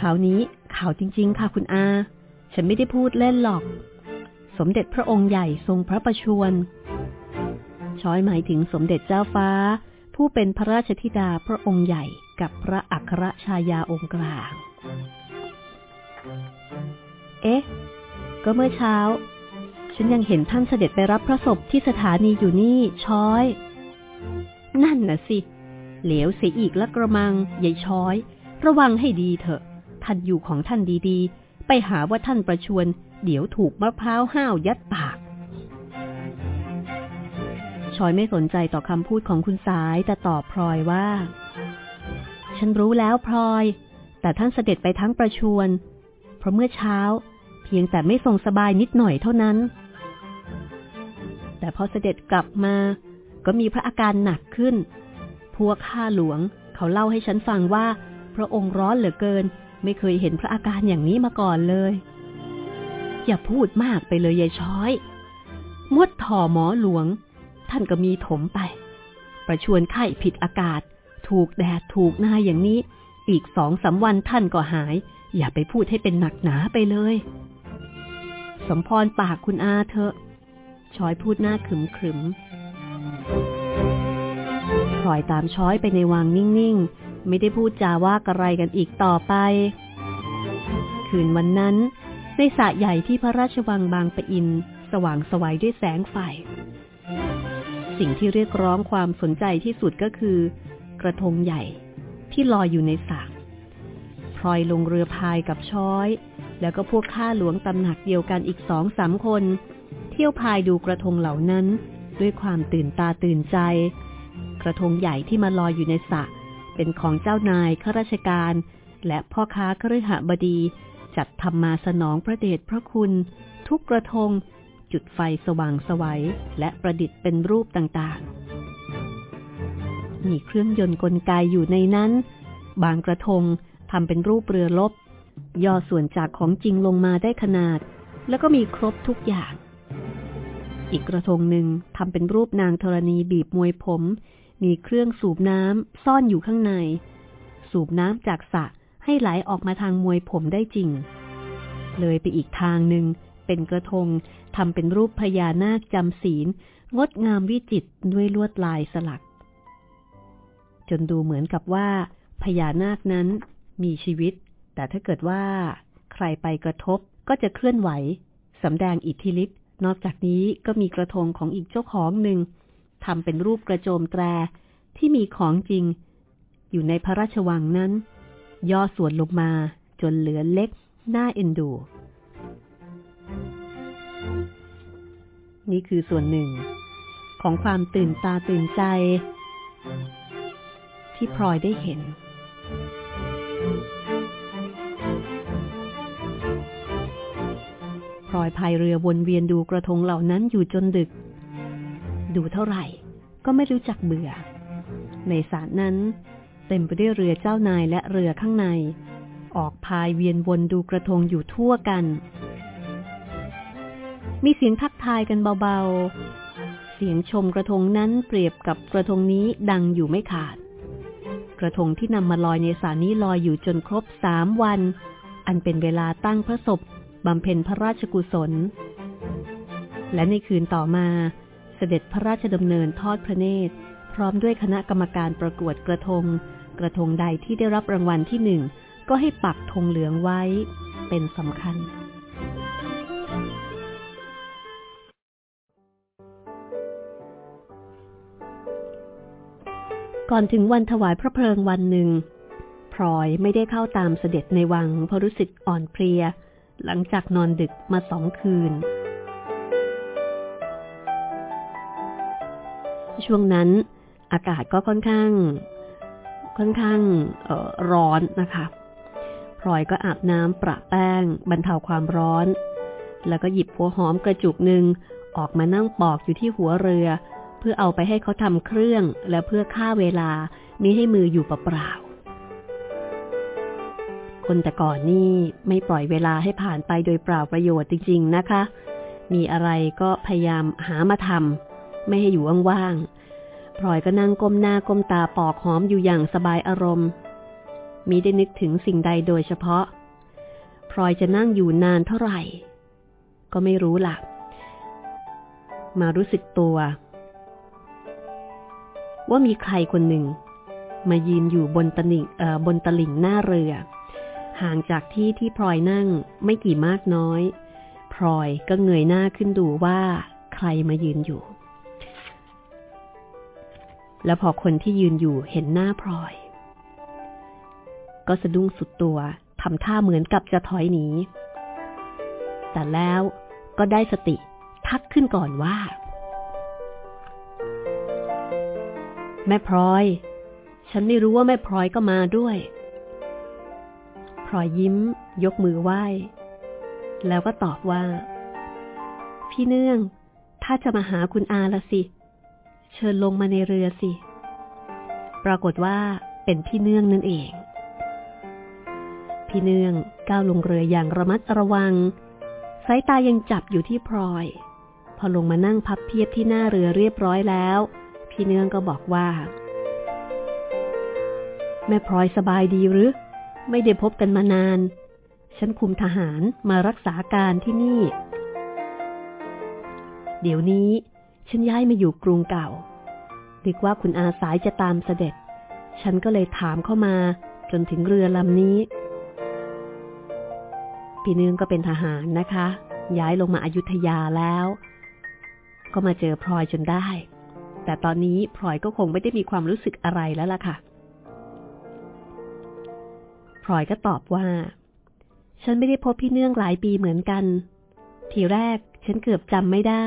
ข่าวนี้ข่าวจริง ๆ ค่ะคุณอา ฉันไม่ได้พูดเล่นหรอก สมเด็จพระองค์ใหญ่ทรงพระประชวรช้อยหมายถึงสมเด็จเจ้าฟ้า ผู้เป็นพระราชธิดาพระองค์ใหญ่กับพระอัครชายาองค์กลาง เอ๊ะ ก็เมื่อเช้า ฉันยังเห็นท่านเสด็จไปรับพระศพที่สถานีอยู่นี่ช้อย นั่นน่ะสิ เหลวเสียอีกละกระมังยายช้อย ระวังให้ดีเถอะ ท่านอยู่ของท่านดีๆ ไปหาว่าท่านประชวน เดี๋ยวถูกมะพร้าวห้าวยัดปากชอยไม่สนใจต่อคำพูดของคุณสายแต่ตอบพลอยว่า ฉันรู้แล้วพลอย แต่ท่านเสด็จไปทั้งประชวน เพราะเมื่อเช้า เพียงแต่ไม่ทรงสบายนิดหน่อยเท่านั้น แต่พอเสด็จกลับมา ก็มีพระอาการหนักขึ้น พวกข้าหลวงเขาเล่าให้ฉันฟังว่า พระองค์ร้อนเหลือเกิน ไม่เคยเห็นพระอาการอย่างนี้มาก่อนเลย อย่าพูดมากไปเลยยายช้อยมดถ่อหมอหลวง ท่านก็มีถมไป ประชวนไข้ผิดอากาศ ถูกแดดถูกหน้าอย่างนี้ อีกสองสาวันท่านก็หาย อย่าไปพูดให้เป็นหนักหนาไปเลย สมพรปากคุณอาเถอะช้อยพูดหน้าขึมขึมพลอยตามช้อยไปในวังนิ่งๆ ไม่ได้พูดจาว่ากระไรกันอีกต่อไป คืนวันนั้น ในสระใหญ่ที่พระราชวังบางปะอิน สว่างสวัยด้วยแสงไฟ สิ่งที่เรียกร้องความสนใจที่สุดก็คือ กระทงใหญ่ที่ลอยอยู่ในสระพลอยลงเรือพายกับช้อย แล้วก็พวกข้าหลวงตำหนักเดียวกันอีกสองสามคน เที่ยวพายดูกระทงเหล่านั้น ด้วยความตื่นตาตื่นใจ กระทงใหญ่ที่มาลอยอยู่ในสระเป็นของเจ้านายข้าราชการ และพ่อค้าคฤหบดี จัดทำมาสนองพระเดชพระคุณ ทุกกระทง จุดไฟสว่างสวัยและประดิษฐ์เป็นรูปต่างๆ มีเครื่องยนต์กลไกอยู่ในนั้น บางกระทงทำเป็นรูปเรือลบ ย่อส่วนจากของจริงลงมาได้ขนาด แล้วก็มีครบทุกอย่าง อีกกระทงหนึ่งทำเป็นรูปนางธรณีบีบมวยผม มีเครื่องสูบน้ำซ่อนอยู่ข้างใน สูบน้ำจากสระให้ไหลออกมาทางมวยผมได้จริง เลยไปอีกทางหนึ่งเป็นกระทงทำเป็นรูปพญานาคจำศีล งดงามวิจิตด้วยลวดลายสลัก จนดูเหมือนกับว่าพญานาคนั้นมีชีวิต แต่ถ้าเกิดว่า ใครไปกระทบก็จะเคลื่อนไหวสำแดงอิทธิฤทธิ์นอกจากนี้ก็มีกระทงของอีกเจ้าของหนึ่งทำเป็นรูปกระโจมแตรที่มีของจริง อยู่ในพระราชวังนั้น ย่อส่วนลงมาจนเหลือเล็กหน้าเอ็นดู นี่คือส่วนหนึ่ง ของความตื่นตาตื่นใจ ที่พลอยได้เห็น ลอยพายเรือวนเวียนดูกระทงเหล่านั้นอยู่จนดึก ดูเท่าไหร่ก็ไม่รู้จักเบื่อ ในสระนั้นเต็มไปด้วยเรือเจ้านายและเรือข้างใน ออกพายเวียนวนดูกระทงอยู่ทั่วกัน มีเสียงทักทายกันเบาๆ เสียงชมกระทงนั้นเปรียบกับกระทงนี้ดังอยู่ไม่ขาด กระทงที่นำมาลอยในสานี้ลอยอยู่จนครบสามวัน อันเป็นเวลาตั้งพระศพ บำเพ็ญพระราชกุศล และในคืนต่อมาเสด็จพระราชดำเนินทอดพระเนตร พร้อมด้วยคณะกรรมการประกวดกระทง กระทงใดที่ได้รับรางวัลที่หนึ่งก็ให้ปักธงเหลืองไว้เป็นสำคัญก่อนถึงวันถวายพระเพลิงวันหนึ่งพลอยไม่ได้เข้าตามเสด็จในวังเพราะรู้สึกอ่อนเพลีย หลังจากนอนดึกมาสองคืน ช่วงนั้นอากาศก็ค่อนข้าง ค่อนข้างร้อนนะคะพลอยก็อาบน้ำประแป้ง บรรเทาความร้อน แล้วก็หยิบหัวหอมกระจุกหนึ่งออกมานั่งปอกอยู่ที่หัวเรือ เพื่อเอาไปให้เขาทำเครื่องและเพื่อฆ่าเวลามิให้มืออยู่เปล่า คนแต่ก่อนนี่ไม่ปล่อยเวลาให้ผ่านไปโดยเปล่าประโยชน์จริง ๆ นะคะ มีอะไรก็พยายามหามาทำไม่ให้อยู่ว่างๆพลอยก็นั่งก้มหน้าก้มตาปอกหอมอยู่อย่างสบายอารมณ์มีได้นึกถึงสิ่งใดโดยเฉพาะพลอยจะนั่งอยู่นานเท่าไหร่ ก็ไม่รู้หลัก มารู้สึกตัว ว่ามีใครคนหนึ่ง มายืนอยู่บนตลิ่งบนตลิ่งหน้าเรือ ห่างจากที่ที่พลอยนั่งไม่กี่มากน้อย พลอยก็เงยหน้าขึ้นดูว่าใครมายืนอยู่ แล้วพอคนที่ยืนอยู่เห็นหน้าพลอย ก็สะดุ้งสุดตัวทำท่าเหมือนกับจะถอยหนี แต่แล้วก็ได้สติทักขึ้นก่อนว่า แม่พลอย ฉันไม่รู้ว่าแม่พลอยก็มาด้วย พลอยยิ้ม ยกมือไหว้ แล้วก็ตอบว่า พี่เนื่อง ถ้าจะมาหาคุณอาละสิ เชิญลงมาในเรือสิ ปรากฏว่าเป็นพี่เนื่องนั่นเอง พี่เนื่องก้าวลงเรืออย่างระมัดระวัง สายตายังจับอยู่ที่พลอย พอลงมานั่งพับเพียบที่หน้าเรือเรียบร้อยแล้ว พี่เนื่องก็บอกว่า แม่พลอยสบายดีหรือ ไม่ได้พบกันมานาน ฉันคุมทหารมารักษาการที่นี่ เดี๋ยวนี้ ฉันย้ายมาอยู่กรุงเก่านึกว่าคุณอาสายจะตามเสด็จ ฉันก็เลยถามเข้ามาจนถึงเรือลำนี้พี่เนืองก็เป็นทหารนะคะ ย้ายลงมาอายุทยาแล้ว ก็มาเจอพลอยจนได้ แต่ตอนนี้พลอยก็คงไม่ได้มีความรู้สึกอะไรแล้วล่ะค่ะ พลอยก็ตอบว่า ฉันไม่ได้พบพี่เนื่องหลายปีเหมือนกัน ทีแรกฉันเกือบจำไม่ได้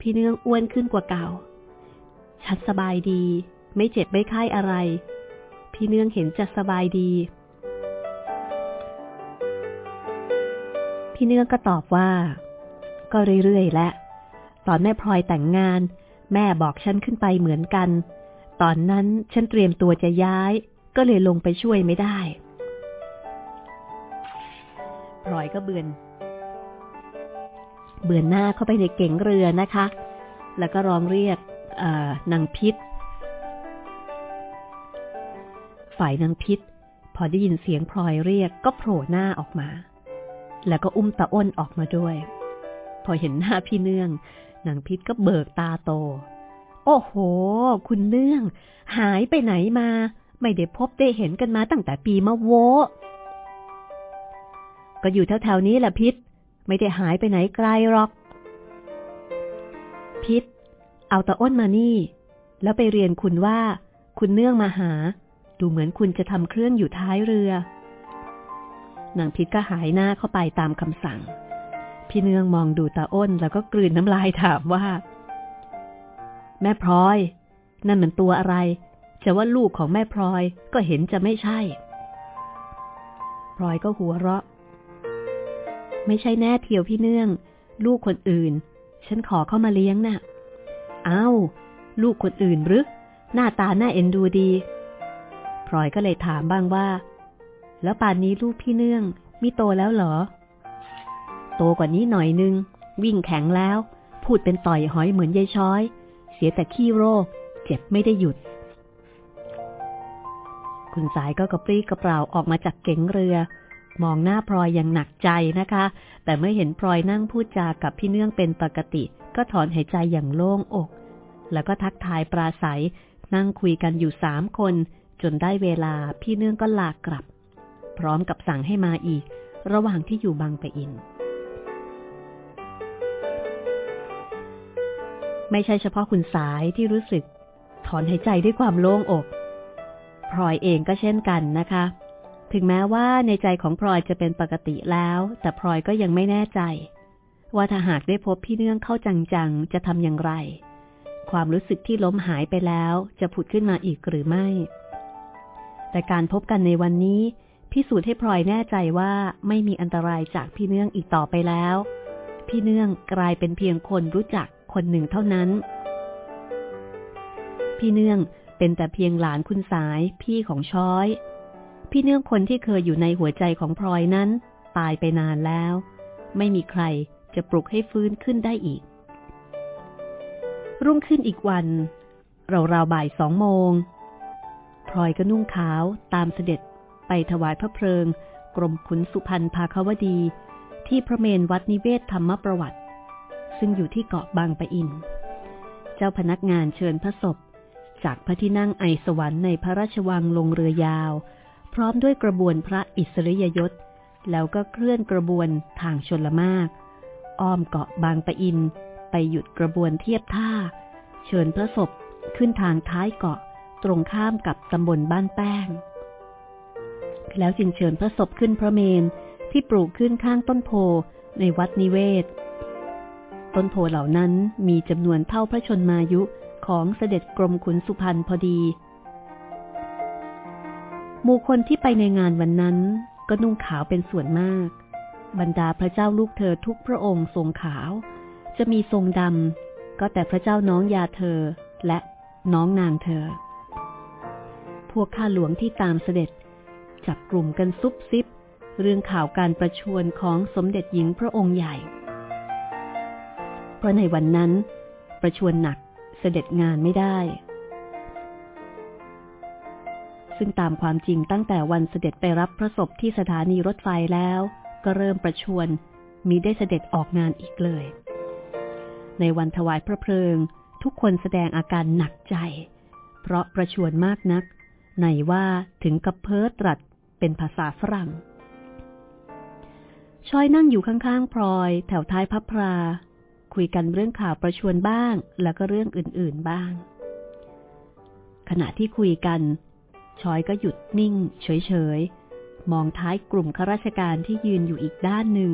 พี่เนื่องอ้วนขึ้นกว่าเก่า ฉันสบายดี ไม่เจ็บไม่ไข้อะไร พี่เนื่องเห็นจะสบายดี พี่เนื่องก็ตอบว่า ก็เรื่อยๆและ ตอนแม่พลอยแต่งงาน แม่บอกฉันขึ้นไปเหมือนกัน ตอนนั้นฉันเตรียมตัวจะย้ายก็เลยลงไปช่วยไม่ได้ พลอยก็เบือน เบือนหน้าเข้าไปในเก๋งเรือนะคะ แล้วก็ร้องเรียกนางพิษ ฝ่ายนางพิษ พอได้ยินเสียงพลอยเรียกก็โผล่หน้าออกมา แล้วก็อุ้มตาอ้นออกมาด้วย พอเห็นหน้าพี่เนื่องนางพิษก็เบิกตาโต โอ้โห คุณเนื่อง หายไปไหนมา ไม่ได้พบได้เห็นกันมาตั้งแต่ปีมะโว ก็อยู่แถวๆนี้แหละพิษ ไม่ได้หายไปไหนไกลหรอก พิษ เอาตาอ้นมานี่ แล้วไปเรียนคุณว่า คุณเนื่องมาหา ดูเหมือนคุณจะทำเครื่องอยู่ท้ายเรือนางพิษก็หายหน้าเข้าไปตามคำสั่ง พี่เนื่องมองดูตาอ้นแล้วก็กลืนน้ำลายถามว่า แม่พลอย นั่นมันตัวอะไร จะว่าลูกของแม่พลอยก็เห็นจะไม่ใช่พลอยก็หัวเราะ ไม่ใช่แน่เทียวพี่เนื่อง ลูกคนอื่น ฉันขอเข้ามาเลี้ยงนะ่ะอ้าวลูกคนอื่นหรือหน้าตาหน้าเอ็นดูดีพลอยก็เลยถามบ้างว่า แล้วป่านนี้ลูกพี่เนื่องมีโตแล้วเหรอ โตกว่านี้หน่อยนึง วิ่งแข็งแล้ว พูดเป็นต่อยหอยเหมือนยายช้อย เสียแต่ขี้โรค เจ็บไม่ได้หยุด คุณสายก็กระปรี้กระเปร่าออกมาจากเก๋งเรือ มองหน้าพลอยอย่างหนักใจนะคะ แต่เมื่อเห็นพลอยนั่งพูดจากับพี่เนื่องเป็นปกติ ก็ถอนหายใจอย่างโล่งอก แล้วก็ทักทายปราศัย นั่งคุยกันอยู่สามคน จนได้เวลาพี่เนื่องก็ลากกลับ พร้อมกับสั่งให้มาอีก ระหว่างที่อยู่บางปะอิน ไม่ใช่เฉพาะคุณสายที่รู้สึก ถอนหายใจด้วยความโล่งอกพลอยเองก็เช่นกันนะคะ ถึงแม้ว่าในใจของพลอยจะเป็นปกติแล้ว แต่พลอยก็ยังไม่แน่ใจ ว่าถ้าหากได้พบพี่เนื่องเข้าจังๆ จะทำอย่างไร ความรู้สึกที่ล้มหายไปแล้วจะผุดขึ้นมาอีกหรือไม่ แต่การพบกันในวันนี้ พิสูจน์ให้พลอยแน่ใจว่าไม่มีอันตรายจากพี่เนื่องอีกต่อไปแล้ว พี่เนื่องกลายเป็นเพียงคนรู้จักคนหนึ่งเท่านั้น พี่เนื่องเป็นแต่เพียงหลานคุณสายพี่ของช้อย พี่เนื่องคนที่เคยอยู่ในหัวใจของพลอยนั้น ตายไปนานแล้ว ไม่มีใครจะปลุกให้ฟื้นขึ้นได้อีก รุ่งขึ้นอีกวันราวๆบ่ายสองโมงพลอยก็นุ่งขาวตามเสด็จไปถวายพระเพลิง กรมขุนสุพรรณภาควดี ที่พระเมนวัดนิเวศธรรมประวัติ ซึ่งอยู่ที่เกาะบางปะอิน เจ้าพนักงานเชิญพระศพ จากพระที่นั่งไอสวรรค์ในพระราชวังลงเรือยาว พร้อมด้วยกระบวนพระอิสริยยศ แล้วก็เคลื่อนกระบวนทางชนละมาก อ้อมเกาะบางปะอิน ไปหยุดกระบวนเทียบท่า เชิญพระศพขึ้นทางท้ายเกาะตรงข้ามกับตำบลบ้านแป้ง แล้วจึงเชิญพระศพขึ้นพระเมนที่ปลูกขึ้นข้างต้นโพในวัดนิเวศ ต้นโพเหล่านั้นมีจำนวนเท่าพระชนมายุของเสด็จกรมขุนสุพรรณพอดี หมู่คนที่ไปในงานวันนั้น ก็นุ่งขาวเป็นส่วนมาก บรรดาพระเจ้าลูกเธอทุกพระองค์ทรงขาว จะมีทรงดำก็แต่พระเจ้าน้องยาเธอและน้องนางเธอ พวกข้าหลวงที่ตามเสด็จ จับกลุ่มกันซุบซิบ เรื่องข่าวการประชวรของสมเด็จหญิงพระองค์ใหญ่ เพราะในวันนั้น ประชวรหนักเสด็จงานไม่ได้ ซึ่งตามความจริงตั้งแต่วันเสด็จไปรับพระศพที่สถานีรถไฟแล้ว ก็เริ่มประชวรมีได้เสด็จออกงานอีกเลย ในวันถวายพระเพลิง ทุกคนแสดงอาการหนักใจ เพราะประชวรมากนักไหนว่าถึงกับเพ้อตรัสเป็นภาษาฝรั่งชอยนั่งอยู่ข้างๆพลอย แถวท้ายพับพรา คุยกันเรื่องข่าวประชวนบ้าง แล้วก็เรื่องอื่นๆบ้าง ขณะที่คุยกัน ชอยก็หยุดนิ่ง เฉยๆ มองท้ายกลุ่มข้าราชการที่ยืนอยู่อีกด้านหนึ่ง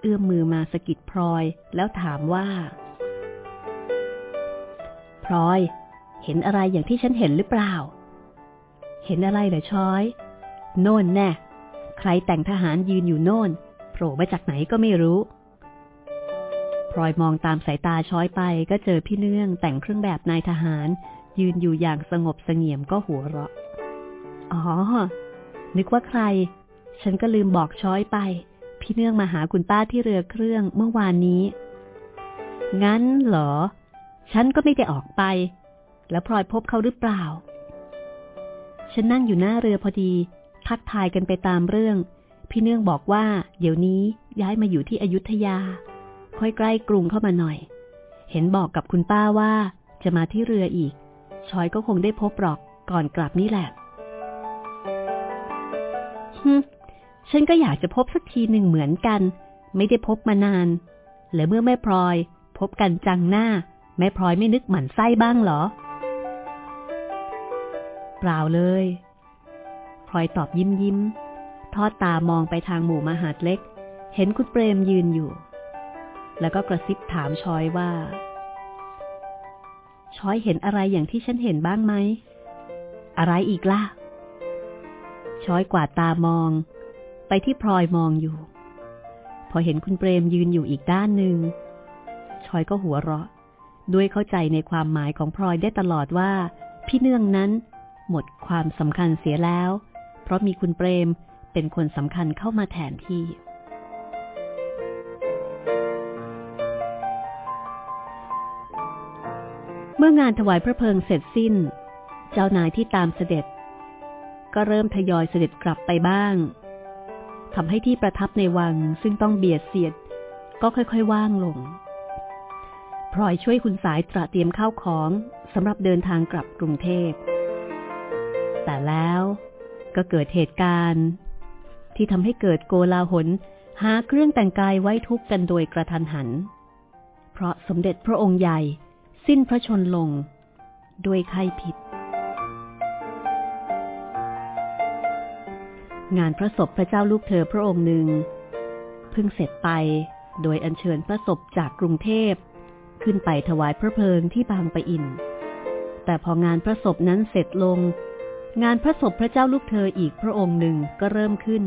เอื้อมมือมาสกิดพลอยแล้วถามว่า พลอย เห็นอะไรอย่างที่ฉันเห็นหรือเปล่า เห็นอะไรเหรอชอย โน่นแน่ ใครแต่งทหารยืนอยู่โน่นโผล่มาจากไหนก็ไม่รู้พลอยมองตามสายตาช้อยไปก็เจอพี่เนื่องแต่งเครื่องแบบนายทหาร ยืนอยู่อย่างสงบสงี่ยมก็หัวเราะ อ๋อ นึกว่าใคร ฉันก็ลืมบอกช้อยไป พี่เนื่องมาหาคุณป้าที่เรือเครื่องเมื่อวานนี้ งั้นเหรอ ฉันก็ไม่ได้ออกไป แล้วพลอยพบเขาหรือเปล่า ฉันนั่งอยู่หน้าเรือพอดี ทักทายกันไปตามเรื่อง พี่เนื่องบอกว่า เดี๋ยวนี้ย้ายมาอยู่ที่อยุธยา ค่อยใกล้กรุงเข้ามาหน่อย เห็นบอกกับคุณป้าว่าจะมาที่เรืออีกชอยก็คงได้พบหรอกก่อนกลับนี่แหละ ฉันก็อยากจะพบสักทีหนึ่งเหมือนกัน ไม่ได้พบมานาน และเมื่อแม่พลอย พบกันจังหน้า แม่พลอยไม่นึกหมั่นไส้บ้างเหรอ เปล่าเลยพลอยตอบยิ้มยิ้ม ทอดตามองไปทางหมู่มหาดเล็ก เห็นคุณเปรมยืนอยู่ แล้วก็กระซิบถามชอยว่า ชอยเห็นอะไรอย่างที่ฉันเห็นบ้างไหม อะไรอีกล่ะ ช้อยกวาดตามอง ไปที่พลอยมองอยู่ พอเห็นคุณเปรมยืนอยู่อีกด้านหนึ่งชอยก็หัวเราะ ด้วยเข้าใจในความหมายของพลอยได้ตลอดว่า พี่เนื่องนั้น หมดความสำคัญเสียแล้ว เพราะมีคุณเปรมเป็นคนสำคัญเข้ามาแทนที่เมื่องานถวายพระเพลิงเสร็จสิ้น เจ้านายที่ตามเสด็จ ก็เริ่มทยอยเสด็จกลับไปบ้างทำให้ที่ประทับในวังซึ่งต้องเบียดเสียด ก็ค่อยๆว่างลงพลอยช่วยคุณสายตระเตรียมข้าวของสำหรับเดินทางกลับกรุงเทพ แต่แล้วก็เกิดเหตุการณ์ ที่ทำให้เกิดโกลาหลหาเครื่องแต่งกายไว้ทุกกันโดยกระทันหัน เพราะสมเด็จพระองค์ใหญ่สิ้นพระชนลง ด้วยไข้พิษ งานพระศพพระเจ้าลูกเธอพระองค์หนึ่งเพิ่งเสร็จไปโดยอัญเชิญพระศพจากกรุงเทพ ขึ้นไปถวายพระเพลิงที่บางปะอิน แต่พองานพระศพนั้นเสร็จลง งานพระศพพระเจ้าลูกเธออีกพระองค์หนึ่งก็เริ่มขึ้น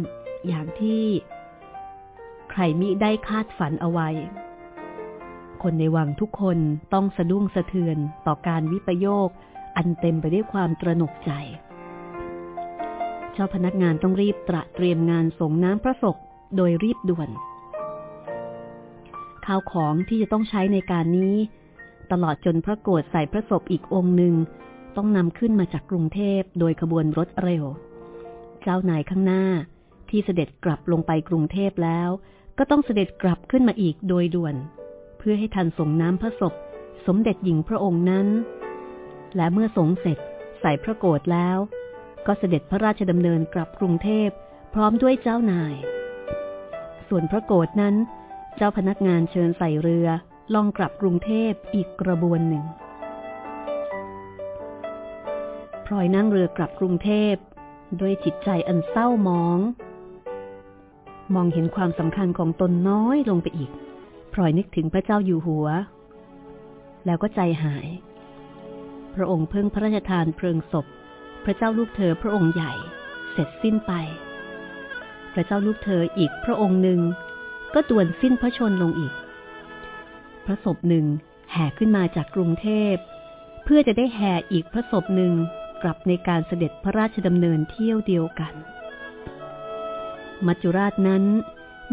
อย่างที่ ใครมิได้คาดฝันเอาไว้ คนในวังทุกคนต้องสะดุ้งสะเทือนต่อการวิปโยคอันเต็มไปด้วยความตระหนกใจ เจ้าพนักงานต้องรีบตระเตรียมงานส่งน้ำพระศพโดยรีบด่วน ข้าวของที่จะต้องใช้ในการนี้ ตลอดจนพระโกรธใส่พระศพอีกองค์หนึ่งต้องนำขึ้นมาจากกรุงเทพโดยขบวนรถเร็ว เจ้านายข้างหน้าที่เสด็จกลับลงไปกรุงเทพแล้ว ก็ต้องเสด็จกลับขึ้นมาอีกโดยด่วน เพื่อให้ทันส่งน้ำพระศพ สมเด็จหญิงพระองค์นั้น และเมื่อสงเสร็จใส่พระโกรธแล้ว ก็เสด็จพระราชดำเนินกลับกรุงเทพพร้อมด้วยเจ้านาย ส่วนพระโกรธนั้น เจ้าพนักงานเชิญใส่เรือล่องกลับกรุงเทพอีกกระบวนหนึ่งพลอยนั่งเรือกลับกรุงเทพด้วยจิตใจอันเศร้ามอง มองเห็นความสำคัญของตนน้อยลงไปอีกพลอยนึกถึงพระเจ้าอยู่หัว แล้วก็ใจหาย พระองค์เพิ่งพระราชทานเพลิงศพ พระเจ้าลูกเธอพระองค์ใหญ่ เสร็จสิ้นไป พระเจ้าลูกเธออีกพระองค์หนึ่ง ก็ด่วนสิ้นพระชนลงอีก พระศพหนึ่งแห่ขึ้นมาจากกรุงเทพ เพื่อจะได้แห่อีกพระศพหนึ่งกลับในการเสด็จพระราชดำเนินเที่ยวเดียวกัน มัจจุราชนั้น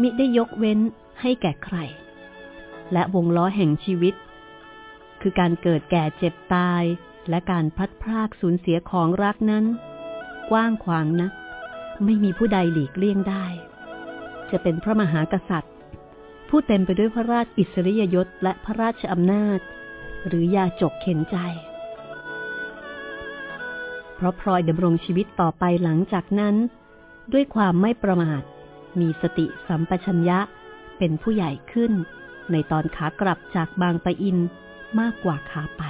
มิได้ยกเว้นให้แก่ใคร และวงล้อแห่งชีวิต คือการเกิดแก่เจ็บตาย และการพัดพรากสูญเสียของรักนั้น กว้างขวางนะไม่มีผู้ใดหลีกเลี่ยงได้ จะเป็นพระมหากษัตริย์ ผู้เต็มไปด้วยพระราชอิสริยยศและพระราชอำนาจ หรือยาจกเข็นใจ เพราะพลอยดำรงชีวิตต่อไปหลังจากนั้น ด้วยความไม่ประมาท มีสติสัมปชัญญะเป็นผู้ใหญ่ขึ้น ในตอนขากลับจากบางปะอินมากกว่าขาไป